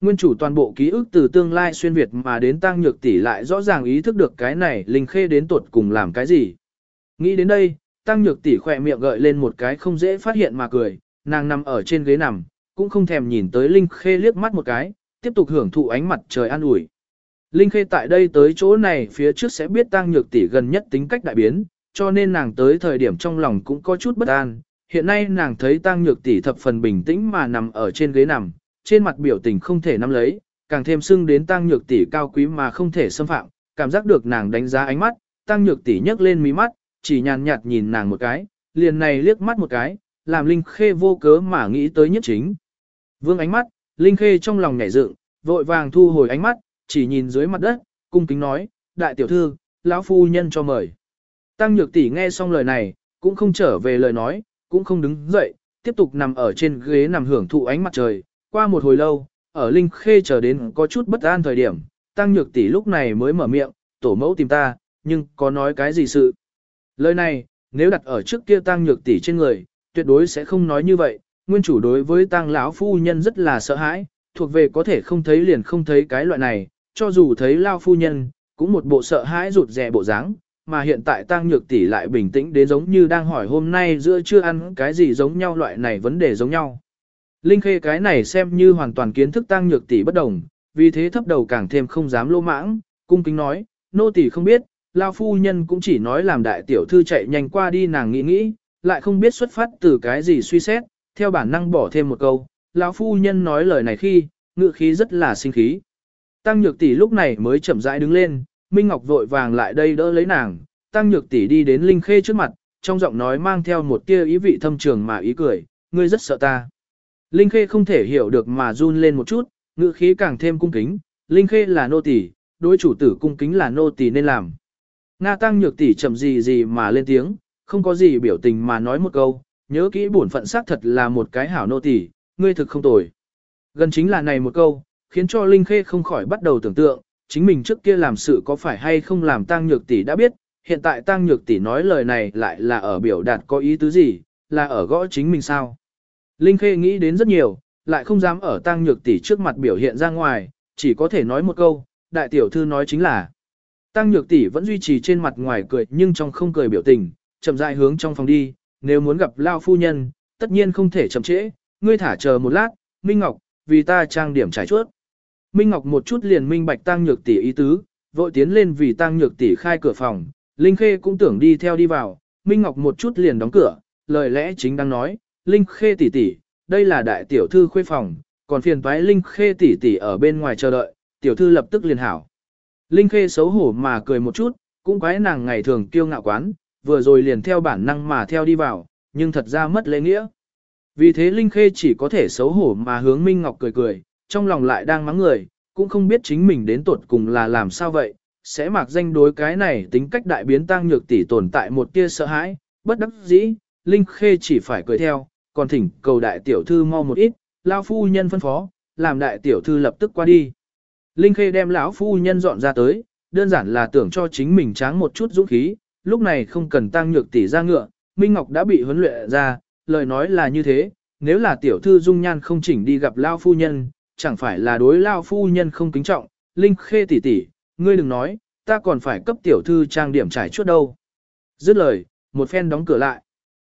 Nguyên chủ toàn bộ ký ức từ tương lai xuyên Việt mà đến tăng nhược tỷ lại rõ ràng ý thức được cái này Linh Khê đến tuột cùng làm cái gì. Nghĩ đến đây, tăng nhược tỷ khỏe miệng gợi lên một cái không dễ phát hiện mà cười, nàng nằm ở trên ghế nằm, cũng không thèm nhìn tới Linh Khê liếc mắt một cái, tiếp tục hưởng thụ ánh mặt trời an ủi. Linh Khê tại đây tới chỗ này phía trước sẽ biết tăng nhược tỷ gần nhất tính cách đại biến, cho nên nàng tới thời điểm trong lòng cũng có chút bất an. Hiện nay nàng thấy tăng nhược tỷ thập phần bình tĩnh mà nằm ở trên ghế nằm, trên mặt biểu tình không thể nắm lấy, càng thêm xưng đến tăng nhược tỷ cao quý mà không thể xâm phạm, cảm giác được nàng đánh giá ánh mắt, tăng nhược tỷ nhấc lên mí mắt, chỉ nhàn nhạt nhìn nàng một cái, liền này liếc mắt một cái, làm Linh Khê vô cớ mà nghĩ tới nhất chính. Vương ánh mắt, Linh Khê trong lòng nhảy dựng, vội vàng thu hồi ánh mắt, chỉ nhìn dưới mặt đất, cung kính nói, đại tiểu thư, lão phu nhân cho mời. Tăng nhược tỷ nghe xong lời này, cũng không trở về lời nói, cũng không đứng dậy, tiếp tục nằm ở trên ghế nằm hưởng thụ ánh mặt trời. Qua một hồi lâu, ở Linh Khê chờ đến có chút bất an thời điểm, Tăng nhược tỷ lúc này mới mở miệng, tổ mẫu tìm ta, nhưng có nói cái gì sự. Lời này, nếu đặt ở trước kia Tăng nhược tỷ trên người, tuyệt đối sẽ không nói như vậy. Nguyên chủ đối với Tăng lão phu nhân rất là sợ hãi, thuộc về có thể không thấy liền không thấy cái loại này, cho dù thấy lão phu nhân, cũng một bộ sợ hãi rụt rè bộ dáng, mà hiện tại tăng nhược tỷ lại bình tĩnh đến giống như đang hỏi hôm nay giữa chưa ăn cái gì giống nhau loại này vấn đề giống nhau. Linh khê cái này xem như hoàn toàn kiến thức tăng nhược tỷ bất đồng, vì thế thấp đầu càng thêm không dám lô mãng, cung kính nói, nô tỷ không biết, lao phu nhân cũng chỉ nói làm đại tiểu thư chạy nhanh qua đi nàng nghĩ nghĩ, lại không biết xuất phát từ cái gì suy xét, theo bản năng bỏ thêm một câu, lão phu nhân nói lời này khi, ngự khí rất là sinh khí. Tăng Nhược tỷ lúc này mới chậm rãi đứng lên, Minh Ngọc vội vàng lại đây đỡ lấy nàng, Tăng Nhược tỷ đi đến Linh Khê trước mặt, trong giọng nói mang theo một tia ý vị thâm trường mà ý cười, ngươi rất sợ ta. Linh Khê không thể hiểu được mà run lên một chút, ngữ khí càng thêm cung kính, Linh Khê là nô tỳ, đối chủ tử cung kính là nô tỳ nên làm. Nga Tăng Nhược tỷ chậm gì gì mà lên tiếng, không có gì biểu tình mà nói một câu, nhớ kỹ bổn phận xác thật là một cái hảo nô tỳ, ngươi thực không tồi. Gần chính là này một câu, khiến cho Linh Khê không khỏi bắt đầu tưởng tượng, chính mình trước kia làm sự có phải hay không làm Tăng Nhược Tỷ đã biết, hiện tại Tăng Nhược Tỷ nói lời này lại là ở biểu đạt có ý tứ gì, là ở gõ chính mình sao. Linh Khê nghĩ đến rất nhiều, lại không dám ở Tăng Nhược Tỷ trước mặt biểu hiện ra ngoài, chỉ có thể nói một câu, đại tiểu thư nói chính là. Tăng Nhược Tỷ vẫn duy trì trên mặt ngoài cười nhưng trong không cười biểu tình, chậm rãi hướng trong phòng đi, nếu muốn gặp Lao phu nhân, tất nhiên không thể chậm trễ, ngươi thả chờ một lát, Minh Ngọc, vì ta trang điểm trải chuốt. Minh Ngọc một chút liền minh bạch tăng nhược tỷ ý tứ, vội tiến lên vì tăng nhược tỷ khai cửa phòng, Linh Khê cũng tưởng đi theo đi vào, Minh Ngọc một chút liền đóng cửa, lời lẽ chính đang nói, Linh Khê tỷ tỷ, đây là đại tiểu thư khuê phòng, còn phiền toái Linh Khê tỷ tỷ ở bên ngoài chờ đợi, tiểu thư lập tức liền hảo. Linh Khê xấu hổ mà cười một chút, cũng quái nàng ngày thường kiêu ngạo quán, vừa rồi liền theo bản năng mà theo đi vào, nhưng thật ra mất lễ nghĩa. Vì thế Linh Khê chỉ có thể xấu hổ mà hướng Minh Ngọc cười cười, trong lòng lại đang mắng người, cũng không biết chính mình đến tuột cùng là làm sao vậy, sẽ mặc danh đối cái này tính cách đại biến tăng nhược tỷ tồn tại một tia sợ hãi, bất đắc dĩ, Linh Khê chỉ phải cười theo, còn thỉnh cầu đại tiểu thư mau một ít, lão phu nhân phân phó, làm đại tiểu thư lập tức qua đi. Linh Khê đem lão phu nhân dọn ra tới, đơn giản là tưởng cho chính mình tráng một chút dũng khí, lúc này không cần tăng nhược tỷ ra ngựa, Minh Ngọc đã bị huấn luyện ra, lời nói là như thế, nếu là tiểu thư dung nhan không chỉnh đi gặp lão phu nhân, chẳng phải là đối lão phu nhân không kính trọng, Linh Khê tỷ tỷ, ngươi đừng nói, ta còn phải cấp tiểu thư trang điểm trải chuốt đâu. Dứt lời, một phen đóng cửa lại.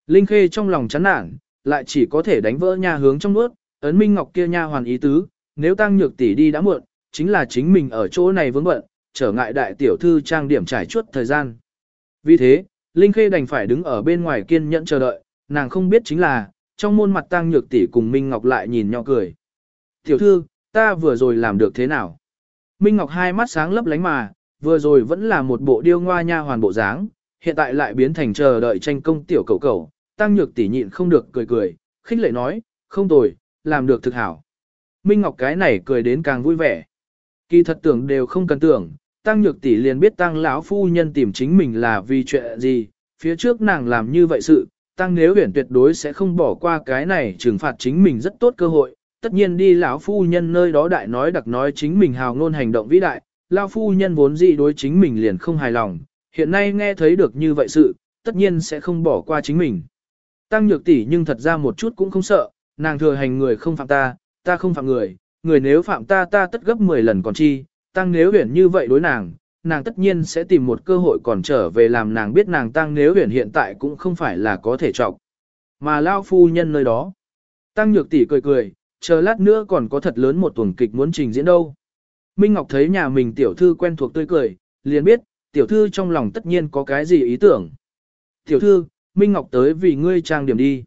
Linh Khê trong lòng chán nản, lại chỉ có thể đánh vỡ nha hướng trong nuốt, ấn Minh Ngọc kia nha hoàn ý tứ, nếu tăng nhược tỷ đi đã muộn, chính là chính mình ở chỗ này vướng bận, trở ngại đại tiểu thư trang điểm trải chuốt thời gian. Vì thế, Linh Khê đành phải đứng ở bên ngoài kiên nhẫn chờ đợi, nàng không biết chính là, trong môn mặt tăng nhược tỷ cùng Minh Ngọc lại nhìn nhau cười. Tiểu thư, ta vừa rồi làm được thế nào? Minh Ngọc hai mắt sáng lấp lánh mà, vừa rồi vẫn là một bộ điêu ngoa nha hoàn bộ dáng, hiện tại lại biến thành chờ đợi tranh công tiểu cầu cầu, tăng nhược tỷ nhịn không được cười cười, khích lệ nói, không tồi, làm được thực hảo. Minh Ngọc cái này cười đến càng vui vẻ. Kỳ thật tưởng đều không cần tưởng, tăng nhược tỷ liền biết tăng lão phu nhân tìm chính mình là vì chuyện gì, phía trước nàng làm như vậy sự, tăng nếu huyền tuyệt đối sẽ không bỏ qua cái này trừng phạt chính mình rất tốt cơ hội, tất nhiên đi lão phu nhân nơi đó đại nói đặc nói chính mình hào ngôn hành động vĩ đại, lão phu nhân vốn dị đối chính mình liền không hài lòng, hiện nay nghe thấy được như vậy sự, tất nhiên sẽ không bỏ qua chính mình. Tăng nhược tỷ nhưng thật ra một chút cũng không sợ, nàng thừa hành người không phạm ta, ta không phạm người, người nếu phạm ta ta tất gấp 10 lần còn chi, tăng nếu huyền như vậy đối nàng, nàng tất nhiên sẽ tìm một cơ hội còn trở về làm nàng biết nàng tăng nếu huyền hiện tại cũng không phải là có thể trọng. Mà lao phu nhân nơi đó. Tăng nhược tỷ cười cười, chờ lát nữa còn có thật lớn một tuần kịch muốn trình diễn đâu. Minh Ngọc thấy nhà mình tiểu thư quen thuộc tươi cười, liền biết, tiểu thư trong lòng tất nhiên có cái gì ý tưởng. Tiểu thư, Minh Ngọc tới vì ngươi trang điểm đi.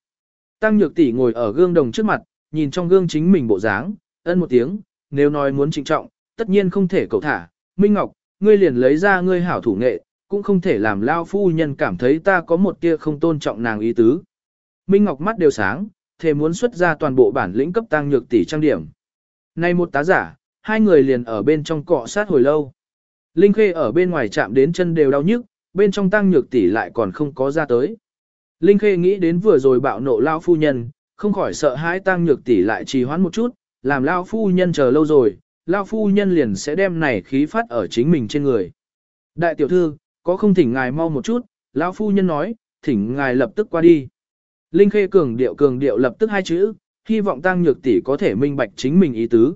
Tăng nhược tỷ ngồi ở gương đồng trước mặt, nhìn trong gương chính mình bộ dáng, ân một tiếng, nếu nói muốn trịnh trọng, tất nhiên không thể cầu thả. Minh Ngọc, ngươi liền lấy ra ngươi hảo thủ nghệ, cũng không thể làm lao phu nhân cảm thấy ta có một tia không tôn trọng nàng ý tứ. Minh Ngọc mắt đều sáng, thề muốn xuất ra toàn bộ bản lĩnh cấp tăng nhược tỷ trang điểm. Nay một tá giả, hai người liền ở bên trong cọ sát hồi lâu. Linh Khê ở bên ngoài chạm đến chân đều đau nhức, bên trong tăng nhược tỷ lại còn không có ra tới. Linh Khê nghĩ đến vừa rồi bạo nộ lao phu nhân, không khỏi sợ hãi tăng nhược tỷ lại trì hoãn một chút, làm lao phu nhân chờ lâu rồi, lao phu nhân liền sẽ đem này khí phát ở chính mình trên người. Đại tiểu thư, có không thỉnh ngài mau một chút, lão phu nhân nói, thỉnh ngài lập tức qua đi. Linh Khê cường điệu cường điệu lập tức hai chữ, hy vọng Tăng Nhược tỷ có thể minh bạch chính mình ý tứ.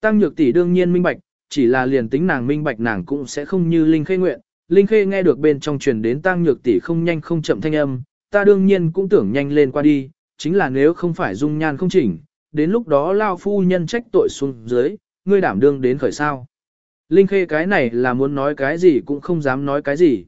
Tăng Nhược tỷ đương nhiên minh bạch, chỉ là liền tính nàng minh bạch nàng cũng sẽ không như Linh Khê nguyện. Linh Khê nghe được bên trong truyền đến Tăng Nhược tỷ không nhanh không chậm thanh âm, ta đương nhiên cũng tưởng nhanh lên qua đi, chính là nếu không phải dung nhan không chỉnh, đến lúc đó lao phu nhân trách tội xuống dưới, ngươi đảm đương đến khởi sao. Linh Khê cái này là muốn nói cái gì cũng không dám nói cái gì.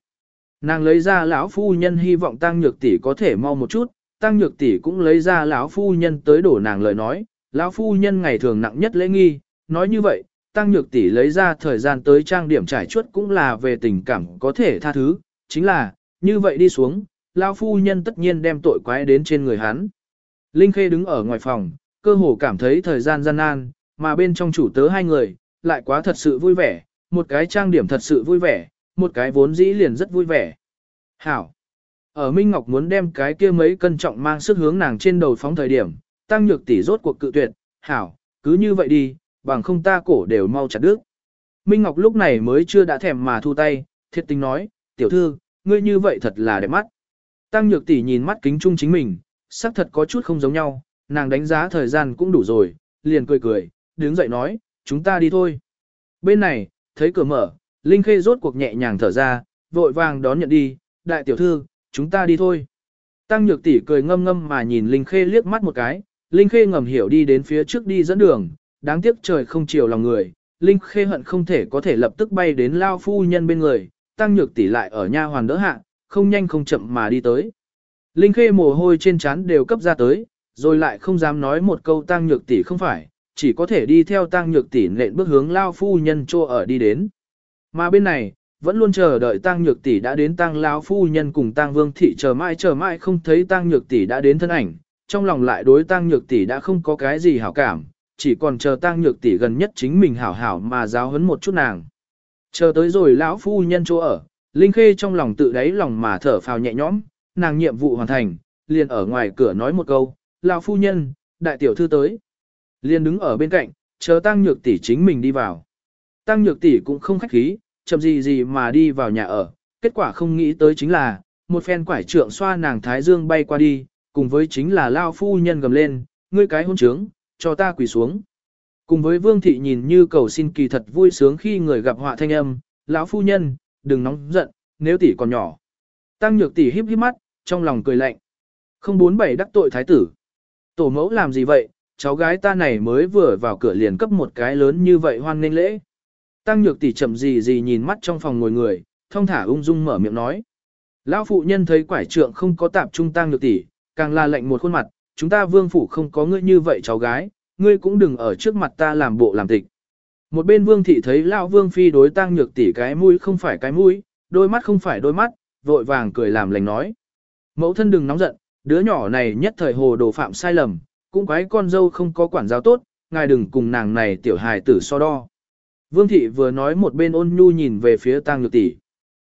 Nàng lấy ra lão phu nhân hy vọng Tăng Nhược tỷ có thể mau một chút, Tăng Nhược tỷ cũng lấy ra lão phu nhân tới đổ nàng lời nói, lão phu nhân ngày thường nặng nhất lễ nghi, nói như vậy, Tăng Nhược tỷ lấy ra thời gian tới trang điểm trải chuốt cũng là về tình cảm có thể tha thứ, chính là, như vậy đi xuống, lão phu nhân tất nhiên đem tội quái đến trên người hắn. Linh Khê đứng ở ngoài phòng, cơ hồ cảm thấy thời gian gian nan, mà bên trong chủ tớ hai người, lại quá thật sự vui vẻ, một cái trang điểm thật sự vui vẻ, một cái vốn dĩ liền rất vui vẻ. Hảo! Ở Minh Ngọc muốn đem cái kia mấy cân trọng mang sức hướng nàng trên đầu phóng thời điểm, tăng nhược tỷ rốt cuộc cự tuyệt, hảo, cứ như vậy đi, bằng không ta cổ đều mau chặt đứt. Minh Ngọc lúc này mới chưa đã thèm mà thu tay, thiệt tình nói, tiểu thư, ngươi như vậy thật là đẹp mắt. Tăng nhược tỷ nhìn mắt kính trung chính mình, sắc thật có chút không giống nhau, nàng đánh giá thời gian cũng đủ rồi, liền cười cười, đứng dậy nói, chúng ta đi thôi. Bên này, thấy cửa mở, Linh Khê rốt cuộc nhẹ nhàng thở ra, vội vàng đón nhận đi, đại tiểu thư, chúng ta đi thôi. Tăng nhược tỷ cười ngâm ngâm mà nhìn Linh Khê liếc mắt một cái, Linh Khê ngầm hiểu đi đến phía trước đi dẫn đường, đáng tiếc trời không chiều lòng người, Linh Khê hận không thể có thể lập tức bay đến lao phu nhân bên người, Tăng nhược tỷ lại ở nha hoàn đỡ hạ, không nhanh không chậm mà đi tới. Linh Khê mồ hôi trên trán đều cấp ra tới, rồi lại không dám nói một câu Tăng nhược tỷ không phải, chỉ có thể đi theo Tăng nhược tỷ nện bước hướng lao phu nhân chỗ ở đi đến. Mà bên này, vẫn luôn chờ đợi Tăng Nhược Tỷ đã đến Tăng lão phu nhân cùng Tăng Vương thị chờ mãi chờ mãi không thấy Tăng Nhược Tỷ đã đến thân ảnh, trong lòng lại đối Tăng Nhược Tỷ đã không có cái gì hảo cảm, chỉ còn chờ Tăng Nhược Tỷ gần nhất chính mình hảo hảo mà giáo huấn một chút nàng. Chờ tới rồi lão phu nhân chỗ ở, Linh Khê trong lòng tự đáy lòng mà thở phào nhẹ nhõm, nàng nhiệm vụ hoàn thành, liền ở ngoài cửa nói một câu, lão phu nhân, đại tiểu thư tới. Liền đứng ở bên cạnh, chờ Tăng Nhược Tỷ chính mình đi vào. Tăng Nhược Tỷ cũng không khách khí, chậm gì gì mà đi vào nhà ở, kết quả không nghĩ tới chính là, một phen quải trượng xoa nàng thái dương bay qua đi, cùng với chính là lao phu nhân gầm lên, ngươi cái hôn trướng, cho ta quỳ xuống. Cùng với vương thị nhìn như cầu xin kỳ thật vui sướng khi người gặp họa thanh âm, lão phu nhân, đừng nóng giận, nếu tỷ còn nhỏ. Tăng nhược tỷ híp híp mắt, trong lòng cười lạnh. Không bốn bảy đắc tội thái tử. Tổ mẫu làm gì vậy, cháu gái ta này mới vừa vào cửa liền cấp một cái lớn như vậy hoan nên lễ. Tăng nhược tỷ chậm gì gì nhìn mắt trong phòng ngồi người, thông thả ung dung mở miệng nói. Lão phụ nhân thấy quải trượng không có tạp trung tăng nhược tỷ, càng là lệnh một khuôn mặt, chúng ta vương phủ không có ngươi như vậy cháu gái, ngươi cũng đừng ở trước mặt ta làm bộ làm tịch. Một bên vương thị thấy lão vương phi đối tăng nhược tỷ cái mũi không phải cái mũi, đôi mắt không phải đôi mắt, vội vàng cười làm lành nói. Mẫu thân đừng nóng giận, đứa nhỏ này nhất thời hồ đồ phạm sai lầm, cũng quái con dâu không có quản giáo tốt, ngài đừng cùng nàng này tiểu hài tử so đo. Vương thị vừa nói một bên ôn nhu nhìn về phía Tăng Nhược tỷ.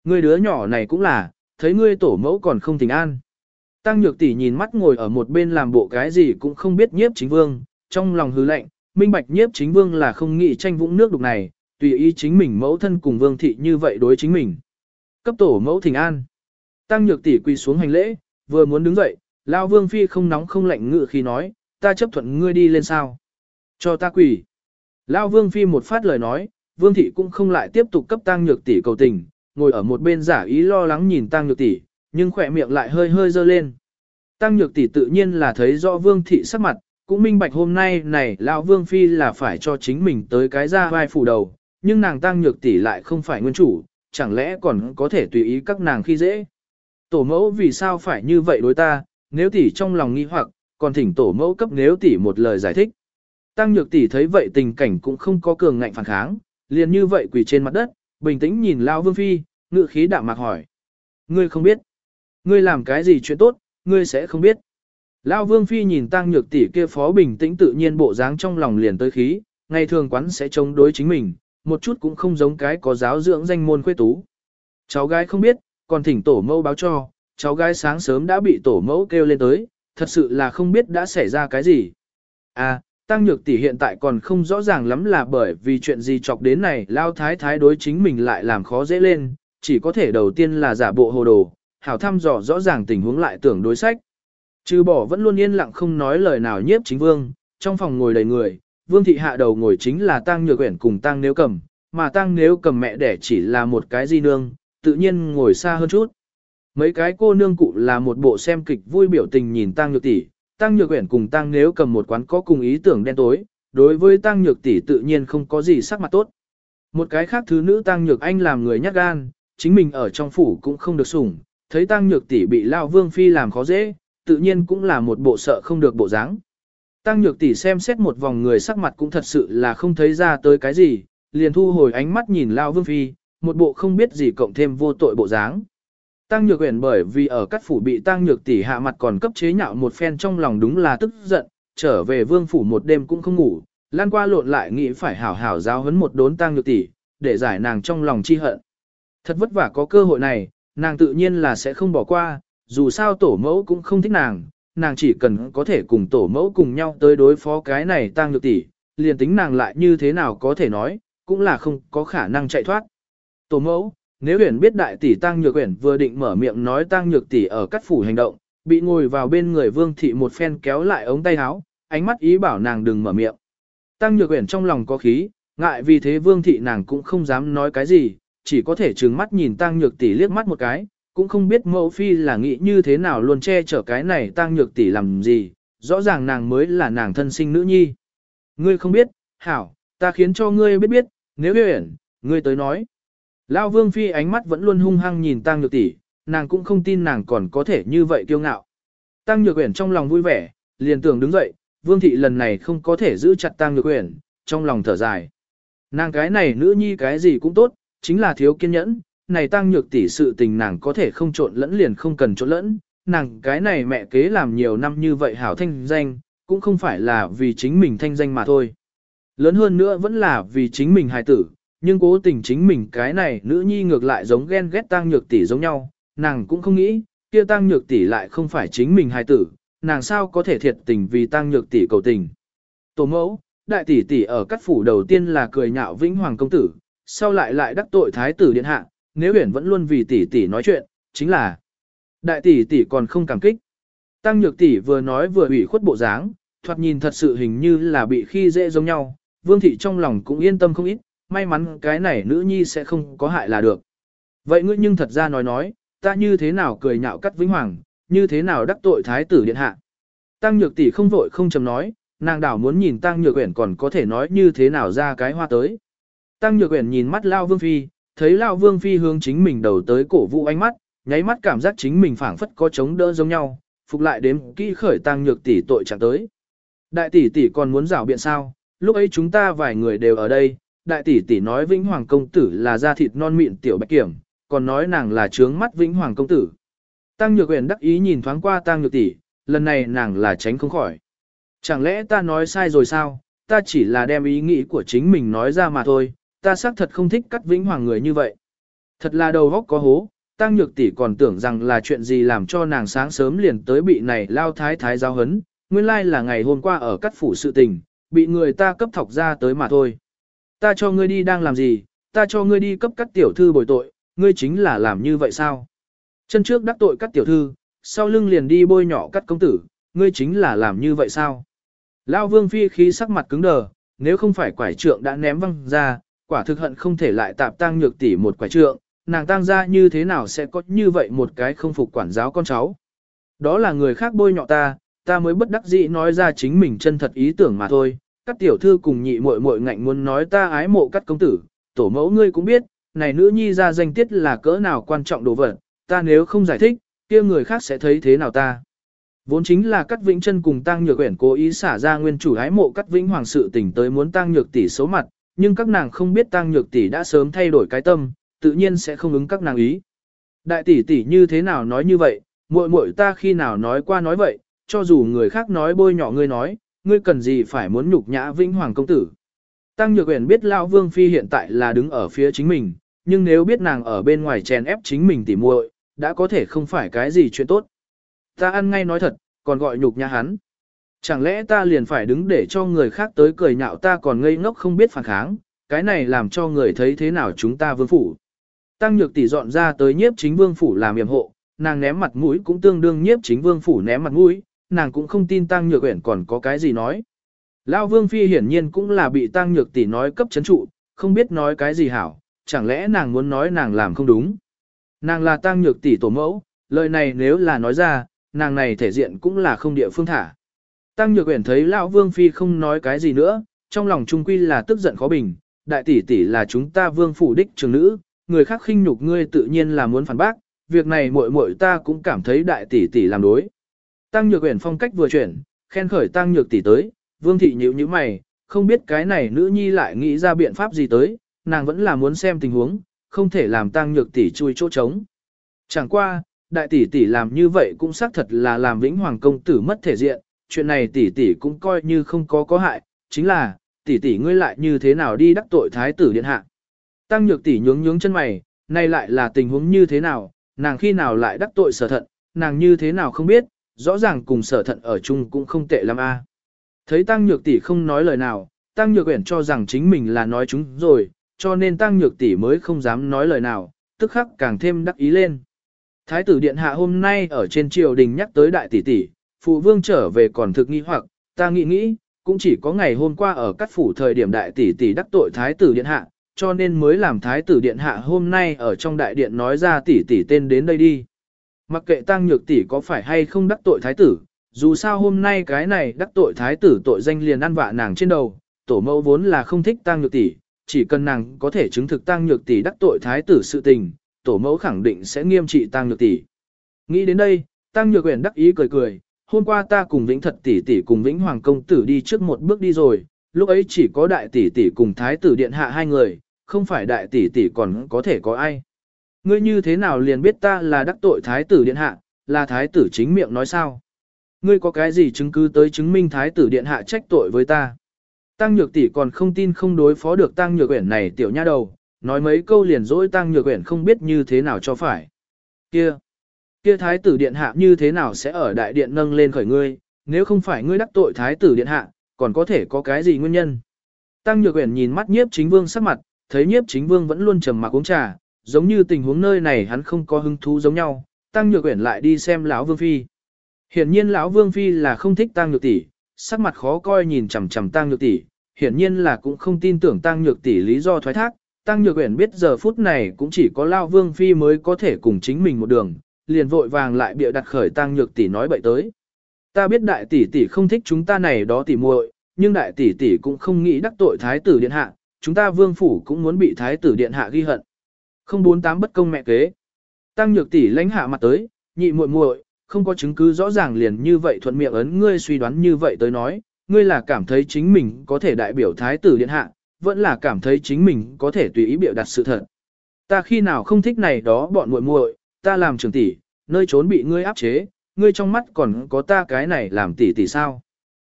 Ngươi đứa nhỏ này cũng là, thấy ngươi tổ mẫu còn không tình an. Tăng Nhược tỷ nhìn mắt ngồi ở một bên làm bộ cái gì cũng không biết nhiếp chính vương, trong lòng hứ lạnh, minh bạch nhiếp chính vương là không nghĩ tranh vũng nước đục này, tùy ý chính mình mẫu thân cùng vương thị như vậy đối chính mình. Cấp tổ mẫu thỉnh an. Tăng Nhược tỷ quỳ xuống hành lễ, vừa muốn đứng dậy, lão vương phi không nóng không lạnh ngự khi nói, ta chấp thuận ngươi đi lên sao. Cho ta quỳ. Lao Vương Phi một phát lời nói, Vương Thị cũng không lại tiếp tục cấp tăng nhược tỷ cầu tình, ngồi ở một bên giả ý lo lắng nhìn tăng nhược tỷ, nhưng khỏe miệng lại hơi hơi dơ lên. Tăng nhược tỷ tự nhiên là thấy rõ Vương Thị sắc mặt, cũng minh bạch hôm nay này Lão Vương Phi là phải cho chính mình tới cái ra vai phủ đầu, nhưng nàng tăng nhược tỷ lại không phải nguyên chủ, chẳng lẽ còn có thể tùy ý các nàng khi dễ. Tổ mẫu vì sao phải như vậy đối ta, nếu tỷ trong lòng nghi hoặc, còn thỉnh tổ mẫu cấp nếu tỷ một lời giải thích. Tăng nhược tỷ thấy vậy tình cảnh cũng không có cường ngạnh phản kháng, liền như vậy quỳ trên mặt đất, bình tĩnh nhìn Lão Vương Phi, ngự khí đạm mạc hỏi. Ngươi không biết. Ngươi làm cái gì chuyện tốt, ngươi sẽ không biết. Lão Vương Phi nhìn Tăng Nhược tỷ kia phó bình tĩnh tự nhiên bộ dáng trong lòng liền tới khí, ngày thường quán sẽ chống đối chính mình, một chút cũng không giống cái có giáo dưỡng danh môn khuê tú. Cháu gái không biết, còn thỉnh tổ mẫu báo cho, cháu gái sáng sớm đã bị tổ mẫu kêu lên tới, thật sự là không biết đã xảy ra cái gì. À, Tăng Nhược tỷ hiện tại còn không rõ ràng lắm là bởi vì chuyện gì chọc đến này, lao thái thái đối chính mình lại làm khó dễ lên, chỉ có thể đầu tiên là giả bộ hồ đồ, hảo thăm dò rõ ràng tình huống lại tưởng đối sách. Trừ bỏ vẫn luôn yên lặng không nói lời nào nhiếp chính vương, trong phòng ngồi đầy người, vương thị hạ đầu ngồi chính là tang nhược quyển cùng tang nếu cầm, mà tang nếu cầm mẹ đẻ chỉ là một cái di nương, tự nhiên ngồi xa hơn chút. Mấy cái cô nương cụ là một bộ xem kịch vui biểu tình nhìn tang nhược tỷ, tang nhược quyển cùng tang nếu cầm một quán có cùng ý tưởng đen tối, đối với tang nhược tỷ tự nhiên không có gì sắc mặt tốt. Một cái khác thứ nữ tang nhược anh làm người nhát gan, chính mình ở trong phủ cũng không được sủng, thấy tang nhược tỷ bị lao vương phi làm khó dễ, tự nhiên cũng là một bộ sợ không được bộ dáng. Tăng nhược tỷ xem xét một vòng người sắc mặt cũng thật sự là không thấy ra tới cái gì, liền thu hồi ánh mắt nhìn Lao Vương Phi, một bộ không biết gì cộng thêm vô tội bộ dáng. Tăng nhược uyển bởi vì ở các phủ bị tăng nhược tỷ hạ mặt còn cấp chế nhạo một phen trong lòng đúng là tức giận, trở về vương phủ một đêm cũng không ngủ, lan qua lộn lại nghĩ phải hảo hảo giáo huấn một đốn tăng nhược tỷ, để giải nàng trong lòng chi hận. Thật vất vả có cơ hội này, nàng tự nhiên là sẽ không bỏ qua, dù sao tổ mẫu cũng không thích nàng, nàng chỉ cần có thể cùng tổ mẫu cùng nhau tới đối phó cái này tăng nhược tỷ, liền tính nàng lại như thế nào có thể nói, cũng là không có khả năng chạy thoát. Tổ mẫu, nếu huyền biết đại tỷ tăng nhược huyền vừa định mở miệng nói tăng nhược tỷ ở cắt phủ hành động, bị ngồi vào bên người vương thị một phen kéo lại ống tay áo, ánh mắt ý bảo nàng đừng mở miệng. Tăng nhược huyền trong lòng có khí, ngại vì thế vương thị nàng cũng không dám nói cái gì, chỉ có thể trừng mắt nhìn tăng nhược tỷ liếc mắt một cái, cũng không biết mẫu phi là nghĩ như thế nào luôn che chở cái này tăng nhược tỷ làm gì, rõ ràng nàng mới là nàng thân sinh nữ nhi. Ngươi không biết, hảo, ta khiến cho ngươi biết biết, nếu uyển ngươi tới nói. Lao vương phi ánh mắt vẫn luôn hung hăng nhìn tăng nhược tỷ, nàng cũng không tin nàng còn có thể như vậy kiêu ngạo. Tăng nhược uyển trong lòng vui vẻ, liền tưởng đứng dậy, vương thị lần này không có thể giữ chặt tăng nhược uyển, trong lòng thở dài. Nàng cái này nữ nhi cái gì cũng tốt, chính là thiếu kiên nhẫn, này tăng nhược tỷ sự tình nàng có thể không trộn lẫn liền không cần trộn lẫn, nàng cái này mẹ kế làm nhiều năm như vậy hảo thanh danh, cũng không phải là vì chính mình thanh danh mà thôi. Lớn hơn nữa vẫn là vì chính mình hài tử, nhưng cố tình chính mình cái này nữ nhi ngược lại giống ghen ghét tăng nhược tỷ giống nhau, nàng cũng không nghĩ, kia tăng nhược tỷ lại không phải chính mình hài tử, nàng sao có thể thiệt tình vì tăng nhược tỷ cầu tình. Tổ mẫu, đại tỷ tỷ ở các phủ đầu tiên là cười nhạo vĩnh hoàng công tử, sau lại lại đắc tội thái tử điện hạ, nếu Uyển vẫn luôn vì tỷ tỷ nói chuyện, chính là đại tỷ tỷ còn không cảm kích. Tăng Nhược tỷ vừa nói vừa ủy khuất bộ dáng, thoạt nhìn thật sự hình như là bị khi dễ giống nhau, Vương thị trong lòng cũng yên tâm không ít, may mắn cái này nữ nhi sẽ không có hại là được. Vậy ngươi nhưng thật ra nói nói, ta như thế nào cười nhạo cắt vĩnh hoàng, như thế nào đắc tội thái tử điện hạ. Tăng Nhược tỷ không vội không chầm nói, nàng đảo muốn nhìn Tăng Nhược Uyển còn có thể nói như thế nào ra cái hoa tới. Tăng Nhược Uyển nhìn mắt Lao Vương phi, thấy lão vương phi hướng chính mình đầu tới cổ vũ ánh mắt, nháy mắt cảm giác chính mình phảng phất có chống đỡ giống nhau, phục lại đếm kỹ khởi tăng nhược tỷ tội chẳng tới. Đại tỷ tỷ còn muốn rảo biện sao? Lúc ấy chúng ta vài người đều ở đây, đại tỷ tỷ nói Vĩnh Hoàng công tử là da thịt non mịn tiểu bạch kiểm, còn nói nàng là trướng mắt Vĩnh Hoàng công tử. Tăng Nhược Uyển đắc ý nhìn thoáng qua Tăng Nhược tỷ, lần này nàng là tránh không khỏi. Chẳng lẽ ta nói sai rồi sao? Ta chỉ là đem ý nghĩ của chính mình nói ra mà thôi, ta xác thật không thích cắt vĩnh hoàng người như vậy. Thật là đầu góc có hố, tăng nhược tỷ còn tưởng rằng là chuyện gì làm cho nàng sáng sớm liền tới bị này lao thái thái giao hấn, nguyên lai là ngày hôm qua ở cắt phủ sự tình, bị người ta cấp thọc ra tới mà thôi. Ta cho ngươi đi đang làm gì, ta cho ngươi đi cấp cắt tiểu thư bồi tội, ngươi chính là làm như vậy sao? Chân trước đắc tội cắt tiểu thư, sau lưng liền đi bôi nhỏ cắt công tử, ngươi chính là làm như vậy sao? Lao vương phi khí sắc mặt cứng đờ, nếu không phải quải trượng đã ném văng ra, quả thực hận không thể lại tạp tang nhược tỷ một quả trượng, nàng tang ra như thế nào sẽ có như vậy một cái không phục quản giáo con cháu. Đó là người khác bôi nhọ ta, ta mới bất đắc dĩ nói ra chính mình chân thật ý tưởng mà thôi. Các tiểu thư cùng nhị muội muội ngạnh muốn nói ta ái mộ các công tử, tổ mẫu ngươi cũng biết, này nữ nhi ra danh tiết là cỡ nào quan trọng đồ vật, ta nếu không giải thích, kia người khác sẽ thấy thế nào ta. Vốn chính là Cát Vĩnh chân cùng Tăng Nhược Uyển cố ý xả ra nguyên chủ ái mộ Cát Vĩnh Hoàng sự tình tới muốn Tăng Nhược tỷ xấu mặt, nhưng các nàng không biết Tăng Nhược tỷ đã sớm thay đổi cái tâm, tự nhiên sẽ không ứng các nàng ý. Đại tỷ tỷ như thế nào nói như vậy, muội muội ta khi nào nói qua nói vậy, cho dù người khác nói bôi nhỏ ngươi nói, ngươi cần gì phải muốn nhục nhã Vĩnh Hoàng công tử. Tăng Nhược Uyển biết lão Vương phi hiện tại là đứng ở phía chính mình, nhưng nếu biết nàng ở bên ngoài chèn ép chính mình tỉ muội, đã có thể không phải cái gì chuyện tốt. Ta ăn ngay nói thật, còn gọi nhục nhã hắn. Chẳng lẽ ta liền phải đứng để cho người khác tới cười nhạo ta còn ngây ngốc không biết phản kháng, cái này làm cho người thấy thế nào chúng ta vương phủ. Tăng nhược tỷ dọn ra tới nhiếp chính vương phủ làm yểm hộ, nàng ném mặt mũi cũng tương đương nhiếp chính vương phủ ném mặt mũi, nàng cũng không tin tăng nhược uyển còn có cái gì nói. Lão vương phi hiển nhiên cũng là bị tăng nhược tỷ nói cấp chấn trụ, không biết nói cái gì hảo, chẳng lẽ nàng muốn nói nàng làm không đúng. Nàng là tăng nhược tỷ tổ mẫu, lời này nếu là nói ra, nàng này thể diện cũng là không địa phương thả. Tăng nhược uyển thấy lão vương phi không nói cái gì nữa, trong lòng trung quy là tức giận khó bình, đại tỷ tỷ là chúng ta vương phủ đích trưởng nữ, người khác khinh nhục ngươi tự nhiên là muốn phản bác, việc này muội muội ta cũng cảm thấy đại tỷ tỷ làm đối. Tăng nhược uyển phong cách vừa chuyển, khen khởi tăng nhược tỷ tới, vương thị nhíu nhíu mày, không biết cái này nữ nhi lại nghĩ ra biện pháp gì tới, nàng vẫn là muốn xem tình huống, không thể làm tăng nhược tỷ chui chỗ trống. Chẳng qua, đại tỷ tỷ làm như vậy cũng xác thật là làm vĩnh hoàng công tử mất thể diện, chuyện này tỷ tỷ cũng coi như không có có hại, chính là, tỷ tỷ ngươi lại như thế nào đi đắc tội thái tử điện hạ. Tăng nhược tỷ nhướng nhướng chân mày, nay lại là tình huống như thế nào, nàng khi nào lại đắc tội sở thận, nàng như thế nào không biết, rõ ràng cùng sở thận ở chung cũng không tệ lắm a. Thấy tăng nhược tỷ không nói lời nào, tăng nhược uyển cho rằng chính mình là nói chúng rồi, cho nên tăng nhược tỷ mới không dám nói lời nào, tức khắc càng thêm đắc ý lên. Thái tử điện hạ hôm nay ở trên triều đình nhắc tới đại tỷ tỷ, phụ vương trở về còn thực nghi hoặc, ta nghĩ nghĩ, cũng chỉ có ngày hôm qua ở các phủ thời điểm đại tỷ tỷ đắc tội thái tử điện hạ, cho nên mới làm thái tử điện hạ hôm nay ở trong đại điện nói ra tỷ tỷ tên đến đây đi. Mặc kệ tăng nhược tỷ có phải hay không đắc tội thái tử, dù sao hôm nay cái này đắc tội thái tử tội danh liền ăn vạ nàng trên đầu, tổ mẫu vốn là không thích tăng nhược tỷ, chỉ cần nàng có thể chứng thực tăng nhược tỷ đắc tội thái tử sự tình, tổ mẫu khẳng định sẽ nghiêm trị tăng nhược tỷ. Nghĩ đến đây, tăng nhược uyển đắc ý cười cười, hôm qua ta cùng Vĩnh Thật tỷ tỷ cùng Vĩnh Hoàng công tử đi trước một bước đi rồi, lúc ấy chỉ có đại tỷ tỷ cùng thái tử điện hạ hai người, không phải đại tỷ tỷ còn có thể có ai. Ngươi như thế nào liền biết ta là đắc tội thái tử điện hạ, là thái tử chính miệng nói sao? Ngươi có cái gì chứng cứ tới chứng minh thái tử điện hạ trách tội với ta? Tăng nhược tỷ còn không tin không đối phó được tăng nhược uyển này tiểu nha đầu, nói mấy câu liền dỗi tăng nhược uyển không biết như thế nào cho phải. Kia, kia thái tử điện hạ như thế nào sẽ ở đại điện nâng lên khởi ngươi, nếu không phải ngươi đắc tội thái tử điện hạ, còn có thể có cái gì nguyên nhân? Tăng nhược uyển nhìn mắt nhiếp chính vương sắc mặt, thấy nhiếp chính vương vẫn luôn trầm mặc uống trà, giống như tình huống nơi này hắn không có hứng thú giống nhau, tăng nhược uyển lại đi xem lão vương phi. Hiển nhiên lão vương phi là không thích tăng nhược tỷ, sắc mặt khó coi nhìn chằm chằm tăng nhược tỷ, hiển nhiên là cũng không tin tưởng tăng nhược tỷ lý do thoái thác, tăng nhược uyển biết giờ phút này cũng chỉ có lão vương phi mới có thể cùng chính mình một đường, liền vội vàng lại bịa đặt khởi tăng nhược tỷ nói bậy tới. Ta biết đại tỷ tỷ không thích chúng ta này đó tỷ muội, nhưng đại tỷ tỷ cũng không nghĩ đắc tội thái tử điện hạ, chúng ta vương phủ cũng muốn bị thái tử điện hạ ghi hận. Không bốn tám bất công mẹ kế. Tăng nhược tỷ lãnh hạ mặt tới, nhị muội muội, không có chứng cứ rõ ràng liền như vậy thuận miệng ấn ngươi suy đoán như vậy tới nói, ngươi là cảm thấy chính mình có thể đại biểu thái tử điện hạ, vẫn là cảm thấy chính mình có thể tùy ý biểu đặt sự thật. Ta khi nào không thích này đó bọn muội muội, ta làm trưởng tỷ, nơi trốn bị ngươi áp chế, ngươi trong mắt còn có ta cái này làm tỷ tỷ sao?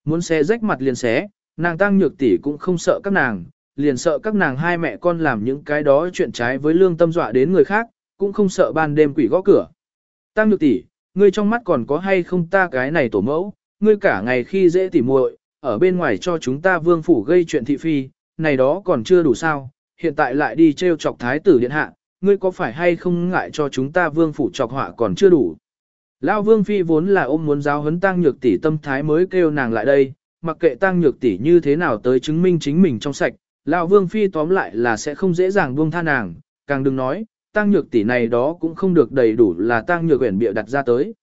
Muốn xé rách mặt liền xé, nàng tăng nhược tỷ cũng không sợ các nàng, liền sợ các nàng hai mẹ con làm những cái đó chuyện trái với lương tâm dọa đến người khác, cũng không sợ ban đêm quỷ gõ cửa. Tăng nhược tỷ, ngươi trong mắt còn có hay không ta cái này tổ mẫu, ngươi cả ngày khi dễ tỉ muội, ở bên ngoài cho chúng ta vương phủ gây chuyện thị phi, này đó còn chưa đủ sao, hiện tại lại đi trêu chọc thái tử điện hạ, ngươi có phải hay không ngại cho chúng ta vương phủ trọc họa còn chưa đủ. Lão vương phi vốn là ôm muốn giáo huấn tăng nhược tỷ tâm thái mới kêu nàng lại đây, mặc kệ tăng nhược tỷ như thế nào tới chứng minh chính mình trong sạch, lão vương phi tóm lại là sẽ không dễ dàng buông tha nàng, càng đừng nói, tăng nhược tỷ này đó cũng không được đầy đủ là tăng nhược quyển bịa đặt ra tới.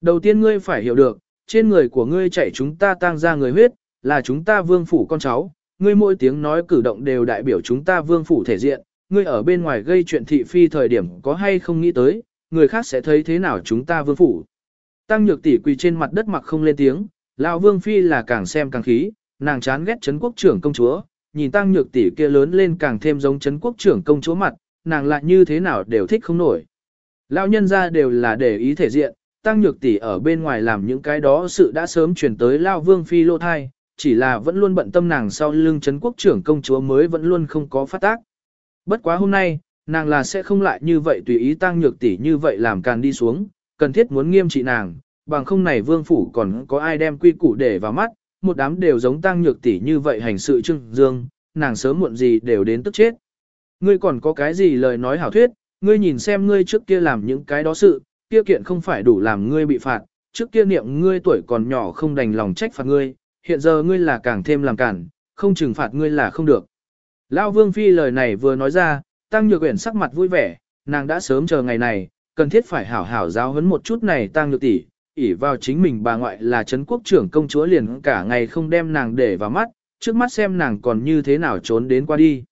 Đầu tiên ngươi phải hiểu được, trên người của ngươi chảy chúng ta tăng ra người huyết, là chúng ta vương phủ con cháu, ngươi mỗi tiếng nói cử động đều đại biểu chúng ta vương phủ thể diện, ngươi ở bên ngoài gây chuyện thị phi thời điểm có hay không nghĩ tới, người khác sẽ thấy thế nào chúng ta vương phủ. Tăng nhược tỷ quỳ trên mặt đất mặc không lên tiếng, lão vương phi là càng xem càng khí, nàng chán ghét Trấn quốc trưởng công chúa, nhìn tăng nhược tỷ kia lớn lên càng thêm giống Trấn quốc trưởng công chúa mặt, nàng lại như thế nào đều thích không nổi. Lão nhân ra đều là để ý thể diện, tăng nhược tỷ ở bên ngoài làm những cái đó sự đã sớm chuyển tới Lão Vương Phi lô thai, chỉ là vẫn luôn bận tâm nàng sau lưng Trấn quốc trưởng công chúa mới vẫn luôn không có phát tác. Bất quá hôm nay, nàng là sẽ không lại như vậy tùy ý tăng nhược tỷ như vậy làm càng đi xuống, cần thiết muốn nghiêm trị nàng, bằng không này vương phủ còn có ai đem quy củ để vào mắt, một đám đều giống tăng nhược tỷ như vậy hành sự trưng dương, nàng sớm muộn gì đều đến tức chết. Ngươi còn có cái gì lời nói hảo thuyết, ngươi nhìn xem ngươi trước kia làm những cái đó sự, kia kiện không phải đủ làm ngươi bị phạt, trước kia niệm ngươi tuổi còn nhỏ không đành lòng trách phạt ngươi, hiện giờ ngươi là càng thêm làm cản, không trừng phạt ngươi là không được. Lão Vương Phi lời này vừa nói ra, Tăng Nhược Uyển sắc mặt vui vẻ, nàng đã sớm chờ ngày này, cần thiết phải hảo hảo giáo huấn một chút này Tăng Nhược tỷ, ỷ vào chính mình bà ngoại là trấn quốc trưởng công chúa liền cả ngày không đem nàng để vào mắt, trước mắt xem nàng còn như thế nào trốn đến qua đi.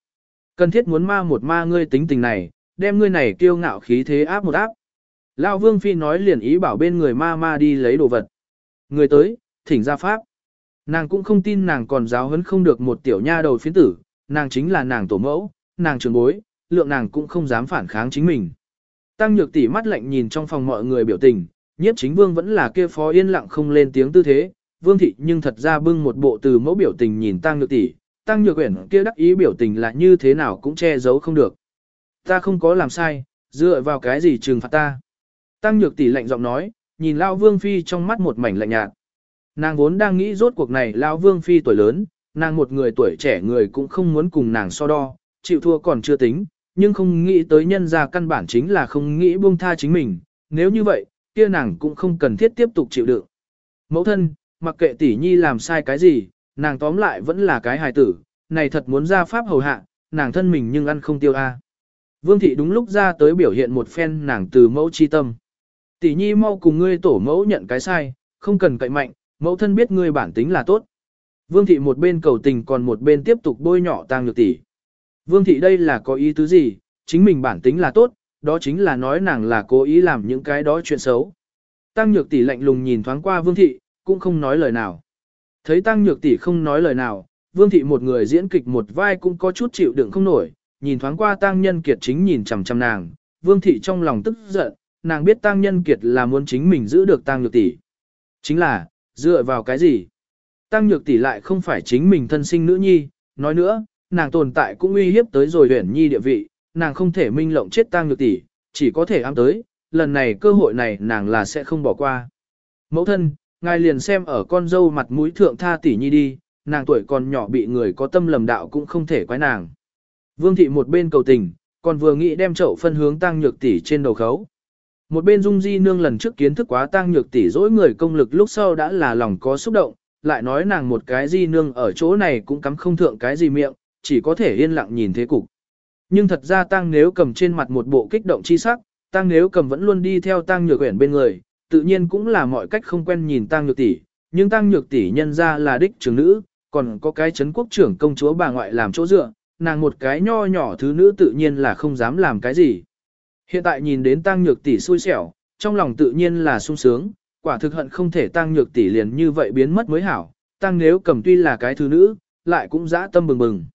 Cần thiết muốn ma một ma ngươi tính tình này, đem ngươi này kiêu ngạo khí thế áp một áp. Lão Vương Phi nói liền ý bảo bên người ma ma đi lấy đồ vật. Người tới, thỉnh ra pháp. Nàng cũng không tin nàng còn giáo huấn không được một tiểu nha đầu phiến tử, nàng chính là nàng tổ mẫu, nàng trường bối, lượng nàng cũng không dám phản kháng chính mình. Tăng nhược tỷ mắt lạnh nhìn trong phòng mọi người biểu tình, nhiếp chính vương vẫn là kia phó yên lặng không lên tiếng tư thế, vương thị nhưng thật ra bưng một bộ từ mẫu biểu tình nhìn tăng nhược tỷ, tăng nhược uyển kia đắc ý biểu tình là như thế nào cũng che giấu không được. Ta không có làm sai, dựa vào cái gì trừng phạt ta. Tăng nhược tỷ lạnh giọng nói, nhìn lao vương phi trong mắt một mảnh lạnh nhạt. Nàng vốn đang nghĩ rốt cuộc này lao vương phi tuổi lớn, nàng một người tuổi trẻ người cũng không muốn cùng nàng so đo, chịu thua còn chưa tính, nhưng không nghĩ tới nhân ra căn bản chính là không nghĩ buông tha chính mình, nếu như vậy, kia nàng cũng không cần thiết tiếp tục chịu đựng. Mẫu thân, mặc kệ tỷ nhi làm sai cái gì, nàng tóm lại vẫn là cái hài tử, này thật muốn ra pháp hầu hạ, nàng thân mình nhưng ăn không tiêu a. Vương thị đúng lúc ra tới biểu hiện một phen nàng từ mẫu chi tâm. Tỷ nhi mau cùng ngươi tổ mẫu nhận cái sai, không cần cậy mạnh, mẫu thân biết ngươi bản tính là tốt. Vương thị một bên cầu tình còn một bên tiếp tục bôi nhỏ tang nhược tỷ. Vương thị đây là có ý tứ gì, chính mình bản tính là tốt, đó chính là nói nàng là cố ý làm những cái đó chuyện xấu. Tăng nhược tỷ lạnh lùng nhìn thoáng qua vương thị, cũng không nói lời nào. Thấy tăng nhược tỷ không nói lời nào, vương thị một người diễn kịch một vai cũng có chút chịu đựng không nổi, nhìn thoáng qua tăng nhân kiệt chính nhìn chằm chằm nàng, vương thị trong lòng tức giận, nàng biết tăng nhân kiệt là muốn chính mình giữ được tăng nhược tỷ. Chính là, dựa vào cái gì? Tăng nhược tỷ lại không phải chính mình thân sinh nữ nhi, nói nữa, nàng tồn tại cũng uy hiếp tới rồi huyền nhi địa vị, nàng không thể minh lộng chết tăng nhược tỷ, chỉ có thể ám tới, lần này cơ hội này nàng là sẽ không bỏ qua. Mẫu thân, ngài liền xem ở con dâu mặt mũi thượng tha tỷ nhi đi, nàng tuổi còn nhỏ bị người có tâm lầm đạo cũng không thể quái nàng. Vương thị một bên cầu tình, còn vừa nghĩ đem chậu phân hướng tăng nhược tỷ trên đầu khấu. Một bên Dung Di nương lần trước kiến thức quá tăng nhược tỷ dỗi người công lực lúc sau đã là lòng có xúc động, lại nói nàng một cái Di nương ở chỗ này cũng cắm không thượng cái gì miệng, chỉ có thể yên lặng nhìn thế cục. Nhưng thật ra tăng nếu cầm trên mặt một bộ kích động chi sắc, tăng nếu cầm vẫn luôn đi theo tăng nhược uyển bên người, tự nhiên cũng là mọi cách không quen nhìn tăng nhược tỷ, nhưng tăng nhược tỷ nhân ra là đích trưởng nữ, còn có cái chấn quốc trưởng công chúa bà ngoại làm chỗ dựa, nàng một cái nho nhỏ thứ nữ tự nhiên là không dám làm cái gì. Hiện tại nhìn đến tăng nhược tỷ xui xẻo, trong lòng tự nhiên là sung sướng, quả thực hận không thể tăng nhược tỷ liền như vậy biến mất mới hảo, tăng nếu cầm tuy là cái thứ nữ, lại cũng dã tâm bừng bừng.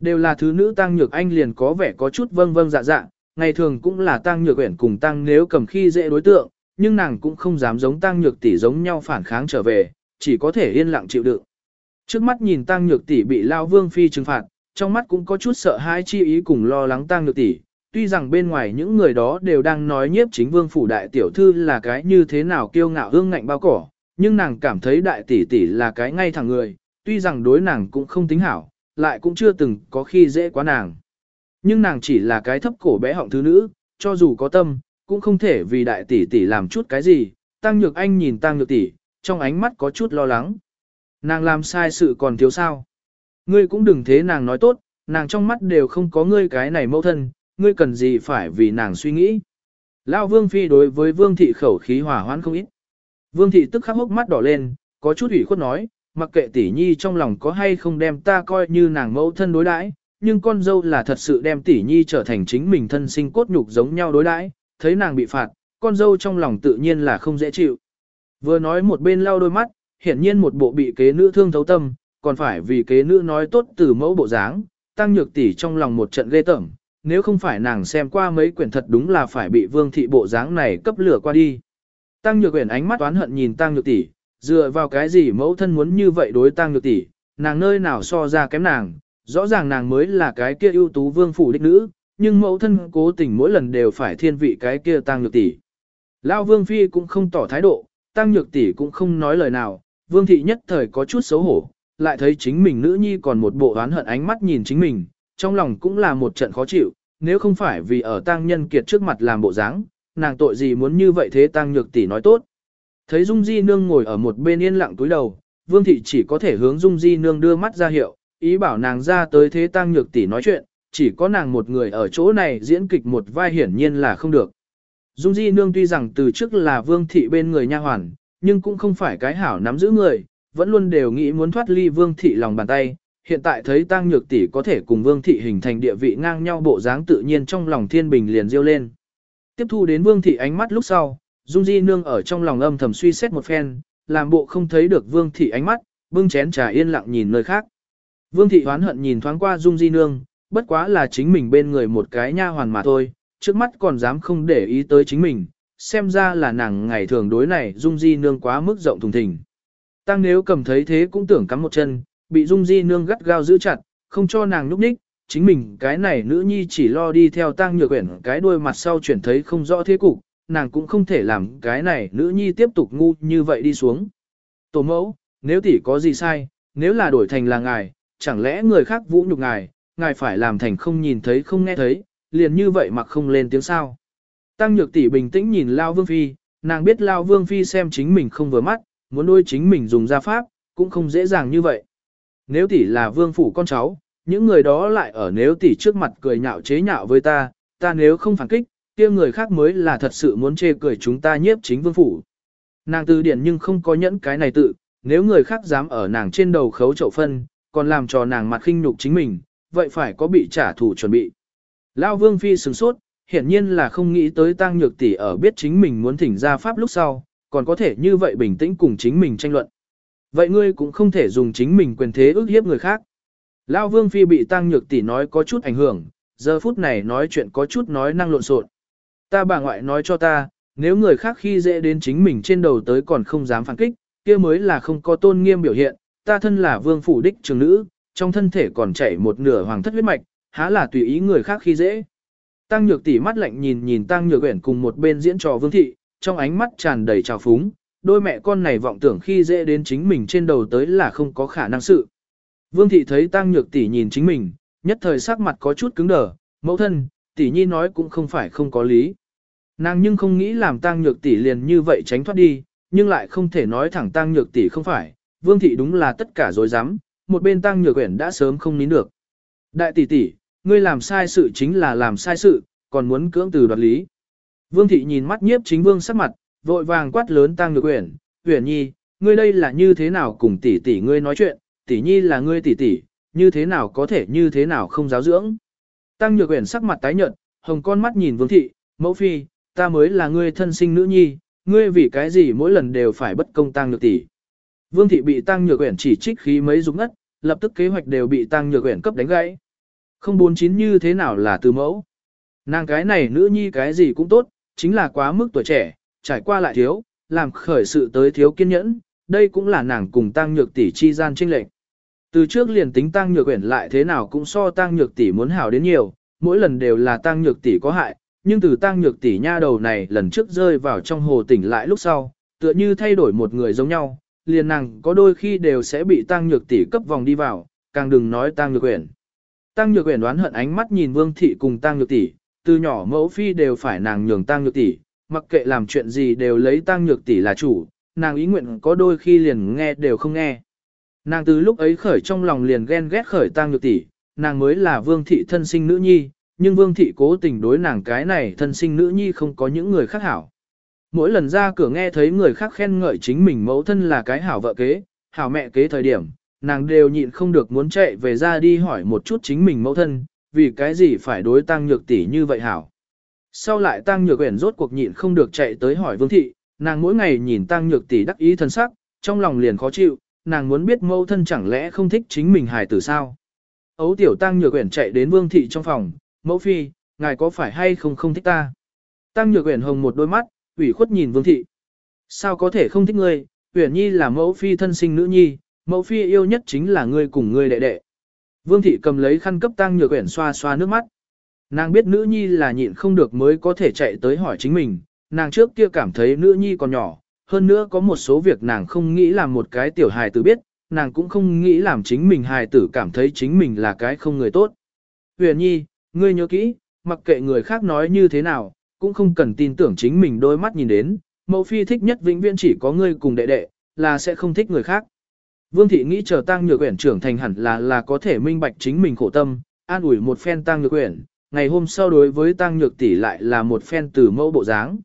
Đều là thứ nữ tăng nhược anh liền có vẻ có chút vâng vâng dạ dạ, ngày thường cũng là tăng nhược uyển cùng tăng nếu cầm khi dễ đối tượng, nhưng nàng cũng không dám giống tăng nhược tỷ giống nhau phản kháng trở về, chỉ có thể yên lặng chịu đựng. Trước mắt nhìn tăng nhược tỷ bị lao vương phi trừng phạt, trong mắt cũng có chút sợ hãi chi ý cùng lo lắng tăng nhược tỷ. Tuy rằng bên ngoài những người đó đều đang nói nhiếp chính vương phủ đại tiểu thư là cái như thế nào kiêu ngạo hương ngạnh bao cỏ, nhưng nàng cảm thấy đại tỷ tỷ là cái ngay thẳng người, tuy rằng đối nàng cũng không tính hảo, lại cũng chưa từng có khi dễ quá nàng. Nhưng nàng chỉ là cái thấp cổ bé họng thứ nữ, cho dù có tâm, cũng không thể vì đại tỷ tỷ làm chút cái gì. Tăng Nhược Anh nhìn Tăng Nhược tỷ, trong ánh mắt có chút lo lắng. Nàng làm sai sự còn thiếu sao. Ngươi cũng đừng thế nàng nói tốt, nàng trong mắt đều không có ngươi cái này mẫu thân, ngươi cần gì phải vì nàng suy nghĩ. Lão Vương Phi đối với Vương Thị khẩu khí hỏa hoãn không ít. Vương Thị tức khắc hốc mắt đỏ lên, có chút ủy khuất nói, mặc kệ tỷ nhi trong lòng có hay không đem ta coi như nàng mẫu thân đối đãi, nhưng con dâu là thật sự đem tỷ nhi trở thành chính mình thân sinh cốt nhục giống nhau đối đãi, thấy nàng bị phạt, con dâu trong lòng tự nhiên là không dễ chịu. Vừa nói một bên lau đôi mắt, hiển nhiên một bộ bị kế nữ thương thấu tâm, còn phải vì kế nữ nói tốt từ mẫu bộ dáng, tăng nhược tỷ trong lòng một trận ghê tởm, nếu không phải nàng xem qua mấy quyển thật đúng là phải bị vương thị bộ dáng này cấp lửa qua đi. Tăng nhược quyển ánh mắt oán hận nhìn tăng nhược tỷ, dựa vào cái gì mẫu thân muốn như vậy đối tăng nhược tỷ, nàng nơi nào so ra kém nàng, rõ ràng nàng mới là cái kia ưu tú vương phủ đích nữ, nhưng mẫu thân cố tình mỗi lần đều phải thiên vị cái kia tăng nhược tỷ. Lão vương phi cũng không tỏ thái độ, tăng nhược tỷ cũng không nói lời nào, vương thị nhất thời có chút xấu hổ, lại thấy chính mình nữ nhi còn một bộ oán hận ánh mắt nhìn chính mình, trong lòng cũng là một trận khó chịu, nếu không phải vì ở tăng nhân kiệt trước mặt làm bộ dáng, nàng tội gì muốn như vậy thế tăng nhược tỷ nói tốt. Thấy Dung Di Nương ngồi ở một bên yên lặng túi đầu, Vương Thị chỉ có thể hướng Dung Di Nương đưa mắt ra hiệu, ý bảo nàng ra tới thế tăng nhược tỷ nói chuyện, chỉ có nàng một người ở chỗ này diễn kịch một vai hiển nhiên là không được. Dung Di Nương tuy rằng từ trước là Vương Thị bên người nha hoàn, nhưng cũng không phải cái hảo nắm giữ người, vẫn luôn đều nghĩ muốn thoát ly Vương Thị lòng bàn tay. Hiện tại thấy Tăng Nhược Tỷ có thể cùng Vương Thị hình thành địa vị ngang nhau bộ dáng tự nhiên trong lòng Thiên Bình liền diêu lên. Tiếp thu đến Vương Thị ánh mắt lúc sau, Dung Di Nương ở trong lòng âm thầm suy xét một phen, làm bộ không thấy được Vương Thị ánh mắt, bưng chén trà yên lặng nhìn nơi khác. Vương Thị hoán hận nhìn thoáng qua Dung Di Nương, bất quá là chính mình bên người một cái nha hoàn mà thôi, trước mắt còn dám không để ý tới chính mình, xem ra là nàng ngày thường đối này Dung Di Nương quá mức rộng thùng thình. Tăng nếu cầm thấy thế cũng tưởng cắm một chân, bị Dung Di Nương gắt gao giữ chặt, không cho nàng núp ních, chính mình cái này nữ nhi chỉ lo đi theo tăng nhược quyển cái đuôi mặt sau chuyển thấy không rõ thế cục, nàng cũng không thể làm cái này nữ nhi tiếp tục ngu như vậy đi xuống. Tổ mẫu, nếu tỷ có gì sai, nếu là đổi thành là ngài, chẳng lẽ người khác vũ nhục ngài, ngài phải làm thành không nhìn thấy không nghe thấy, liền như vậy mặc không lên tiếng sao. Tăng nhược tỷ bình tĩnh nhìn Lao Vương Phi, nàng biết Lao Vương Phi xem chính mình không vừa mắt, muốn nuôi chính mình dùng gia pháp, cũng không dễ dàng như vậy. Nếu tỷ là vương phủ con cháu, những người đó lại ở nếu tỷ trước mặt cười nhạo chế nhạo với ta, ta nếu không phản kích, kia người khác mới là thật sự muốn chê cười chúng ta nhiếp chính vương phủ. Nàng từ điển nhưng không có nhẫn cái này tự, nếu người khác dám ở nàng trên đầu khấu chậu phân, còn làm cho nàng mặt khinh nhục chính mình, vậy phải có bị trả thù chuẩn bị. Lao vương phi sừng sốt, hiển nhiên là không nghĩ tới tăng nhược tỷ ở biết chính mình muốn thỉnh ra pháp lúc sau, còn có thể như vậy bình tĩnh cùng chính mình tranh luận. Vậy ngươi cũng không thể dùng chính mình quyền thế ức hiếp người khác. Lao vương phi bị tăng nhược tỷ nói có chút ảnh hưởng, giờ phút này nói chuyện có chút nói năng lộn xộn. Ta bà ngoại nói cho ta, nếu người khác khi dễ đến chính mình trên đầu tới còn không dám phản kích, kia mới là không có tôn nghiêm biểu hiện, ta thân là vương phủ đích trường nữ, trong thân thể còn chảy một nửa hoàng thất huyết mạch, há là tùy ý người khác khi dễ. Tăng nhược tỷ mắt lạnh nhìn nhìn tăng nhược uyển cùng một bên diễn trò vương thị, trong ánh mắt tràn đầy trào phúng, đôi mẹ con này vọng tưởng khi dễ đến chính mình trên đầu tới là không có khả năng sự. Vương thị thấy tăng nhược tỷ nhìn chính mình, nhất thời sắc mặt có chút cứng đờ, mẫu thân, tỷ nhi nói cũng không phải không có lý. Nàng nhưng không nghĩ làm tăng nhược tỷ liền như vậy tránh thoát đi, nhưng lại không thể nói thẳng tăng nhược tỷ không phải, vương thị đúng là tất cả dối rắm một bên tăng nhược quyển đã sớm không nín được. Đại tỷ tỷ, ngươi làm sai sự chính là làm sai sự, còn muốn cưỡng từ đoạt lý. Vương thị nhìn mắt nhiếp chính vương sắc mặt, vội vàng quát lớn tăng nhược uyển, uyển nhi, ngươi đây là như thế nào cùng tỷ tỷ ngươi nói chuyện, tỷ nhi là ngươi tỷ tỷ, như thế nào có thể như thế nào không giáo dưỡng. Tăng nhược uyển sắc mặt tái nhợt, hồng con mắt nhìn vương thị, mẫu phi, ta mới là ngươi thân sinh nữ nhi, ngươi vì cái gì mỗi lần đều phải bất công tăng nhược tỷ. Vương thị bị tăng nhược uyển chỉ trích khí mấy rúng ngất, lập tức kế hoạch đều bị tăng nhược uyển cấp đánh gãy. Không bốn chín như thế nào là từ mẫu. Nàng cái này nữ nhi cái gì cũng tốt, chính là quá mức tuổi trẻ, trải qua lại thiếu, làm khởi sự tới thiếu kiên nhẫn, đây cũng là nàng cùng tăng nhược tỷ chi gian chênh lệch. Từ trước liền tính tăng nhược quyển lại thế nào cũng so tăng nhược tỷ muốn hảo đến nhiều, mỗi lần đều là tăng nhược tỷ có hại, nhưng từ tăng nhược tỷ nha đầu này lần trước rơi vào trong hồ tỉnh lại lúc sau, tựa như thay đổi một người giống nhau, liền nàng có đôi khi đều sẽ bị tăng nhược tỷ cấp vòng đi vào, càng đừng nói tăng nhược quyển. Tăng nhược quyển đoán hận ánh mắt nhìn vương thị cùng tăng nhược tỷ, từ nhỏ mẫu phi đều phải nàng nhường tăng nhược tỷ, mặc kệ làm chuyện gì đều lấy tăng nhược tỷ là chủ, nàng ý nguyện có đôi khi liền nghe đều không nghe. Nàng từ lúc ấy khởi trong lòng liền ghen ghét khởi tăng nhược tỷ, nàng mới là vương thị thân sinh nữ nhi, nhưng vương thị cố tình đối nàng cái này thân sinh nữ nhi không có những người khác hảo. Mỗi lần ra cửa nghe thấy người khác khen ngợi chính mình mẫu thân là cái hảo vợ kế, hảo mẹ kế thời điểm, nàng đều nhịn không được muốn chạy về ra đi hỏi một chút chính mình mẫu thân, vì cái gì phải đối tăng nhược tỷ như vậy hảo. Sau lại tăng nhược Uyển rốt cuộc nhịn không được chạy tới hỏi vương thị, nàng mỗi ngày nhìn tăng nhược tỷ đắc ý thân sắc, trong lòng liền khó chịu, nàng muốn biết mẫu thân chẳng lẽ không thích chính mình hài tử sao. Ấu tiểu tăng nhược Uyển chạy đến vương thị trong phòng, mẫu phi, ngài có phải hay không không thích ta. Tăng nhược Uyển hồng một đôi mắt, ủy khuất nhìn vương thị. Sao có thể không thích ngươi, Uyển nhi là mẫu phi thân sinh nữ nhi, mẫu phi yêu nhất chính là ngươi cùng ngươi đệ đệ. Vương thị cầm lấy khăn cấp tăng nhược Uyển xoa xoa nước mắt. Nàng biết nữ nhi là nhịn không được mới có thể chạy tới hỏi chính mình, nàng trước kia cảm thấy nữ nhi còn nhỏ, hơn nữa có một số việc nàng không nghĩ làm một cái tiểu hài tử biết, nàng cũng không nghĩ làm chính mình hài tử cảm thấy chính mình là cái không người tốt. Huyền nhi, ngươi nhớ kỹ, mặc kệ người khác nói như thế nào, cũng không cần tin tưởng chính mình đôi mắt nhìn đến, mẫu phi thích nhất vĩnh viễn chỉ có ngươi cùng đệ đệ, là sẽ không thích người khác. Vương thị nghĩ chờ tăng nhược quyển trưởng thành hẳn là là có thể minh bạch chính mình khổ tâm, an ủi một phen tăng nhược quyển, ngày hôm sau đối với tăng nhược tỷ lại là một phen từ mẫu bộ dáng.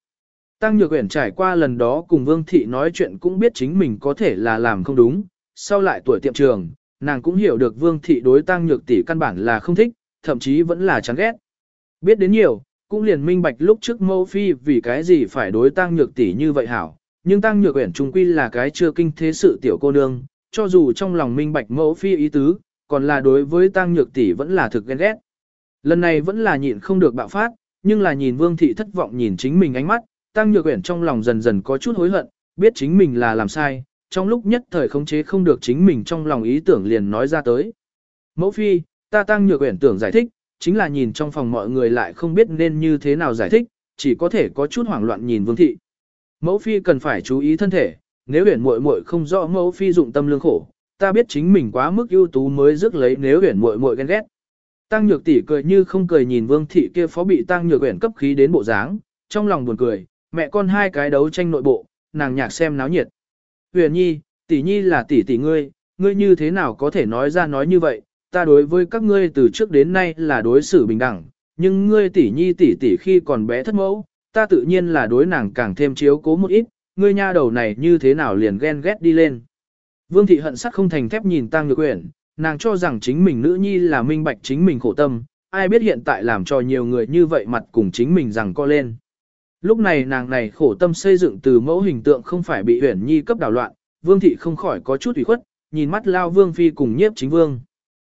Tăng nhược uyển trải qua lần đó cùng Vương thị nói chuyện cũng biết chính mình có thể là làm không đúng, sau lại tuổi tiệm trường, nàng cũng hiểu được Vương thị đối tăng nhược tỷ căn bản là không thích, thậm chí vẫn là chán ghét. Biết đến nhiều, cũng liền minh bạch lúc trước mẫu phi vì cái gì phải đối tăng nhược tỷ như vậy hảo, nhưng tăng nhược uyển trung quy là cái chưa kinh thế sự tiểu cô nương, cho dù trong lòng minh bạch mẫu phi ý tứ, còn là đối với tăng nhược tỷ vẫn là thực ghen ghét. Lần này vẫn là nhịn không được bạo phát, nhưng là nhìn vương thị thất vọng nhìn chính mình ánh mắt, tăng nhược Uyển trong lòng dần dần có chút hối hận, biết chính mình là làm sai, trong lúc nhất thời khống chế không được chính mình trong lòng ý tưởng liền nói ra tới. Mẫu phi, ta tăng nhược Uyển tưởng giải thích, chính là nhìn trong phòng mọi người lại không biết nên như thế nào giải thích, chỉ có thể có chút hoảng loạn nhìn vương thị. Mẫu phi cần phải chú ý thân thể, nếu Uyển muội muội không rõ mẫu phi dụng tâm lương khổ, ta biết chính mình quá mức ưu tú mới rước lấy nếu Uyển muội muội ghen ghét. Tăng nhược tỷ cười như không cười nhìn vương thị kia phó bị tăng nhược Quyển cấp khí đến bộ dáng, trong lòng buồn cười, mẹ con hai cái đấu tranh nội bộ, nàng nhạc xem náo nhiệt. Huyền nhi, tỷ nhi là tỷ tỷ ngươi, ngươi như thế nào có thể nói ra nói như vậy, ta đối với các ngươi từ trước đến nay là đối xử bình đẳng, nhưng ngươi tỷ nhi tỷ tỷ khi còn bé thất mẫu, ta tự nhiên là đối nàng càng thêm chiếu cố một ít, ngươi nha đầu này như thế nào liền ghen ghét đi lên. Vương thị hận sắc không thành thép nhìn Tăng Nhược Uyển, nàng cho rằng chính mình nữ nhi là minh bạch chính mình khổ tâm, ai biết hiện tại làm cho nhiều người như vậy mặt cùng chính mình rằng co lên. Lúc này nàng này khổ tâm xây dựng từ mẫu hình tượng không phải bị huyển Nhi cấp đảo loạn, Vương thị không khỏi có chút ủy khuất, nhìn mắt Lao Vương phi cùng nhiếp chính vương.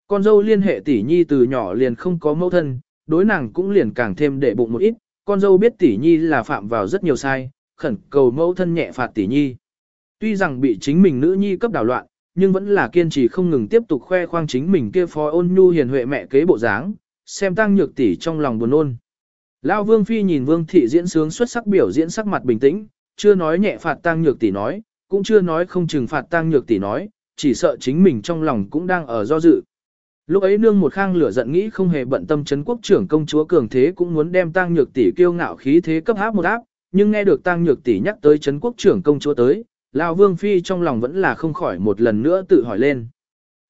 Con dâu liên hệ tỷ nhi từ nhỏ liền không có mẫu thân, đối nàng cũng liền càng thêm để bụng một ít, con dâu biết tỷ nhi là phạm vào rất nhiều sai, khẩn cầu mẫu thân nhẹ phạt tỷ nhi. Tuy rằng bị chính mình nữ nhi cấp đảo loạn, nhưng vẫn là kiên trì không ngừng tiếp tục khoe khoang chính mình kia phó ôn nhu hiền huệ mẹ kế bộ dáng, xem tăng nhược tỷ trong lòng buồn ôn. Lão Vương phi nhìn Vương thị diễn sướng xuất sắc biểu diễn sắc mặt bình tĩnh, chưa nói nhẹ phạt tăng nhược tỷ nói, cũng chưa nói không trừng phạt tăng nhược tỷ nói, chỉ sợ chính mình trong lòng cũng đang ở do dự. Lúc ấy nương một khang lửa giận nghĩ không hề bận tâm chấn quốc trưởng công chúa cường thế cũng muốn đem tăng nhược tỷ kiêu ngạo khí thế cấp áp một áp, nhưng nghe được tăng nhược tỷ nhắc tới chấn quốc trưởng công chúa tới, lão vương phi trong lòng vẫn là không khỏi một lần nữa tự hỏi lên.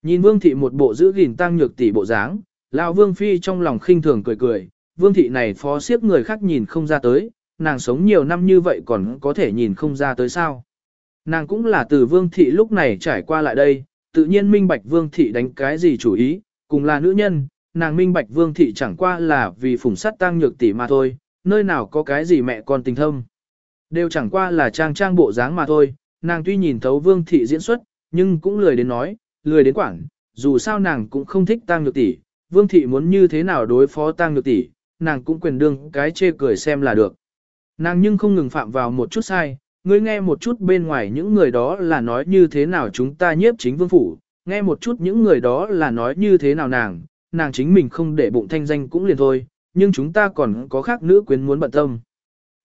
Nhìn vương thị một bộ giữ gìn tăng nhược tỷ bộ dáng, lão vương phi trong lòng khinh thường cười cười, vương thị này phó siếp người khác nhìn không ra tới, nàng sống nhiều năm như vậy còn có thể nhìn không ra tới sao. Nàng cũng là từ vương thị lúc này trải qua lại đây, tự nhiên minh bạch vương thị đánh cái gì chủ ý, cùng là nữ nhân, nàng minh bạch vương thị chẳng qua là vì phủng sắt tăng nhược tỷ mà thôi, nơi nào có cái gì mẹ con tình thâm. Đều chẳng qua là trang trang bộ dáng mà thôi, nàng tuy nhìn thấu vương thị diễn xuất, nhưng cũng lười đến nói, lười đến quảng, dù sao nàng cũng không thích tăng nhược tỷ, vương thị muốn như thế nào đối phó tăng nhược tỷ, nàng cũng quyền đương cái chê cười xem là được. Nàng nhưng không ngừng phạm vào một chút sai, ngươi nghe một chút bên ngoài những người đó là nói như thế nào chúng ta nhiếp chính vương phủ, nghe một chút những người đó là nói như thế nào nàng, nàng chính mình không để bụng thanh danh cũng liền thôi, nhưng chúng ta còn có khác nữ quyến muốn bận tâm.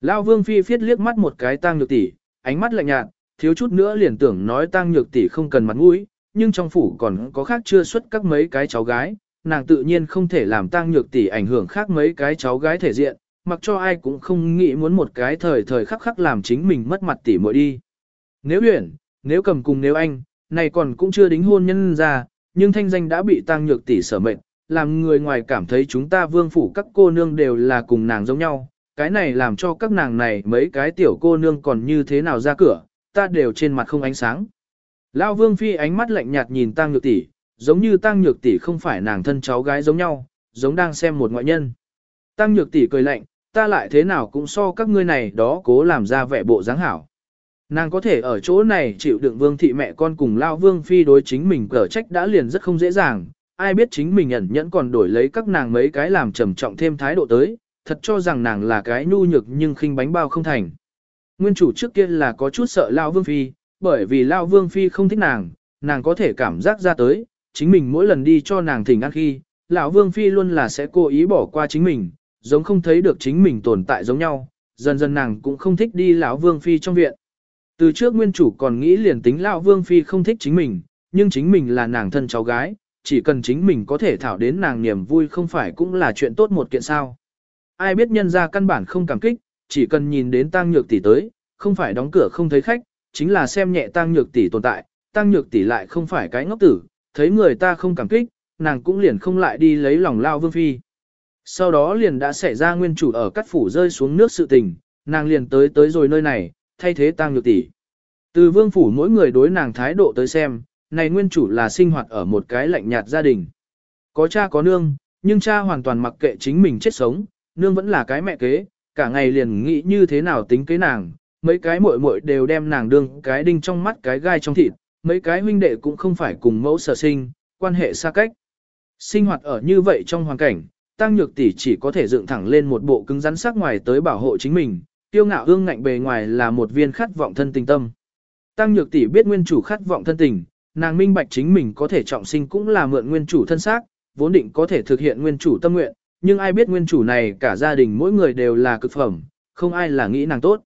Lao vương phi phiết liếc mắt một cái tang nhược tỷ, ánh mắt lạnh nhạt, thiếu chút nữa liền tưởng nói tang nhược tỷ không cần mặt mũi, nhưng trong phủ còn có khác chưa xuất các mấy cái cháu gái, nàng tự nhiên không thể làm tang nhược tỷ ảnh hưởng khác mấy cái cháu gái thể diện, mặc cho ai cũng không nghĩ muốn một cái thời thời khắc khắc làm chính mình mất mặt tỷ muội đi. Nếu huyền, nếu cầm cùng nếu anh, này còn cũng chưa đính hôn nhân ra, nhưng thanh danh đã bị tăng nhược tỷ sở mệnh, làm người ngoài cảm thấy chúng ta vương phủ các cô nương đều là cùng nàng giống nhau, cái này làm cho các nàng này mấy cái tiểu cô nương còn như thế nào ra cửa, ta đều trên mặt không ánh sáng. Lão vương phi ánh mắt lạnh nhạt nhìn tăng nhược tỷ, giống như tăng nhược tỷ không phải nàng thân cháu gái giống nhau, giống đang xem một ngoại nhân. Tăng nhược tỷ cười lạnh, ta lại thế nào cũng so các ngươi này đó cố làm ra vẻ bộ dáng hảo. Nàng có thể ở chỗ này chịu đựng vương thị mẹ con cùng lao vương phi đối chính mình cở trách đã liền rất không dễ dàng, ai biết chính mình ẩn nhẫn còn đổi lấy các nàng mấy cái làm trầm trọng thêm thái độ tới, thật cho rằng nàng là cái nhu nhược nhưng khinh bánh bao không thành. Nguyên chủ trước kia là có chút sợ lao vương phi, bởi vì lao vương phi không thích nàng, nàng có thể cảm giác ra tới, chính mình mỗi lần đi cho nàng thỉnh ăn khi, lão vương phi luôn là sẽ cố ý bỏ qua chính mình, giống không thấy được chính mình tồn tại giống nhau, dần dần nàng cũng không thích đi lão vương phi trong viện. Từ trước nguyên chủ còn nghĩ liền tính lão vương phi không thích chính mình, nhưng chính mình là nàng thân cháu gái, chỉ cần chính mình có thể thảo đến nàng niềm vui không phải cũng là chuyện tốt một kiện sao. Ai biết nhân ra căn bản không cảm kích, chỉ cần nhìn đến tăng nhược tỷ tới, không phải đóng cửa không thấy khách, chính là xem nhẹ tăng nhược tỷ tồn tại, tăng nhược tỷ lại không phải cái ngốc tử, thấy người ta không cảm kích, nàng cũng liền không lại đi lấy lòng lao vương phi. Sau đó liền đã xảy ra nguyên chủ ở cắt phủ rơi xuống nước sự tình, nàng liền tới tới rồi nơi này, thay thế tăng nhược tỷ. Từ vương phủ mỗi người đối nàng thái độ tới xem, này nguyên chủ là sinh hoạt ở một cái lạnh nhạt gia đình. Có cha có nương, nhưng cha hoàn toàn mặc kệ chính mình chết sống, nương vẫn là cái mẹ kế, cả ngày liền nghĩ như thế nào tính kế nàng, mấy cái muội muội đều đem nàng đương cái đinh trong mắt cái gai trong thịt, mấy cái huynh đệ cũng không phải cùng mẫu sở sinh, quan hệ xa cách. Sinh hoạt ở như vậy trong hoàn cảnh, tăng nhược tỷ chỉ có thể dựng thẳng lên một bộ cứng rắn sắc ngoài tới bảo hộ chính mình, tiêu ngạo ương ngạnh bề ngoài là một viên khát vọng thân tình tâm. Tăng nhược tỷ biết nguyên chủ khát vọng thân tình, nàng minh bạch chính mình có thể trọng sinh cũng là mượn nguyên chủ thân xác, vốn định có thể thực hiện nguyên chủ tâm nguyện, nhưng ai biết nguyên chủ này cả gia đình mỗi người đều là cực phẩm, không ai là nghĩ nàng tốt.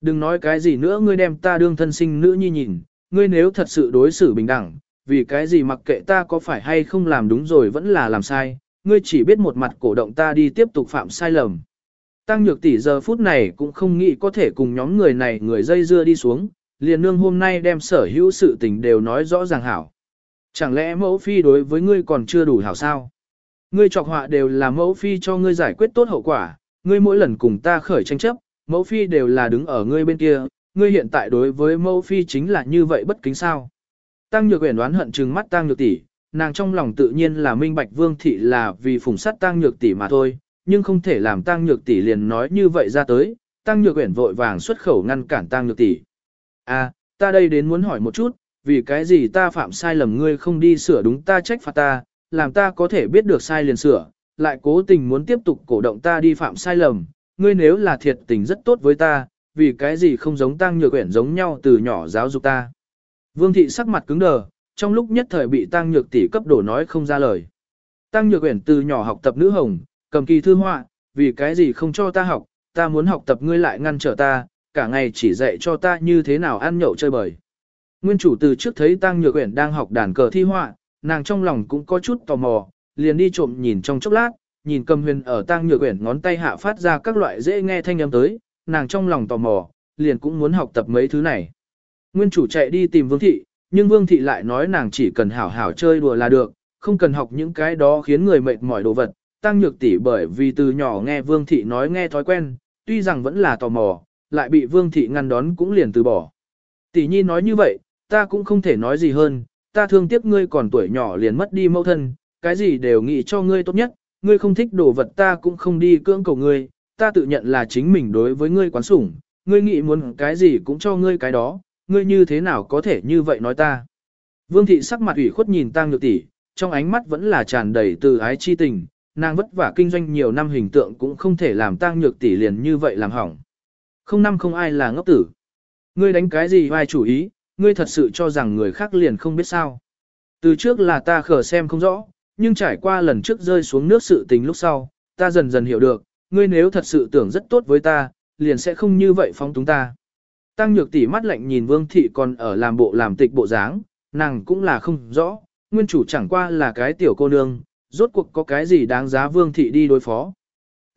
Đừng nói cái gì nữa ngươi đem ta đương thân sinh nữ nhi nhìn, ngươi nếu thật sự đối xử bình đẳng, vì cái gì mặc kệ ta có phải hay không làm đúng rồi vẫn là làm sai, ngươi chỉ biết một mặt cổ động ta đi tiếp tục phạm sai lầm. Tăng nhược tỷ giờ phút này cũng không nghĩ có thể cùng nhóm người này người dây dưa đi xuống, liền nương hôm nay đem sở hữu sự tình đều nói rõ ràng hảo. Chẳng lẽ mẫu phi đối với ngươi còn chưa đủ hảo sao? Ngươi trọc họa đều là mẫu phi cho ngươi giải quyết tốt hậu quả, ngươi mỗi lần cùng ta khởi tranh chấp, mẫu phi đều là đứng ở ngươi bên kia, ngươi hiện tại đối với mẫu phi chính là như vậy bất kính sao. Tăng nhược uyển đoán hận trừng mắt tăng nhược tỷ, nàng trong lòng tự nhiên là minh bạch vương thị là vì phùng sát tăng nhược tỷ mà thôi, nhưng không thể làm tăng nhược tỷ liền nói như vậy ra tới, tăng nhược uyển vội vàng xuất khẩu ngăn cản tăng nhược tỷ. À, ta đây đến muốn hỏi một chút, vì cái gì ta phạm sai lầm ngươi không đi sửa đúng ta trách phạt ta, làm ta có thể biết được sai liền sửa, lại cố tình muốn tiếp tục cổ động ta đi phạm sai lầm, ngươi nếu là thiệt tình rất tốt với ta, vì cái gì không giống tăng nhược quyển giống nhau từ nhỏ giáo dục ta. Vương thị sắc mặt cứng đờ, trong lúc nhất thời bị tăng nhược tỷ cấp đổ nói không ra lời. Tăng nhược quyển từ nhỏ học tập nữ hồng, cầm kỳ thư họa, vì cái gì không cho ta học, ta muốn học tập ngươi lại ngăn trở ta, cả ngày chỉ dạy cho ta như thế nào ăn nhậu chơi bời. Nguyên chủ từ trước thấy Tăng Nhược quyển đang học đàn cờ thi họa, nàng trong lòng cũng có chút tò mò, liền đi trộm nhìn trong chốc lát, nhìn Cầm Huyền ở tang Nhược quyển ngón tay hạ phát ra các loại dễ nghe thanh âm tới, nàng trong lòng tò mò, liền cũng muốn học tập mấy thứ này. Nguyên chủ chạy đi tìm Vương thị, nhưng Vương thị lại nói nàng chỉ cần hảo hảo chơi đùa là được, không cần học những cái đó khiến người mệt mỏi đồ vật. Tăng Nhược tỷ bởi vì từ nhỏ nghe Vương thị nói nghe thói quen, tuy rằng vẫn là tò mò, lại bị Vương thị ngăn đón cũng liền từ bỏ. Tỷ nhi nói như vậy, ta cũng không thể nói gì hơn, ta thương tiếc ngươi còn tuổi nhỏ liền mất đi mẫu thân, cái gì đều nghĩ cho ngươi tốt nhất, ngươi không thích đồ vật ta cũng không đi cưỡng cầu ngươi, ta tự nhận là chính mình đối với ngươi quán sủng, ngươi nghĩ muốn cái gì cũng cho ngươi cái đó, ngươi như thế nào có thể như vậy nói ta. Vương thị sắc mặt ủy khuất nhìn tang nhược tỷ, trong ánh mắt vẫn là tràn đầy từ ái chi tình, nàng vất vả kinh doanh nhiều năm hình tượng cũng không thể làm tang nhược tỷ liền như vậy làm hỏng. Không năm không ai là ngốc tử. Ngươi đánh cái gì vai chủ ý, ngươi thật sự cho rằng người khác liền không biết sao. Từ trước là ta khờ xem không rõ, nhưng trải qua lần trước rơi xuống nước sự tình lúc sau, ta dần dần hiểu được, ngươi nếu thật sự tưởng rất tốt với ta, liền sẽ không như vậy phóng túng ta. Tăng nhược tỷ mắt lạnh nhìn vương thị còn ở làm bộ làm tịch bộ dáng, nàng cũng là không rõ, nguyên chủ chẳng qua là cái tiểu cô nương, rốt cuộc có cái gì đáng giá vương thị đi đối phó.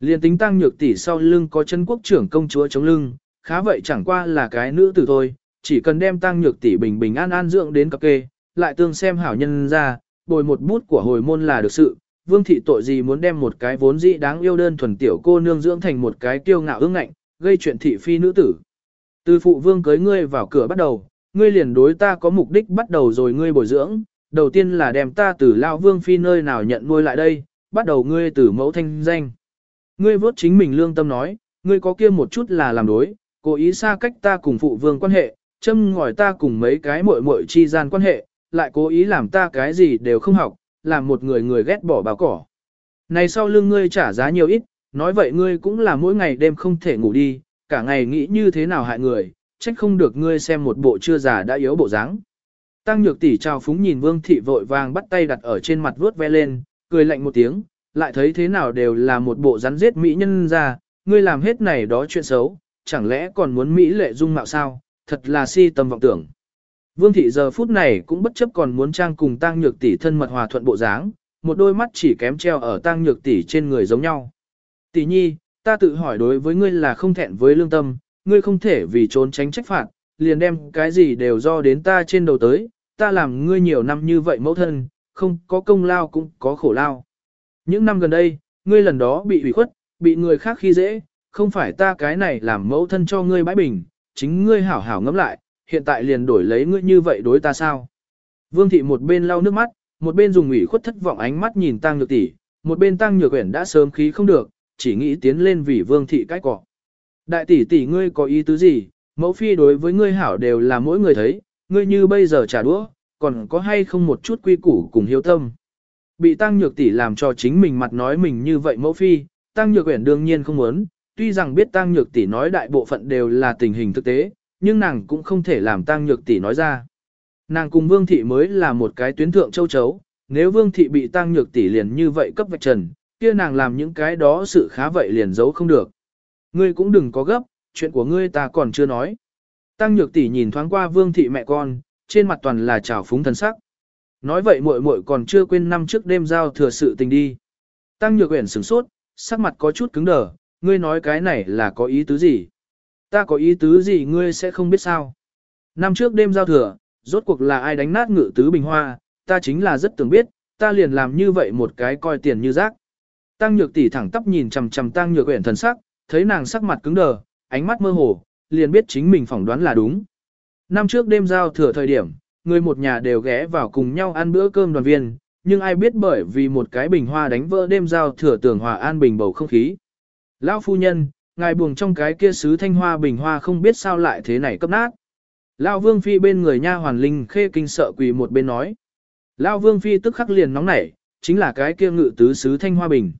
Liền tính tăng nhược tỷ sau lưng có chân quốc trưởng công chúa chống lưng, khá vậy chẳng qua là cái nữ tử thôi, chỉ cần đem tăng nhược tỷ bình bình an an dưỡng đến cập kê, lại tương xem hảo nhân ra, bồi một bút của hồi môn là được sự. Vương thị tội gì muốn đem một cái vốn dĩ đáng yêu đơn thuần tiểu cô nương dưỡng thành một cái kiêu ngạo ương ngạnh, gây chuyện thị phi nữ tử. Từ phụ vương cưới ngươi vào cửa bắt đầu, ngươi liền đối ta có mục đích bắt đầu rồi ngươi bồi dưỡng, đầu tiên là đem ta từ lão vương phi nơi nào nhận nuôi lại đây, bắt đầu ngươi từ mẫu thanh danh. Ngươi vốt chính mình lương tâm nói, ngươi có kia một chút là làm đối, cố ý xa cách ta cùng phụ vương quan hệ, châm ngòi ta cùng mấy cái muội muội chi gian quan hệ, lại cố ý làm ta cái gì đều không học, làm một người người ghét bỏ báo cỏ. Này sau lưng ngươi trả giá nhiều ít, nói vậy ngươi cũng là mỗi ngày đêm không thể ngủ đi, cả ngày nghĩ như thế nào hại người, trách không được ngươi xem một bộ chưa già đã yếu bộ dáng. Tăng nhược tỷ trao phúng nhìn vương thị vội vàng bắt tay đặt ở trên mặt vuốt ve lên, cười lạnh một tiếng, lại thấy thế nào đều là một bộ rắn giết mỹ nhân ra, ngươi làm hết này đó chuyện xấu, chẳng lẽ còn muốn mỹ lệ dung mạo sao, thật là si tâm vọng tưởng. Vương thị giờ phút này cũng bất chấp còn muốn trang cùng tang nhược tỷ thân mật hòa thuận bộ dáng, một đôi mắt chỉ kém treo ở tang nhược tỷ trên người giống nhau. Tỷ nhi, ta tự hỏi đối với ngươi là không thẹn với lương tâm, ngươi không thể vì trốn tránh trách phạt, liền đem cái gì đều do đến ta trên đầu tới, ta làm ngươi nhiều năm như vậy mẫu thân, không có công lao cũng có khổ lao. Những năm gần đây, ngươi lần đó bị ủy khuất, bị người khác khi dễ, không phải ta cái này làm mẫu thân cho ngươi bãi bình, chính ngươi hảo hảo ngẫm lại, hiện tại liền đổi lấy ngươi như vậy đối ta sao? Vương thị một bên lau nước mắt, một bên dùng ủy khuất thất vọng ánh mắt nhìn Tăng Nhược tỷ, một bên Tăng Nhược Uyển đã sớm khí không được, chỉ nghĩ tiến lên vì Vương thị cái cọ. Đại tỷ tỷ ngươi có ý tứ gì? Mẫu phi đối với ngươi hảo đều là mỗi người thấy, ngươi như bây giờ trả đũa, còn có hay không một chút quy củ cùng hiếu tâm. Bị Tăng Nhược tỷ làm cho chính mình mặt nói mình như vậy mẫu phi, Tăng Nhược Uyển đương nhiên không muốn, tuy rằng biết Tăng Nhược tỷ nói đại bộ phận đều là tình hình thực tế, nhưng nàng cũng không thể làm Tăng Nhược tỷ nói ra. Nàng cùng Vương thị mới là một cái tuyến thượng châu chấu, nếu Vương thị bị Tăng Nhược tỷ liền như vậy cấp vạch trần, kia nàng làm những cái đó sự khá vậy liền giấu không được. Ngươi cũng đừng có gấp, chuyện của ngươi ta còn chưa nói. Tăng Nhược tỷ nhìn thoáng qua Vương thị mẹ con, trên mặt toàn là trào phúng thần sắc. Nói vậy muội muội còn chưa quên năm trước đêm giao thừa sự tình đi. Tăng Nhược Uyển sửng sốt, sắc mặt có chút cứng đờ, ngươi nói cái này là có ý tứ gì? Ta có ý tứ gì ngươi sẽ không biết sao? Năm trước đêm giao thừa, rốt cuộc là ai đánh nát ngự tứ bình hoa, ta chính là rất tưởng biết, ta liền làm như vậy một cái coi tiền như rác. Tăng Nhược tỷ thẳng tắp nhìn chằm chằm Tăng Nhược Uyển thần sắc, thấy nàng sắc mặt cứng đờ, ánh mắt mơ hồ, liền biết chính mình phỏng đoán là đúng. Năm trước đêm giao thừa thời điểm, người một nhà đều ghé vào cùng nhau ăn bữa cơm đoàn viên, nhưng ai biết bởi vì một cái bình hoa đánh vỡ đêm giao thừa tưởng hòa an bình bầu không khí. Lão phu nhân, ngài buồng trong cái kia sứ thanh hoa bình hoa không biết sao lại thế này cấp nát. Lão vương phi bên người nha hoàn linh khê kinh sợ quỳ một bên nói. Lão vương phi tức khắc liền nóng nảy, chính là cái kia ngự tứ sứ thanh hoa bình.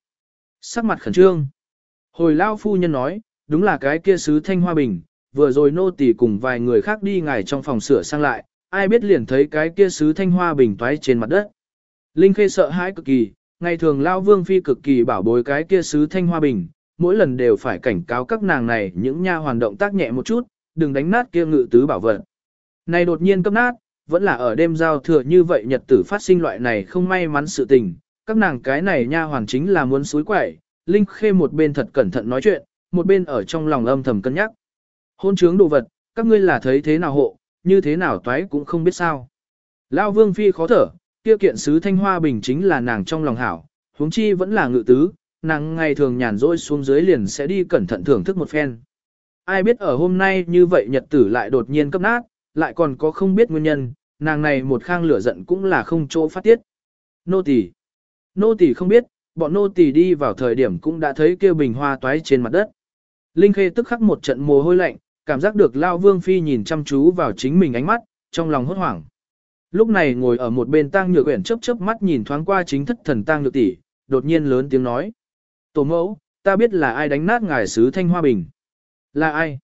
Sắc mặt khẩn trương. Hồi lão phu nhân nói, đúng là cái kia sứ thanh hoa bình, vừa rồi nô tỳ cùng vài người khác đi ngài trong phòng sửa sang lại, ai biết liền thấy cái kia sứ thanh hoa bình toái trên mặt đất. Linh Khê sợ hãi cực kỳ, ngày thường lão Vương Phi cực kỳ bảo bối cái kia sứ thanh hoa bình, mỗi lần đều phải cảnh cáo các nàng này những nha hoàn động tác nhẹ một chút, đừng đánh nát kia ngự tứ bảo vật. Này đột nhiên cấp nát, vẫn là ở đêm giao thừa như vậy nhật tử phát sinh loại này không may mắn sự tình, các nàng cái này nha hoàn chính là muốn suối quẩy, Linh Khê một bên thật cẩn thận nói chuyện, một bên ở trong lòng âm thầm cân nhắc. Hôn trướng đồ vật, các ngươi là thấy thế nào hộ, như thế nào toái cũng không biết sao. Lão Vương Phi khó thở, kia kiện sứ thanh hoa bình chính là nàng trong lòng hảo, huống chi vẫn là ngự tứ, nàng ngày thường nhàn rỗi xuống dưới liền sẽ đi cẩn thận thưởng thức một phen. Ai biết ở hôm nay như vậy nhật tử lại đột nhiên cấp nát, lại còn có không biết nguyên nhân, nàng này một khang lửa giận cũng là không chỗ phát tiết. Nô tỳ, Nô tỳ không biết, bọn nô tỳ đi vào thời điểm cũng đã thấy kia bình hoa toái trên mặt đất. Linh Khê tức khắc một trận mồ hôi lạnh, cảm giác được Lao Vương Phi nhìn chăm chú vào chính mình ánh mắt, trong lòng hốt hoảng. Lúc này ngồi ở một bên tang nhược uyển chớp chớp mắt nhìn thoáng qua chính thất thần tang nhược tỷ, đột nhiên lớn tiếng nói. Tổ mẫu, ta biết là ai đánh nát ngài sứ thanh hoa bình. Là ai?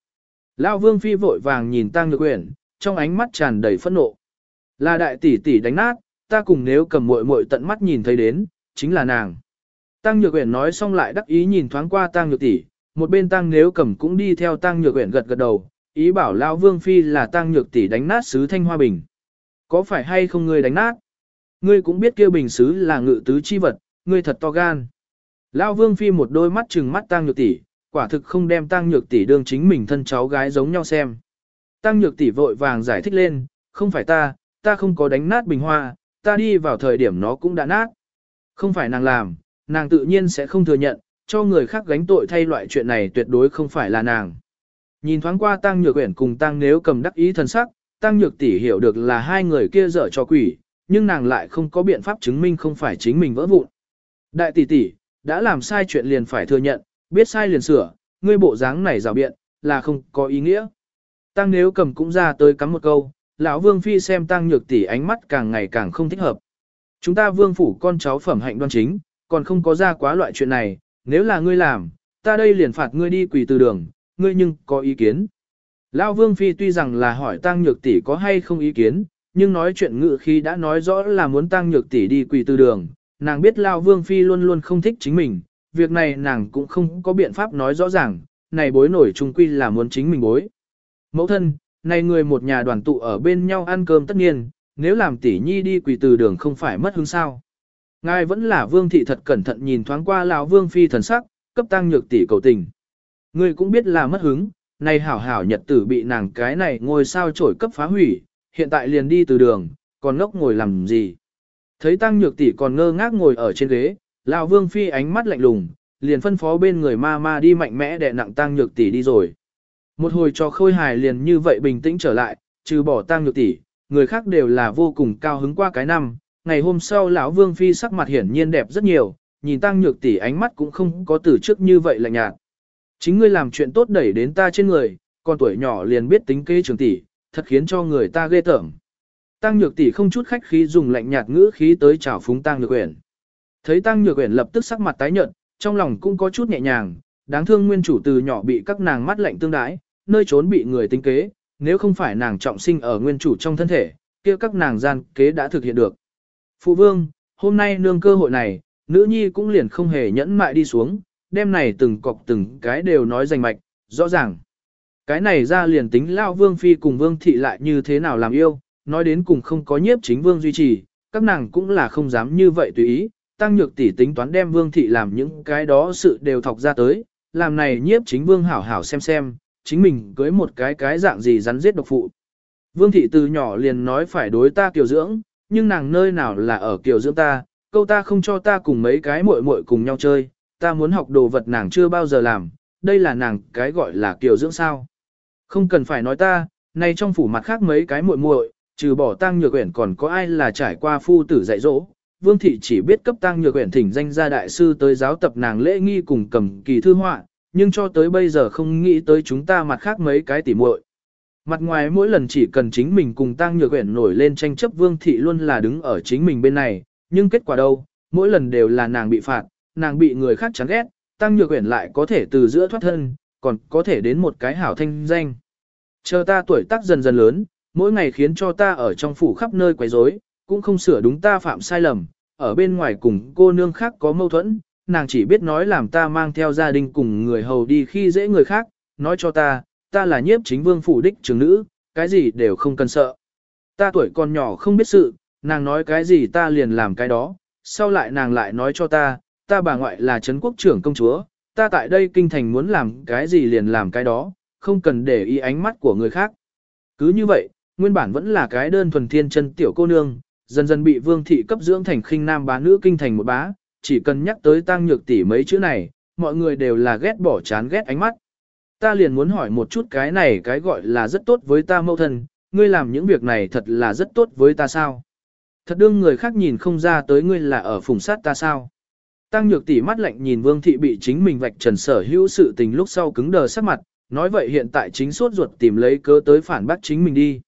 Lão Vương Phi vội vàng nhìn tang nhược uyển, trong ánh mắt tràn đầy phẫn nộ. Là đại tỷ tỷ đánh nát, ta cùng nếu cầm muội muội tận mắt nhìn thấy đến, chính là nàng. Tăng Nhược Uyển nói xong lại đắc ý nhìn thoáng qua Tăng Nhược tỷ, một bên Tăng Nếu Cầm cũng đi theo Tăng Nhược Uyển gật gật đầu, ý bảo lão Vương phi là Tăng Nhược tỷ đánh nát sứ Thanh Hoa bình. Có phải hay không ngươi đánh nát? Ngươi cũng biết kêu bình sứ là ngự tứ chi vật, ngươi thật to gan. Lão Vương phi một đôi mắt trừng mắt Tăng Nhược tỷ, quả thực không đem Tăng Nhược tỷ đương chính mình thân cháu gái giống nhau xem. Tăng nhược tỷ vội vàng giải thích lên, không phải ta, ta không có đánh nát bình hoa, ta đi vào thời điểm nó cũng đã nát. Không phải nàng làm, nàng tự nhiên sẽ không thừa nhận, cho người khác gánh tội thay loại chuyện này tuyệt đối không phải là nàng. Nhìn thoáng qua Tăng Nhược Uyển cùng Tăng Nếu cầm đắc ý thần sắc, Tăng Nhược tỷ hiểu được là hai người kia dở cho quỷ, nhưng nàng lại không có biện pháp chứng minh không phải chính mình vỡ vụn. Đại tỷ tỷ, đã làm sai chuyện liền phải thừa nhận, biết sai liền sửa, ngươi bộ dáng này rào biện, là không có ý nghĩa. Tăng Nếu cầm cũng ra tới cắm một câu, lão Vương phi xem Tăng Nhược tỷ ánh mắt càng ngày càng không thích hợp. Chúng ta Vương phủ con cháu phẩm hạnh đoan chính, còn không có ra quá loại chuyện này, nếu là ngươi làm, ta đây liền phạt ngươi đi quỳ từ đường, ngươi nhưng có ý kiến. Lão Vương Phi tuy rằng là hỏi Tăng Nhược Tỷ có hay không ý kiến, nhưng nói chuyện ngự khi đã nói rõ là muốn Tăng Nhược Tỷ đi quỳ từ đường, nàng biết Lão Vương Phi luôn luôn không thích chính mình, việc này nàng cũng không có biện pháp nói rõ ràng, này bối nổi trung quy là muốn chính mình bối. Mẫu thân, này người một nhà đoàn tụ ở bên nhau ăn cơm tất nhiên, nếu làm tỷ nhi đi quỳ từ đường không phải mất hứng sao. Ngài vẫn là vương thị thật cẩn thận nhìn thoáng qua lão vương phi thần sắc, cấp tăng nhược tỷ cầu tình. Ngươi cũng biết là mất hứng, này hảo hảo nhật tử bị nàng cái này ngồi sao trổi cấp phá hủy, hiện tại liền đi từ đường, còn ngốc ngồi làm gì. Thấy tăng nhược tỷ còn ngơ ngác ngồi ở trên ghế, lão vương phi ánh mắt lạnh lùng, liền phân phó bên người ma ma đi mạnh mẽ đè nặng tăng nhược tỷ đi rồi. Một hồi cho khôi hài liền như vậy bình tĩnh trở lại, trừ bỏ tăng nhược tỷ, người khác đều là vô cùng cao hứng qua cái năm, ngày hôm sau lão Vương Phi sắc mặt hiển nhiên đẹp rất nhiều, nhìn Tăng Nhược tỷ ánh mắt cũng không có từ trước như vậy lạnh nhạt. Chính ngươi làm chuyện tốt đẩy đến ta trên người, con tuổi nhỏ liền biết tính kế trường tỷ, thật khiến cho người ta ghê tởm. Tăng Nhược tỷ không chút khách khí dùng lạnh nhạt ngữ khí tới chào phúng Tăng Nhược Uyển. Thấy Tăng Nhược Uyển lập tức sắc mặt tái nhợt, trong lòng cũng có chút nhẹ nhàng, đáng thương nguyên chủ từ nhỏ bị các nàng mắt lạnh tương đái, nơi trốn bị người tính kế, nếu không phải nàng trọng sinh ở nguyên chủ trong thân thể, kia các nàng gian kế đã thực hiện được. Phụ vương, hôm nay nương cơ hội này, nữ nhi cũng liền không hề nhẫn mại đi xuống, đêm này từng cọc từng cái đều nói rành mạch, rõ ràng. Cái này ra liền tính lao vương phi cùng vương thị lại như thế nào làm yêu, nói đến cùng không có nhiếp chính vương duy trì, các nàng cũng là không dám như vậy tùy ý, tăng nhược tỷ tính toán đem vương thị làm những cái đó sự đều thọc ra tới, làm này nhiếp chính vương hảo hảo xem xem, chính mình cưới một cái cái dạng gì rắn giết độc phụ. Vương thị từ nhỏ liền nói phải đối ta kiều dưỡng, nhưng nàng nơi nào là ở kiều dưỡng ta, câu ta không cho ta cùng mấy cái muội muội cùng nhau chơi, ta muốn học đồ vật nàng chưa bao giờ làm, đây là nàng cái gọi là kiều dưỡng sao. Không cần phải nói ta, nay trong phủ mặt khác mấy cái muội muội, trừ bỏ tăng nhược quyển còn có ai là trải qua phu tử dạy dỗ. Vương thị chỉ biết cấp tăng nhược quyển thỉnh danh gia đại sư tới giáo tập nàng lễ nghi cùng cầm kỳ thư họa, nhưng cho tới bây giờ không nghĩ tới chúng ta mặt khác mấy cái tỉ muội. Mặt ngoài mỗi lần chỉ cần chính mình cùng Tăng Nhược Uyển nổi lên tranh chấp Vương thị luôn là đứng ở chính mình bên này, nhưng kết quả đâu, mỗi lần đều là nàng bị phạt, nàng bị người khác chán ghét, Tăng Nhược Uyển lại có thể từ giữa thoát thân, còn có thể đến một cái hảo thanh danh. Chờ ta tuổi tác dần dần lớn, mỗi ngày khiến cho ta ở trong phủ khắp nơi quấy rối, cũng không sửa đúng ta phạm sai lầm, ở bên ngoài cùng cô nương khác có mâu thuẫn, nàng chỉ biết nói làm ta mang theo gia đình cùng người hầu đi khi dễ người khác, nói cho ta, ta là nhiếp chính vương phủ đích trưởng nữ, cái gì đều không cần sợ. Ta tuổi còn nhỏ không biết sự, nàng nói cái gì ta liền làm cái đó, sau lại nàng lại nói cho ta, ta bà ngoại là Trấn quốc trưởng công chúa, ta tại đây kinh thành muốn làm cái gì liền làm cái đó, không cần để ý ánh mắt của người khác. Cứ như vậy, nguyên bản vẫn là cái đơn thuần thiên chân tiểu cô nương, dần dần bị vương thị cấp dưỡng thành khinh nam bá nữ kinh thành một bá, chỉ cần nhắc tới tăng nhược tỷ mấy chữ này, mọi người đều là ghét bỏ chán ghét ánh mắt. Ta liền muốn hỏi một chút cái này cái gọi là rất tốt với ta mẫu thân, ngươi làm những việc này thật là rất tốt với ta sao? Thật đương người khác nhìn không ra tới ngươi là ở phùng sát ta sao? Tăng nhược tỷ mắt lạnh nhìn vương thị bị chính mình vạch trần sở hữu sự tình lúc sau cứng đờ sắc mặt, nói vậy hiện tại chính suốt ruột tìm lấy cớ tới phản bác chính mình đi.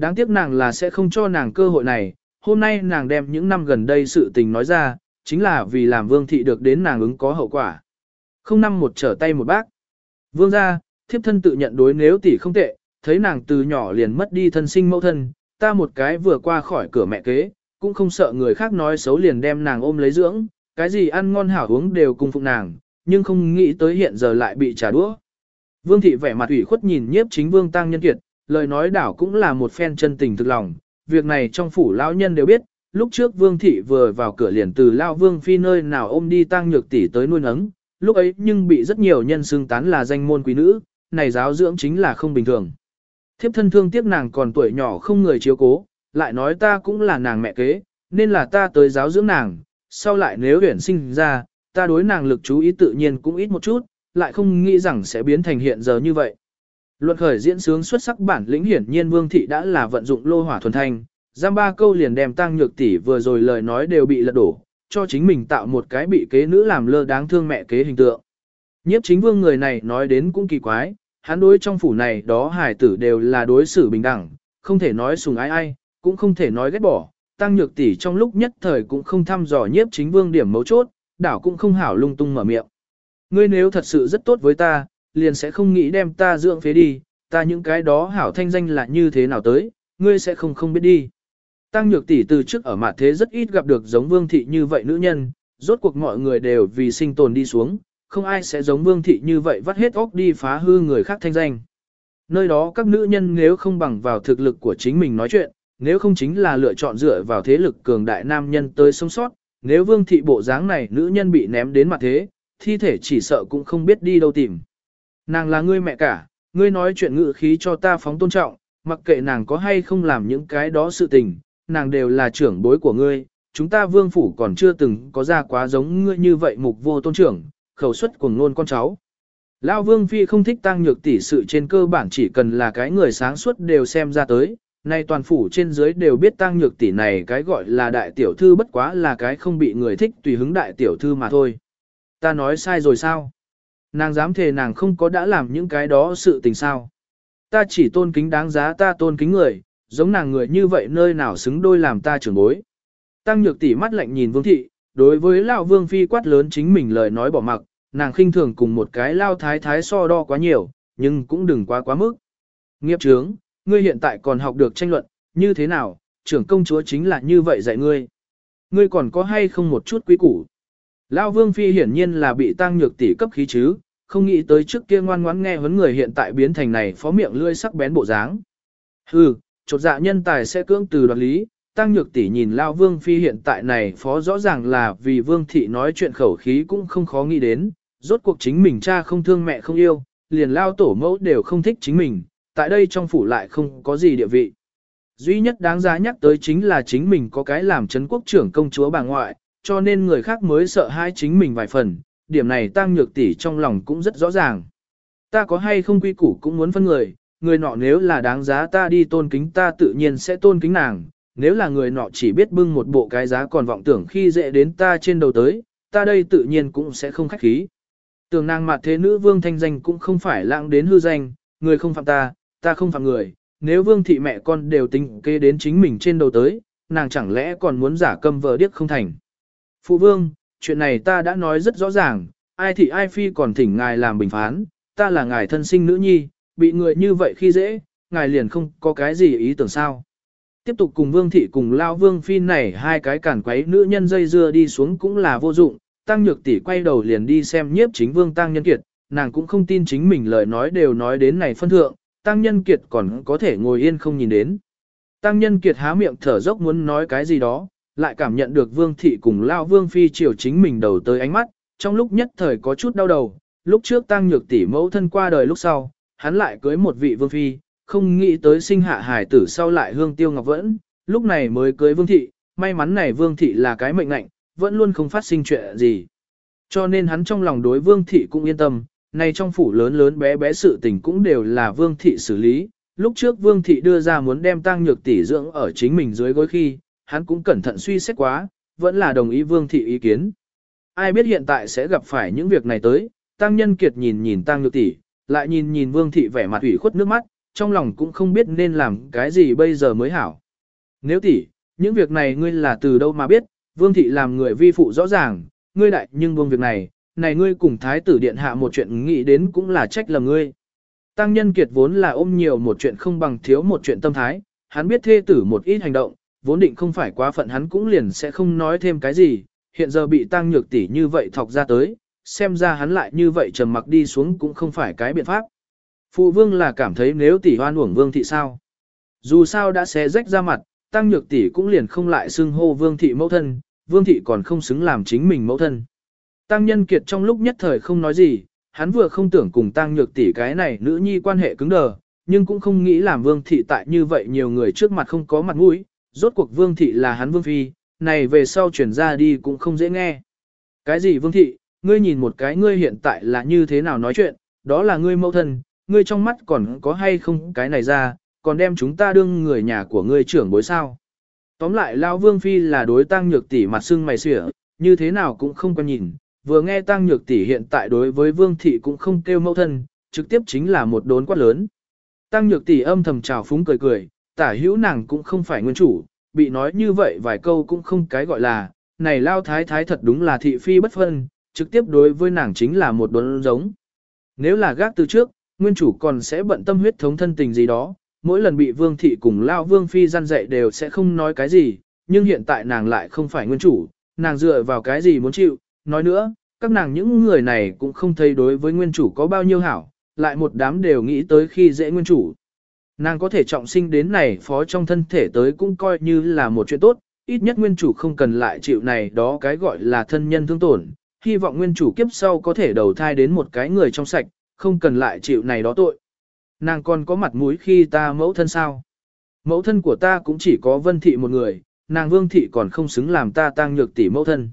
Đáng tiếc nàng là sẽ không cho nàng cơ hội này, hôm nay nàng đem những năm gần đây sự tình nói ra, chính là vì làm vương thị được đến nàng ứng có hậu quả. Không năm một trở tay một bác. Vương gia, thiếp thân tự nhận đối nếu tỷ không tệ, thấy nàng từ nhỏ liền mất đi thân sinh mẫu thân, ta một cái vừa qua khỏi cửa mẹ kế, cũng không sợ người khác nói xấu liền đem nàng ôm lấy dưỡng, cái gì ăn ngon hảo uống đều cùng phụng nàng, nhưng không nghĩ tới hiện giờ lại bị trả đũa. Vương thị vẻ mặt ủy khuất nhìn nhiếp chính vương tăng nhân kiệt, lời nói đảo cũng là một phen chân tình thực lòng, việc này trong phủ lão nhân đều biết, lúc trước vương thị vừa vào cửa liền từ lao vương phi nơi nào ôm đi tăng nhược tỷ tới nuôi nấng, lúc ấy nhưng bị rất nhiều nhân xưng tán là danh môn quý nữ, này giáo dưỡng chính là không bình thường. Thiếp thân thương tiếc nàng còn tuổi nhỏ không người chiếu cố, lại nói ta cũng là nàng mẹ kế, nên là ta tới giáo dưỡng nàng, sau lại nếu huyển sinh ra, ta đối nàng lực chú ý tự nhiên cũng ít một chút, lại không nghĩ rằng sẽ biến thành hiện giờ như vậy. Luận khởi diễn sướng xuất sắc bản lĩnh hiển nhiên Vương Thị đã là vận dụng lô hỏa thuần thanh, giam ba câu liền đem tăng nhược tỷ vừa rồi lời nói đều bị lật đổ, cho chính mình tạo một cái bị kế nữ làm lơ đáng thương mẹ kế hình tượng. Nhiếp chính vương người này nói đến cũng kỳ quái, hắn đối trong phủ này đó hải tử đều là đối xử bình đẳng, không thể nói sùng ái ai, cũng không thể nói ghét bỏ, tăng nhược tỷ trong lúc nhất thời cũng không thăm dò nhiếp chính vương điểm mấu chốt, đảo cũng không hảo lung tung mở miệng. Ngươi nếu thật sự rất tốt với ta, liền sẽ không nghĩ đem ta dưỡng phế đi, ta những cái đó hảo thanh danh là như thế nào tới, ngươi sẽ không không biết đi. Tăng nhược tỷ từ trước ở mặt thế rất ít gặp được giống vương thị như vậy nữ nhân, rốt cuộc mọi người đều vì sinh tồn đi xuống, không ai sẽ giống vương thị như vậy vắt hết óc đi phá hư người khác thanh danh. Nơi đó các nữ nhân nếu không bằng vào thực lực của chính mình nói chuyện, nếu không chính là lựa chọn dựa vào thế lực cường đại nam nhân tới sống sót, nếu vương thị bộ dáng này nữ nhân bị ném đến mặt thế, thi thể chỉ sợ cũng không biết đi đâu tìm. Nàng là ngươi mẹ cả, ngươi nói chuyện ngự khí cho ta phóng tôn trọng, mặc kệ nàng có hay không làm những cái đó sự tình, nàng đều là trưởng bối của ngươi, chúng ta vương phủ còn chưa từng có ra quá giống ngươi như vậy mục vô tôn trưởng, khẩu suất của ngôn con cháu. Lão vương phi không thích tăng nhược tỷ sự trên cơ bản chỉ cần là cái người sáng suốt đều xem ra tới, nay toàn phủ trên dưới đều biết tăng nhược tỷ này cái gọi là đại tiểu thư bất quá là cái không bị người thích tùy hứng đại tiểu thư mà thôi. Ta nói sai rồi sao? Nàng dám thề nàng không có đã làm những cái đó sự tình sao? Ta chỉ tôn kính đáng giá ta tôn kính người, giống nàng người như vậy nơi nào xứng đôi làm ta trưởng bối. Tăng nhược tỷ mắt lạnh nhìn vương thị, đối với lão vương phi quát lớn chính mình lời nói bỏ mặc, nàng khinh thường cùng một cái lao thái thái so đo quá nhiều, nhưng cũng đừng quá quá mức. Nghiệp trướng, ngươi hiện tại còn học được tranh luận, như thế nào, trưởng công chúa chính là như vậy dạy ngươi. Ngươi còn có hay không một chút quý củ. Lão vương phi hiển nhiên là bị tăng nhược tỷ cấp khí chứ, không nghĩ tới trước kia ngoan ngoãn nghe vấn người hiện tại biến thành này phó miệng lươi sắc bén bộ dáng. Hừ, chột dạ nhân tài sẽ cưỡng từ đoạt lý, tăng nhược tỷ nhìn Lão vương phi hiện tại này phó rõ ràng là vì vương thị nói chuyện khẩu khí cũng không khó nghĩ đến, rốt cuộc chính mình cha không thương mẹ không yêu, liền lao tổ mẫu đều không thích chính mình, tại đây trong phủ lại không có gì địa vị. Duy nhất đáng giá nhắc tới chính là chính mình có cái làm chấn quốc trưởng công chúa bà ngoại, cho nên người khác mới sợ hãi chính mình vài phần, điểm này tăng nhược tỷ trong lòng cũng rất rõ ràng. Ta có hay không quy củ cũng muốn phân người, người nọ nếu là đáng giá ta đi tôn kính ta tự nhiên sẽ tôn kính nàng, nếu là người nọ chỉ biết bưng một bộ cái giá còn vọng tưởng khi dễ đến ta trên đầu tới, ta đây tự nhiên cũng sẽ không khách khí. Tưởng nàng mặt thế nữ vương thanh danh cũng không phải lãng đến hư danh, người không phạm ta, ta không phạm người, nếu vương thị mẹ con đều tính kê đến chính mình trên đầu tới, nàng chẳng lẽ còn muốn giả câm vợ điếc không thành. Phụ vương, chuyện này ta đã nói rất rõ ràng, ai thị ai phi còn thỉnh ngài làm bình phán, ta là ngài thân sinh nữ nhi, bị người như vậy khi dễ, ngài liền không có cái gì ý tưởng sao. Tiếp tục cùng vương thị cùng lao vương phi này hai cái cản quấy nữ nhân dây dưa đi xuống cũng là vô dụng, tăng nhược tỷ quay đầu liền đi xem nhiếp chính vương tăng nhân kiệt, nàng cũng không tin chính mình lời nói đều nói đến này phân thượng, tăng nhân kiệt còn có thể ngồi yên không nhìn đến. Tăng nhân kiệt há miệng thở dốc muốn nói cái gì đó, lại cảm nhận được vương thị cùng lao vương phi chiều chính mình đầu tới ánh mắt, trong lúc nhất thời có chút đau đầu, lúc trước tăng nhược tỷ mẫu thân qua đời lúc sau, hắn lại cưới một vị vương phi, không nghĩ tới sinh hạ hải tử sau lại hương tiêu ngọc vẫn, lúc này mới cưới vương thị, may mắn này vương thị là cái mệnh ngạnh, vẫn luôn không phát sinh chuyện gì. Cho nên hắn trong lòng đối vương thị cũng yên tâm, nay trong phủ lớn lớn bé bé sự tình cũng đều là vương thị xử lý. Lúc trước vương thị đưa ra muốn đem tăng nhược tỷ dưỡng ở chính mình dưới gối khi, hắn cũng cẩn thận suy xét quá, vẫn là đồng ý vương thị ý kiến. Ai biết hiện tại sẽ gặp phải những việc này tới, tăng nhân kiệt nhìn nhìn tăng nhược tỷ, lại nhìn nhìn vương thị vẻ mặt ủy khuất nước mắt, trong lòng cũng không biết nên làm cái gì bây giờ mới hảo. Nếu tỷ, những việc này ngươi là từ đâu mà biết, vương thị làm người vi phụ rõ ràng, ngươi đại nhưng buông việc này, này ngươi cùng thái tử điện hạ một chuyện nghĩ đến cũng là trách lầm ngươi. Tăng nhân kiệt vốn là ôm nhiều một chuyện không bằng thiếu một chuyện tâm thái, hắn biết thê tử một ít hành động, vốn định không phải quá phận hắn cũng liền sẽ không nói thêm cái gì, hiện giờ bị tăng nhược tỷ như vậy thọc ra tới, xem ra hắn lại như vậy trầm mặc đi xuống cũng không phải cái biện pháp. Phụ vương là cảm thấy nếu tỷ hoan uổng vương thị sao. Dù sao đã xé rách ra mặt, tăng nhược tỷ cũng liền không lại xưng hô vương thị mẫu thân, vương thị còn không xứng làm chính mình mẫu thân. Tăng nhân kiệt trong lúc nhất thời không nói gì, hắn vừa không tưởng cùng tăng nhược tỷ cái này nữ nhi quan hệ cứng đờ, nhưng cũng không nghĩ làm vương thị tại như vậy nhiều người trước mặt không có mặt mũi, rốt cuộc vương thị là hắn vương phi, này về sau chuyển ra đi cũng không dễ nghe. Cái gì vương thị, ngươi nhìn một cái ngươi hiện tại là như thế nào nói chuyện, đó là ngươi mẫu thân, ngươi trong mắt còn có hay không cái này ra, còn đem chúng ta đương người nhà của ngươi trưởng bối sao. Tóm lại Lao Vương Phi là đối tăng nhược tỷ mặt sưng mày xỉa, như thế nào cũng không quan nhìn, vừa nghe tăng nhược tỷ hiện tại đối với Vương Thị cũng không kêu mẫu thân, trực tiếp chính là một đốn quát lớn. Tăng nhược tỷ âm thầm trào phúng cười cười, tả hữu nàng cũng không phải nguyên chủ, bị nói như vậy vài câu cũng không cái gọi là, này Lao Thái Thái thật đúng là thị phi bất phân, trực tiếp đối với nàng chính là một đốn giống. Nếu là gác từ trước, nguyên chủ còn sẽ bận tâm huyết thống thân tình gì đó, mỗi lần bị vương thị cùng lao vương phi gian dạy đều sẽ không nói cái gì, nhưng hiện tại nàng lại không phải nguyên chủ, nàng dựa vào cái gì muốn chịu, nói nữa, các nàng những người này cũng không thấy đối với nguyên chủ có bao nhiêu hảo, lại một đám đều nghĩ tới khi dễ nguyên chủ. Nàng có thể trọng sinh đến này phó trong thân thể tới cũng coi như là một chuyện tốt, ít nhất nguyên chủ không cần lại chịu này đó cái gọi là thân nhân thương tổn, hy vọng nguyên chủ kiếp sau có thể đầu thai đến một cái người trong sạch, không cần lại chịu này đó tội. Nàng còn có mặt mũi khi ta mẫu thân sao? Mẫu thân của ta cũng chỉ có vân thị một người, nàng vương thị còn không xứng làm ta tăng nhược tỷ mẫu thân.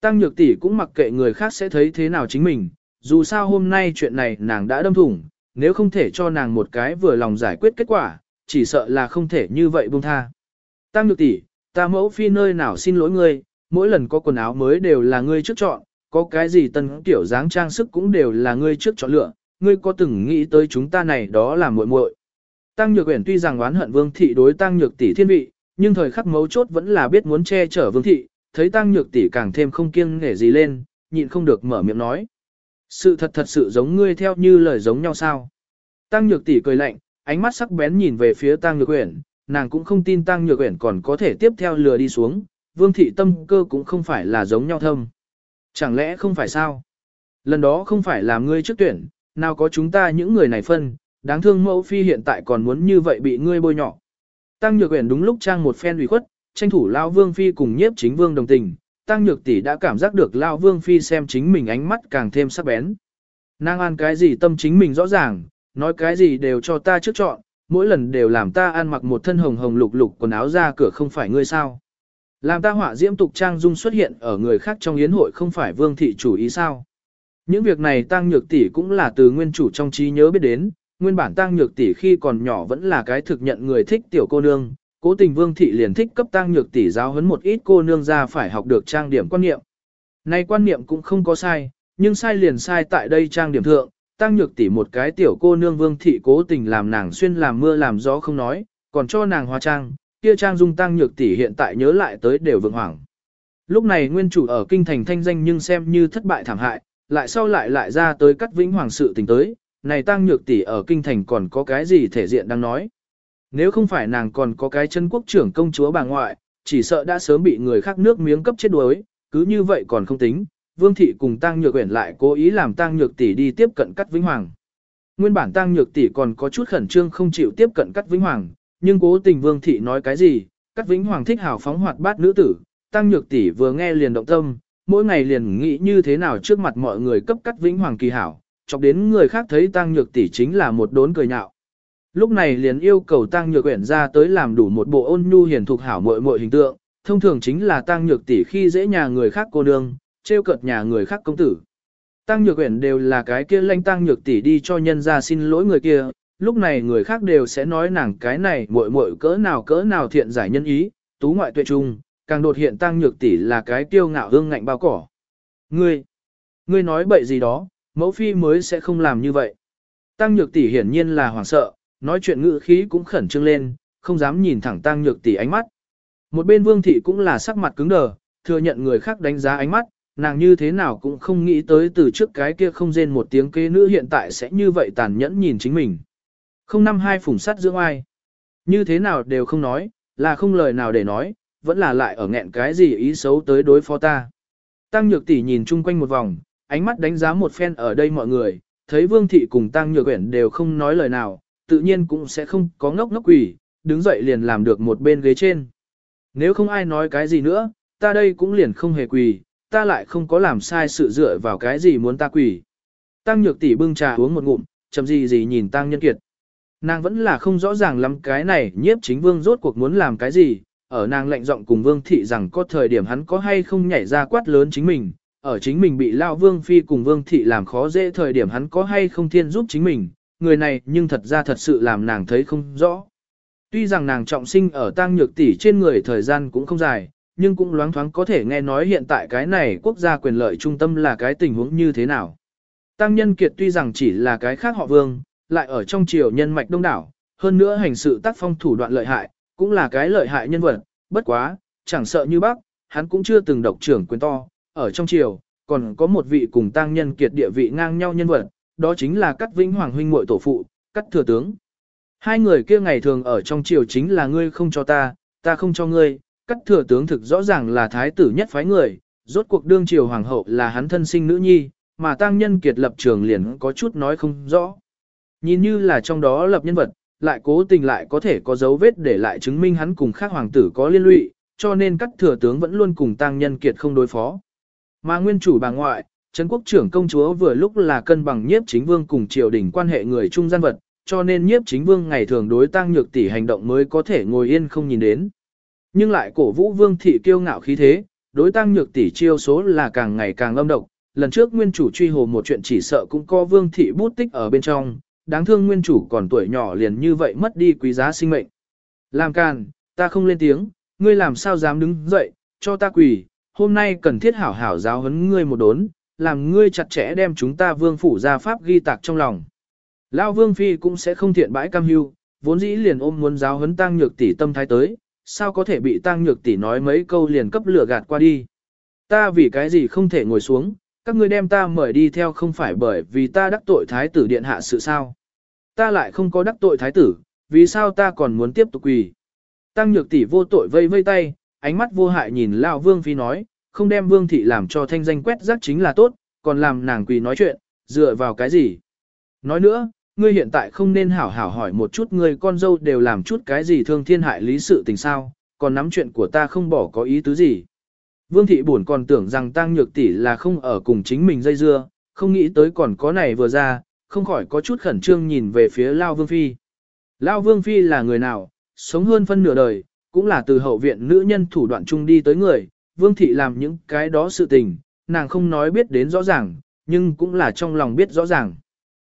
Tăng nhược tỷ cũng mặc kệ người khác sẽ thấy thế nào chính mình, dù sao hôm nay chuyện này nàng đã đâm thủng, nếu không thể cho nàng một cái vừa lòng giải quyết kết quả, chỉ sợ là không thể như vậy buông tha. Tam nhược tỷ, ta mẫu phi nơi nào xin lỗi ngươi, mỗi lần có quần áo mới đều là ngươi trước chọn, có cái gì tân kiểu dáng trang sức cũng đều là ngươi trước chọn lựa, ngươi có từng nghĩ tới chúng ta này đó là muội muội. Tăng Nhược Uyển tuy rằng oán hận Vương thị đối Tăng Nhược tỷ thiên vị, nhưng thời khắc mấu chốt vẫn là biết muốn che chở Vương thị, thấy Tăng Nhược tỷ càng thêm không kiêng nể gì lên, nhịn không được mở miệng nói: "Sự thật thật sự giống ngươi theo như lời giống nhau sao?" Tăng Nhược tỷ cười lạnh, ánh mắt sắc bén nhìn về phía Tăng Nhược Uyển, nàng cũng không tin Tăng Nhược Uyển còn có thể tiếp theo lừa đi xuống, Vương thị tâm cơ cũng không phải là giống nhau thâm. Chẳng lẽ không phải sao? Lần đó không phải là ngươi trước tuyển, nào có chúng ta những người này phân, đáng thương mẫu phi hiện tại còn muốn như vậy bị ngươi bôi nhọ. Tăng Nhược Uyển đúng lúc trang một phen ủy khuất, tranh thủ Lão Vương phi cùng nhiếp chính vương đồng tình, Tăng Nhược tỷ đã cảm giác được Lão Vương phi xem chính mình ánh mắt càng thêm sắc bén. Nàng ăn cái gì tâm chính mình rõ ràng, nói cái gì đều cho ta trước chọn, mỗi lần đều làm ta ăn mặc một thân hồng hồng lục lục quần áo ra cửa không phải ngươi sao. Làm ta họa diễm tục trang dung xuất hiện ở người khác trong yến hội không phải vương thị chủ ý sao. Những việc này tăng nhược tỷ cũng là từ nguyên chủ trong trí nhớ biết đến, nguyên bản tăng nhược tỷ khi còn nhỏ vẫn là cái thực nhận người thích tiểu cô nương, cố tình vương thị liền thích cấp tăng nhược tỷ giáo huấn một ít cô nương ra phải học được trang điểm quan niệm. Này quan niệm cũng không có sai, nhưng sai liền sai tại đây trang điểm thượng, tăng nhược tỷ một cái tiểu cô nương vương thị cố tình làm nàng xuyên làm mưa làm gió không nói, còn cho nàng hóa trang, kia trang dung tăng nhược tỷ hiện tại nhớ lại tới đều vượng hoàng. Lúc này nguyên chủ ở kinh thành thanh danh nhưng xem như thất bại thảm hại, lại sau lại lại ra tới cắt vĩnh hoàng sự tình tới, này tăng nhược tỷ ở kinh thành còn có cái gì thể diện đang nói. Nếu không phải nàng còn có cái chân quốc trưởng công chúa bà ngoại, chỉ sợ đã sớm bị người khác nước miếng cấp chết đuối, cứ như vậy còn không tính, vương thị cùng tăng nhược quyển lại cố ý làm tăng nhược tỷ đi tiếp cận cắt vĩnh hoàng. Nguyên bản tăng nhược tỷ còn có chút khẩn trương không chịu tiếp cận cắt vĩnh hoàng, nhưng cố tình vương thị nói cái gì, cắt vĩnh hoàng thích hào phóng hoạt bát nữ tử, tăng nhược tỷ vừa nghe liền động tâm, mỗi ngày liền nghĩ như thế nào trước mặt mọi người cấp cắt vĩnh hoàng kỳ hảo, chọc đến người khác thấy tăng nhược tỷ chính là một đốn cười nhạo. Lúc này liền yêu cầu tăng nhược quyển ra tới làm đủ một bộ ôn nhu hiền thục hảo muội muội hình tượng, thông thường chính là tăng nhược tỷ khi dễ nhà người khác cô nương, trêu cợt nhà người khác công tử. Tăng nhược quyển đều là cái kia lanh tăng nhược tỷ đi cho nhân ra xin lỗi người kia, lúc này người khác đều sẽ nói nàng cái này muội muội cỡ nào cỡ nào thiện giải nhân ý, tú ngoại tuệ trung, càng đột hiện tăng nhược tỷ là cái tiêu ngạo hương ngạnh bao cỏ. Ngươi, ngươi nói bậy gì đó, mẫu phi mới sẽ không làm như vậy. Tăng nhược tỷ hiển nhiên là hoảng sợ, nói chuyện ngữ khí cũng khẩn trương lên, không dám nhìn thẳng tăng nhược tỷ ánh mắt. Một bên vương thị cũng là sắc mặt cứng đờ, thừa nhận người khác đánh giá ánh mắt, nàng như thế nào cũng không nghĩ tới từ trước cái kia không rên một tiếng kế nữ hiện tại sẽ như vậy tàn nhẫn nhìn chính mình. Không năm hai phủng sắt dưỡng ai. Như thế nào đều không nói, là không lời nào để nói, vẫn là lại ở nghẹn cái gì ý xấu tới đối phó ta. Tăng Nhược Tỷ nhìn chung quanh một vòng, ánh mắt đánh giá một phen ở đây mọi người, thấy Vương Thị cùng Tăng Nhược Uyển đều không nói lời nào, tự nhiên cũng sẽ không có ngốc ngốc quỷ, đứng dậy liền làm được một bên ghế trên. Nếu không ai nói cái gì nữa, ta đây cũng liền không hề quỳ, ta lại không có làm sai sự dựa vào cái gì muốn ta quỳ. Tăng Nhược Tỷ bưng trà uống một ngụm, chậm gì gì nhìn Tăng Nhân Kiệt. Nàng vẫn là không rõ ràng lắm cái này nhiếp chính vương rốt cuộc muốn làm cái gì, ở nàng lệnh giọng cùng vương thị rằng có thời điểm hắn có hay không nhảy ra quát lớn chính mình, ở chính mình bị lao vương phi cùng vương thị làm khó dễ thời điểm hắn có hay không thiên giúp chính mình, người này nhưng thật ra thật sự làm nàng thấy không rõ. Tuy rằng nàng trọng sinh ở tang nhược tỷ trên người thời gian cũng không dài, nhưng cũng loáng thoáng có thể nghe nói hiện tại cái này quốc gia quyền lợi trung tâm là cái tình huống như thế nào. Tăng nhân kiệt tuy rằng chỉ là cái khác họ vương, lại ở trong triều nhân mạch đông đảo, hơn nữa hành sự tác phong thủ đoạn lợi hại, cũng là cái lợi hại nhân vật, bất quá, chẳng sợ như bác, hắn cũng chưa từng độc trưởng quyền to, ở trong triều, còn có một vị cùng tăng nhân kiệt địa vị ngang nhau nhân vật, đó chính là Cát Vĩnh Hoàng huynh muội tổ phụ, Cát Thừa Tướng. Hai người kia ngày thường ở trong triều chính là ngươi không cho ta, ta không cho ngươi, Cát Thừa Tướng thực rõ ràng là thái tử nhất phái người, rốt cuộc đương triều hoàng hậu là hắn thân sinh nữ nhi, mà tăng nhân kiệt lập trường liền có chút nói không rõ. Nhìn như là trong đó lập nhân vật, lại cố tình lại có thể có dấu vết để lại chứng minh hắn cùng khác hoàng tử có liên lụy, cho nên các thừa tướng vẫn luôn cùng tăng nhân kiệt không đối phó. Mà nguyên chủ bà ngoại, Trấn quốc trưởng công chúa vừa lúc là cân bằng nhiếp chính vương cùng triều đình quan hệ người trung gian vật, cho nên nhiếp chính vương ngày thường đối tăng nhược tỷ hành động mới có thể ngồi yên không nhìn đến. Nhưng lại cổ vũ vương thị kiêu ngạo khí thế, đối tăng nhược tỷ chiêu số là càng ngày càng âm độc. Lần trước nguyên chủ truy hồ một chuyện chỉ sợ cũng có vương thị bút tích ở bên trong, đáng thương nguyên chủ còn tuổi nhỏ liền như vậy mất đi quý giá sinh mệnh. Làm càn, ta không lên tiếng, ngươi làm sao dám đứng dậy, cho ta quỳ, hôm nay cần thiết hảo hảo giáo huấn ngươi một đốn, làm ngươi chặt chẽ đem chúng ta vương phủ ra pháp ghi tạc trong lòng. Lão vương phi cũng sẽ không thiện bãi cam hưu, vốn dĩ liền ôm muốn giáo huấn tăng nhược tỷ tâm thái tới, sao có thể bị tăng nhược tỷ nói mấy câu liền cấp lửa gạt qua đi. Ta vì cái gì không thể ngồi xuống, các ngươi đem ta mời đi theo không phải bởi vì ta đắc tội thái tử điện hạ sự sao. Ta lại không có đắc tội thái tử, vì sao ta còn muốn tiếp tục quỳ. Tăng nhược tỷ vô tội vây vây tay, ánh mắt vô hại nhìn Lão Vương Phi nói, không đem Vương Thị làm cho thanh danh quét rác chính là tốt, còn làm nàng quỳ nói chuyện, dựa vào cái gì. Nói nữa, ngươi hiện tại không nên hảo hảo hỏi một chút ngươi con dâu đều làm chút cái gì thương thiên hại lý sự tình sao, còn nắm chuyện của ta không bỏ có ý tứ gì. Vương thị buồn còn tưởng rằng tăng nhược tỷ là không ở cùng chính mình dây dưa, không nghĩ tới còn có này vừa ra, không khỏi có chút khẩn trương nhìn về phía Lao Vương Phi. Lao Vương Phi là người nào, sống hơn phân nửa đời, cũng là từ hậu viện nữ nhân thủ đoạn chung đi tới người, Vương Thị làm những cái đó sự tình, nàng không nói biết đến rõ ràng, nhưng cũng là trong lòng biết rõ ràng.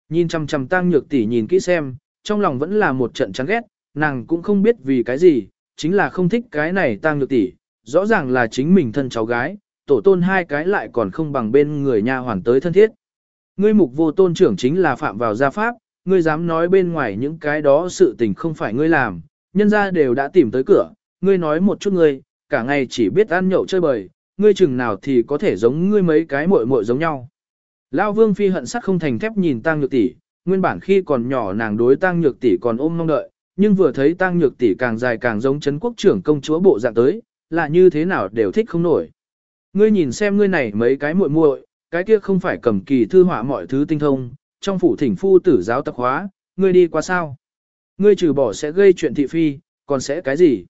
Nhìn chằm chằm tăng nhược tỷ nhìn kỹ xem, trong lòng vẫn là một trận chán ghét, nàng cũng không biết vì cái gì, chính là không thích cái này tăng nhược tỷ, rõ ràng là chính mình thân cháu gái, tổ tôn hai cái lại còn không bằng bên người nha hoàn tới thân thiết. Ngươi mục vô tôn trưởng chính là phạm vào gia pháp, ngươi dám nói bên ngoài những cái đó sự tình không phải ngươi làm, nhân gia đều đã tìm tới cửa, ngươi nói một chút ngươi, cả ngày chỉ biết ăn nhậu chơi bời, ngươi chừng nào thì có thể giống ngươi mấy cái muội muội giống nhau. Lão Vương phi hận sắc không thành thép nhìn Tang Nhược tỷ, nguyên bản khi còn nhỏ nàng đối Tang Nhược tỷ còn ôm mong đợi, nhưng vừa thấy Tang Nhược tỷ càng dài càng giống chấn quốc trưởng công chúa bộ dạng tới, là như thế nào đều thích không nổi. Ngươi nhìn xem ngươi này mấy cái muội muội, cái kia không phải cầm kỳ thư họa mọi thứ tinh thông, trong phủ thỉnh phu tử giáo tập hóa, ngươi đi qua sao? Ngươi trừ bỏ sẽ gây chuyện thị phi, còn sẽ cái gì?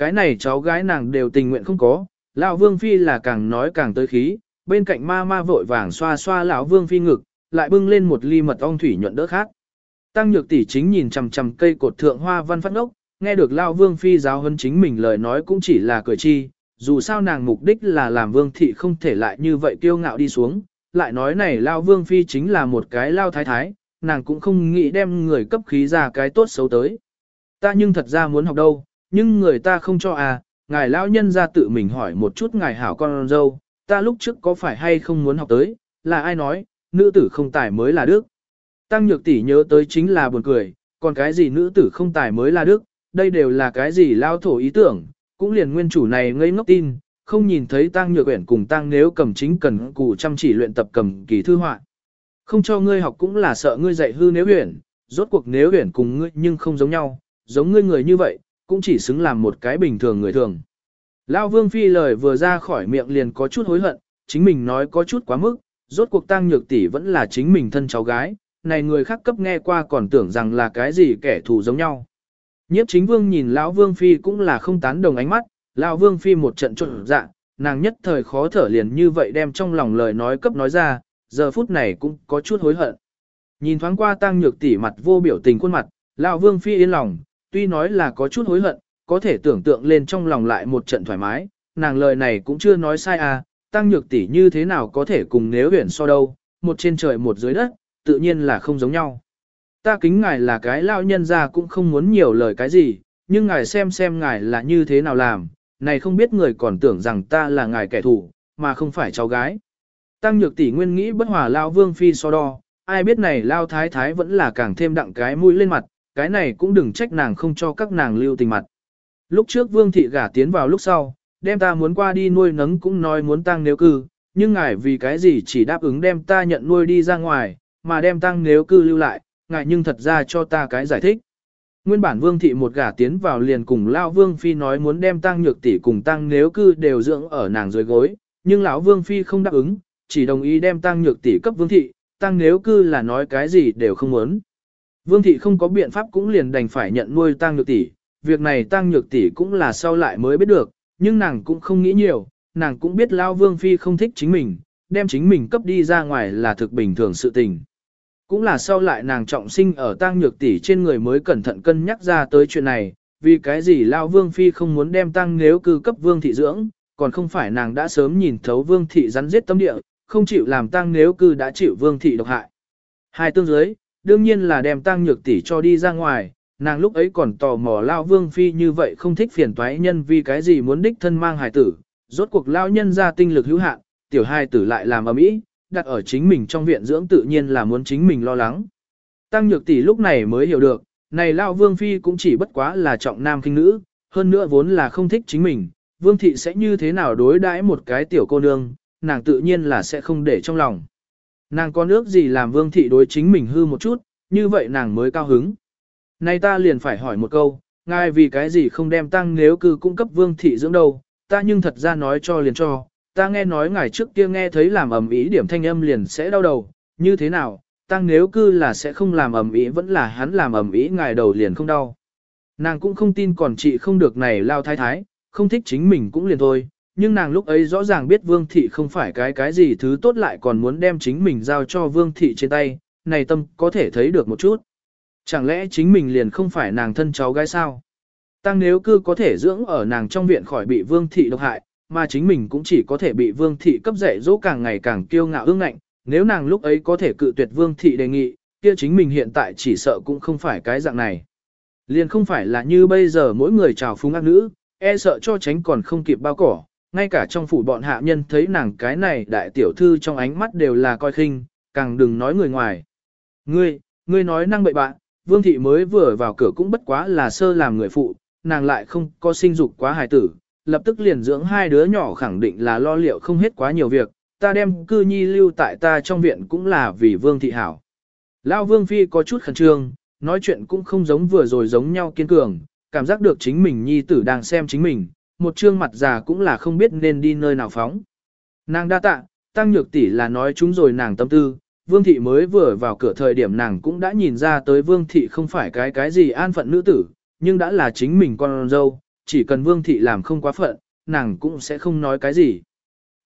Cái này cháu gái nàng đều tình nguyện không có, lão vương phi là càng nói càng tới khí, bên cạnh ma ma vội vàng xoa xoa lão vương phi ngực, lại bưng lên một ly mật ong thủy nhuận đỡ khác. Tăng nhược tỷ chính nhìn chằm chằm cây cột thượng hoa văn phát ngốc, nghe được lão vương phi giáo hơn chính mình lời nói cũng chỉ là cười chi, dù sao nàng mục đích là làm vương thị không thể lại như vậy kiêu ngạo đi xuống, lại nói này lão vương phi chính là một cái lao thái thái, nàng cũng không nghĩ đem người cấp khí ra cái tốt xấu tới. Ta nhưng thật ra muốn học đâu, nhưng người ta không cho à, ngài lão nhân ra tự mình hỏi một chút ngài hảo con dâu, ta lúc trước có phải hay không muốn học tới, là ai nói, nữ tử không tài mới là đức. Tăng nhược tỷ nhớ tới chính là buồn cười, còn cái gì nữ tử không tài mới là đức, đây đều là cái gì lao thổ ý tưởng, cũng liền nguyên chủ này ngây ngốc tin, không nhìn thấy tăng nhược uyển cùng tăng nếu cầm chính cần cù chăm chỉ luyện tập cầm kỳ thư họa. Không cho ngươi học cũng là sợ ngươi dạy hư nếu uyển, rốt cuộc nếu uyển cùng ngươi nhưng không giống nhau, giống ngươi người như vậy, cũng chỉ xứng làm một cái bình thường người thường. Lão Vương Phi lời vừa ra khỏi miệng liền có chút hối hận, chính mình nói có chút quá mức, rốt cuộc tăng nhược tỷ vẫn là chính mình thân cháu gái, này người khác cấp nghe qua còn tưởng rằng là cái gì kẻ thù giống nhau. Nhiếp chính vương nhìn lão vương phi cũng là không tán đồng ánh mắt, lão vương phi một trận trộn dạ, nàng nhất thời khó thở liền như vậy đem trong lòng lời nói cấp nói ra, giờ phút này cũng có chút hối hận. Nhìn thoáng qua tăng nhược tỷ mặt vô biểu tình khuôn mặt, Lão Vương Phi yên lòng, tuy nói là có chút hối hận, có thể tưởng tượng lên trong lòng lại một trận thoải mái, nàng lời này cũng chưa nói sai à, tăng nhược tỷ như thế nào có thể cùng nếu huyền so đâu, một trên trời một dưới đất, tự nhiên là không giống nhau. Ta kính ngài là cái lão nhân ra cũng không muốn nhiều lời cái gì, nhưng ngài xem xem ngài là như thế nào làm, này không biết người còn tưởng rằng ta là ngài kẻ thù, mà không phải cháu gái. Tăng nhược tỷ nguyên nghĩ bất hòa lao vương phi so đo, ai biết này lao thái thái vẫn là càng thêm đặng cái mũi lên mặt, cái này cũng đừng trách nàng không cho các nàng lưu tình mặt. Lúc trước vương thị gả tiến vào lúc sau, đem ta muốn qua đi nuôi nấng cũng nói muốn tăng nếu cư, nhưng ngài vì cái gì chỉ đáp ứng đem ta nhận nuôi đi ra ngoài, mà đem tăng nếu cư lưu lại, ngài nhưng thật ra cho ta cái giải thích. Nguyên bản vương thị một gả tiến vào liền cùng lao vương phi nói muốn đem tăng nhược tỷ cùng tăng nếu cư đều dưỡng ở nàng dưới gối, nhưng lão vương phi không đáp ứng, chỉ đồng ý đem tăng nhược tỷ cấp vương thị, tăng nếu cư là nói cái gì đều không muốn. Vương thị không có biện pháp cũng liền đành phải nhận nuôi tăng nhược tỷ, việc này tăng nhược tỷ cũng là sau lại mới biết được, nhưng nàng cũng không nghĩ nhiều, nàng cũng biết lão vương phi không thích chính mình, đem chính mình cấp đi ra ngoài là thực bình thường sự tình. Cũng là sau lại nàng trọng sinh ở tăng nhược tỷ trên người mới cẩn thận cân nhắc ra tới chuyện này, vì cái gì lão vương phi không muốn đem tăng nếu cư cấp vương thị dưỡng, còn không phải nàng đã sớm nhìn thấu vương thị rắn giết tâm địa, không chịu làm tăng nếu cư đã chịu vương thị độc hại. Hai tương dưới, đương nhiên là đem tăng nhược tỷ cho đi ra ngoài, nàng lúc ấy còn tò mò lao vương phi như vậy không thích phiền toái nhân vì cái gì muốn đích thân mang hài tử, rốt cuộc lao nhân ra tinh lực hữu hạn, tiểu hài tử lại làm ở mỹ, đặt ở chính mình trong viện dưỡng tự nhiên là muốn chính mình lo lắng. Tăng nhược tỷ lúc này mới hiểu được, này lao vương phi cũng chỉ bất quá là trọng nam kinh nữ, hơn nữa vốn là không thích chính mình, vương thị sẽ như thế nào đối đãi một cái tiểu cô nương, nàng tự nhiên là sẽ không để trong lòng. Nàng có nước gì làm vương thị đối chính mình hư một chút, như vậy nàng mới cao hứng. Nay ta liền phải hỏi một câu, ngài vì cái gì không đem tăng nếu cư cung cấp vương thị dưỡng đâu, ta nhưng thật ra nói cho liền cho, ta nghe nói ngài trước kia nghe thấy làm ầm ý điểm thanh âm liền sẽ đau đầu, như thế nào, tăng nếu cư là sẽ không làm ầm ý vẫn là hắn làm ầm ý ngài đầu liền không đau. Nàng cũng không tin còn chị không được này lao thái thái, không thích chính mình cũng liền thôi, nhưng nàng lúc ấy rõ ràng biết vương thị không phải cái cái gì thứ tốt lại còn muốn đem chính mình giao cho vương thị trên tay, này tâm có thể thấy được một chút. Chẳng lẽ chính mình liền không phải nàng thân cháu gái sao? Tăng nếu cư có thể dưỡng ở nàng trong viện khỏi bị vương thị độc hại, mà chính mình cũng chỉ có thể bị vương thị cấp dạy dỗ càng ngày càng kiêu ngạo ương ngạnh, nếu nàng lúc ấy có thể cự tuyệt vương thị đề nghị, kia chính mình hiện tại chỉ sợ cũng không phải cái dạng này. Liền không phải là như bây giờ mỗi người chào phúng ác nữ, e sợ cho tránh còn không kịp bao cỏ, ngay cả trong phủ bọn hạ nhân thấy nàng cái này đại tiểu thư trong ánh mắt đều là coi khinh, càng đừng nói người ngoài. Ngươi, ngươi nói năng bậy bạn, vương thị mới vừa vào cửa cũng bất quá là sơ làm người phụ, nàng lại không có sinh dục quá hài tử, lập tức liền dưỡng hai đứa nhỏ khẳng định là lo liệu không hết quá nhiều việc, ta đem cư nhi lưu tại ta trong viện cũng là vì vương thị hảo. Lão vương phi có chút khẩn trương, nói chuyện cũng không giống vừa rồi giống nhau kiên cường, cảm giác được chính mình nhi tử đang xem chính mình, một trương mặt già cũng là không biết nên đi nơi nào phóng. Nàng đa tạ, tăng nhược tỷ là nói chúng rồi nàng tâm tư, vương thị mới vừa vào cửa thời điểm nàng cũng đã nhìn ra tới vương thị không phải cái cái gì an phận nữ tử, nhưng đã là chính mình con dâu, chỉ cần vương thị làm không quá phận, nàng cũng sẽ không nói cái gì.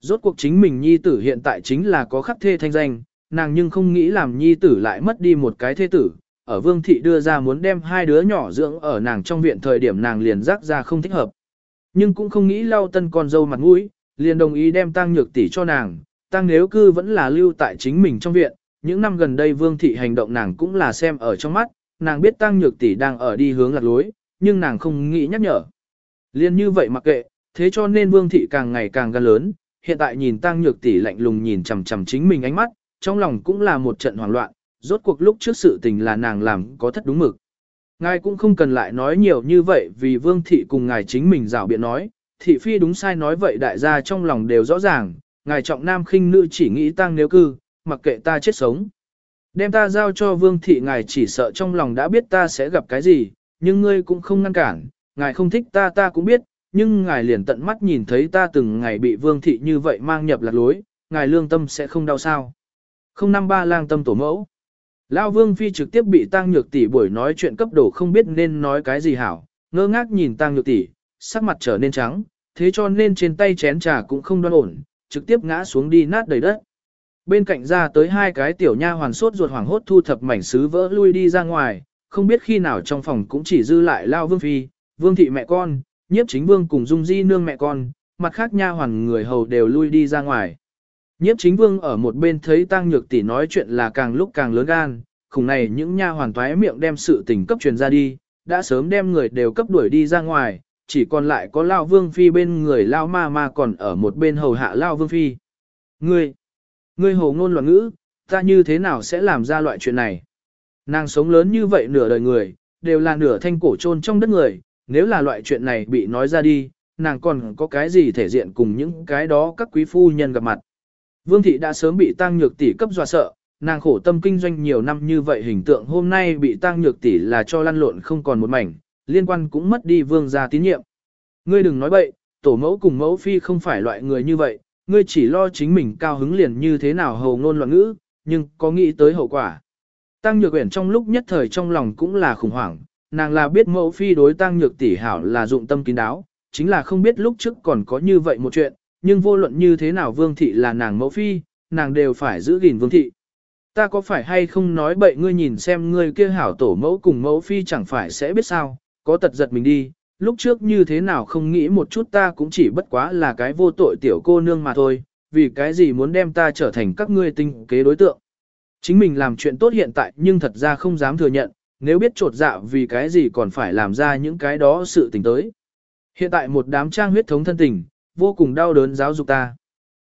Rốt cuộc chính mình nhi tử hiện tại chính là có khắc thê thanh danh, nàng nhưng không nghĩ làm nhi tử lại mất đi một cái thê tử, ở vương thị đưa ra muốn đem hai đứa nhỏ dưỡng ở nàng trong viện thời điểm nàng liền rắc ra không thích hợp. Nhưng cũng không nghĩ lau tân con dâu mặt mũi, liền đồng ý đem tăng nhược tỷ cho nàng, tăng nếu cư vẫn là lưu tại chính mình trong viện, những năm gần đây vương thị hành động nàng cũng là xem ở trong mắt, nàng biết tăng nhược tỷ đang ở đi hướng lạc lối, nhưng nàng không nghĩ nhắc nhở. Liên như vậy mặc kệ, thế cho nên vương thị càng ngày càng gan lớn, hiện tại nhìn tăng nhược tỷ lạnh lùng nhìn chằm chằm chính mình ánh mắt, trong lòng cũng là một trận hoảng loạn, rốt cuộc lúc trước sự tình là nàng làm có thất đúng mực. Ngài cũng không cần lại nói nhiều như vậy vì vương thị cùng ngài chính mình rào biện nói, thị phi đúng sai nói vậy đại gia trong lòng đều rõ ràng, ngài trọng nam khinh nữ chỉ nghĩ tăng nếu cư, mặc kệ ta chết sống. Đem ta giao cho vương thị ngài chỉ sợ trong lòng đã biết ta sẽ gặp cái gì, nhưng ngươi cũng không ngăn cản, ngài không thích ta ta cũng biết, nhưng ngài liền tận mắt nhìn thấy ta từng ngày bị vương thị như vậy mang nhập lạc lối, ngài lương tâm sẽ không đau sao. Không năm ba lang tâm tổ mẫu. Lao Vương Phi trực tiếp bị Tăng Nhược Tỷ buổi nói chuyện cấp độ không biết nên nói cái gì hảo, ngơ ngác nhìn Tăng Nhược Tỷ, sắc mặt trở nên trắng, thế cho nên trên tay chén trà cũng không đoan ổn, trực tiếp ngã xuống đi nát đầy đất. Bên cạnh ra tới hai cái tiểu nha hoàn sốt ruột hoảng hốt thu thập mảnh sứ vỡ lui đi ra ngoài, không biết khi nào trong phòng cũng chỉ dư lại Lao Vương Phi, Vương Thị mẹ con, nhiếp chính Vương cùng Dung Di nương mẹ con, mặt khác nha hoàn người hầu đều lui đi ra ngoài. Nhiếp chính Vương ở một bên thấy Tăng Nhược Tỷ nói chuyện là càng lúc càng lớn gan, khủng này những nha hoàn toái miệng đem sự tình cấp truyền ra đi, đã sớm đem người đều cấp đuổi đi ra ngoài, chỉ còn lại có Lao Vương Phi bên người Lao Ma Ma còn ở một bên hầu hạ Lao Vương Phi. Ngươi, ngươi hồ ngôn loạn ngữ, ta như thế nào sẽ làm ra loại chuyện này? Nàng sống lớn như vậy nửa đời người, đều là nửa thanh cổ trôn trong đất người, nếu là loại chuyện này bị nói ra đi, nàng còn có cái gì thể diện cùng những cái đó các quý phu nhân gặp mặt. Vương thị đã sớm bị tăng nhược tỷ cấp dọa sợ, nàng khổ tâm kinh doanh nhiều năm như vậy hình tượng hôm nay bị tăng nhược tỷ là cho lăn lộn không còn một mảnh, liên quan cũng mất đi vương gia tín nhiệm. Ngươi đừng nói bậy, tổ mẫu cùng mẫu phi không phải loại người như vậy, ngươi chỉ lo chính mình cao hứng liền như thế nào hầu ngôn loạn ngữ, nhưng có nghĩ tới hậu quả. Tăng Nhược Uyển trong lúc nhất thời trong lòng cũng là khủng hoảng, nàng là biết mẫu phi đối Tăng Nhược tỷ hảo là dụng tâm kín đáo, chính là không biết lúc trước còn có như vậy một chuyện, nhưng vô luận như thế nào Vương thị là nàng mẫu phi, nàng đều phải giữ gìn Vương thị. Ta có phải hay không nói bậy ngươi nhìn xem ngươi kia hảo tổ mẫu cùng mẫu phi chẳng phải sẽ biết sao, có tật giật mình đi, lúc trước như thế nào không nghĩ một chút ta cũng chỉ bất quá là cái vô tội tiểu cô nương mà thôi, vì cái gì muốn đem ta trở thành các ngươi tinh kế đối tượng. Chính mình làm chuyện tốt hiện tại nhưng thật ra không dám thừa nhận, nếu biết trột dạ vì cái gì còn phải làm ra những cái đó sự tình tới. Hiện tại một đám trang huyết thống thân tình, vô cùng đau đớn giáo dục ta.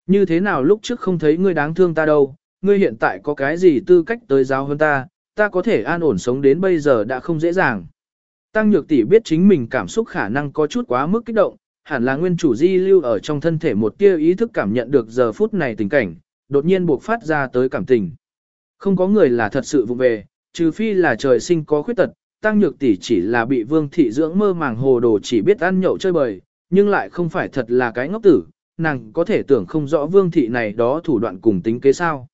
Như thế nào lúc trước không thấy ngươi đáng thương ta đâu, ngươi hiện tại có cái gì tư cách tới giáo hơn ta, ta có thể an ổn sống đến bây giờ đã không dễ dàng. Tăng Nhược tỷ biết chính mình cảm xúc khả năng có chút quá mức kích động, hẳn là nguyên chủ di lưu ở trong thân thể một tia ý thức cảm nhận được giờ phút này tình cảnh, đột nhiên buộc phát ra tới cảm tình. Không có người là thật sự vụ về, trừ phi là trời sinh có khuyết tật, Tăng Nhược tỷ chỉ là bị Vương thị dưỡng mơ màng hồ đồ chỉ biết ăn nhậu chơi bời, nhưng lại không phải thật là cái ngốc tử, nàng có thể tưởng không rõ Vương thị này đó thủ đoạn cùng tính kế sao.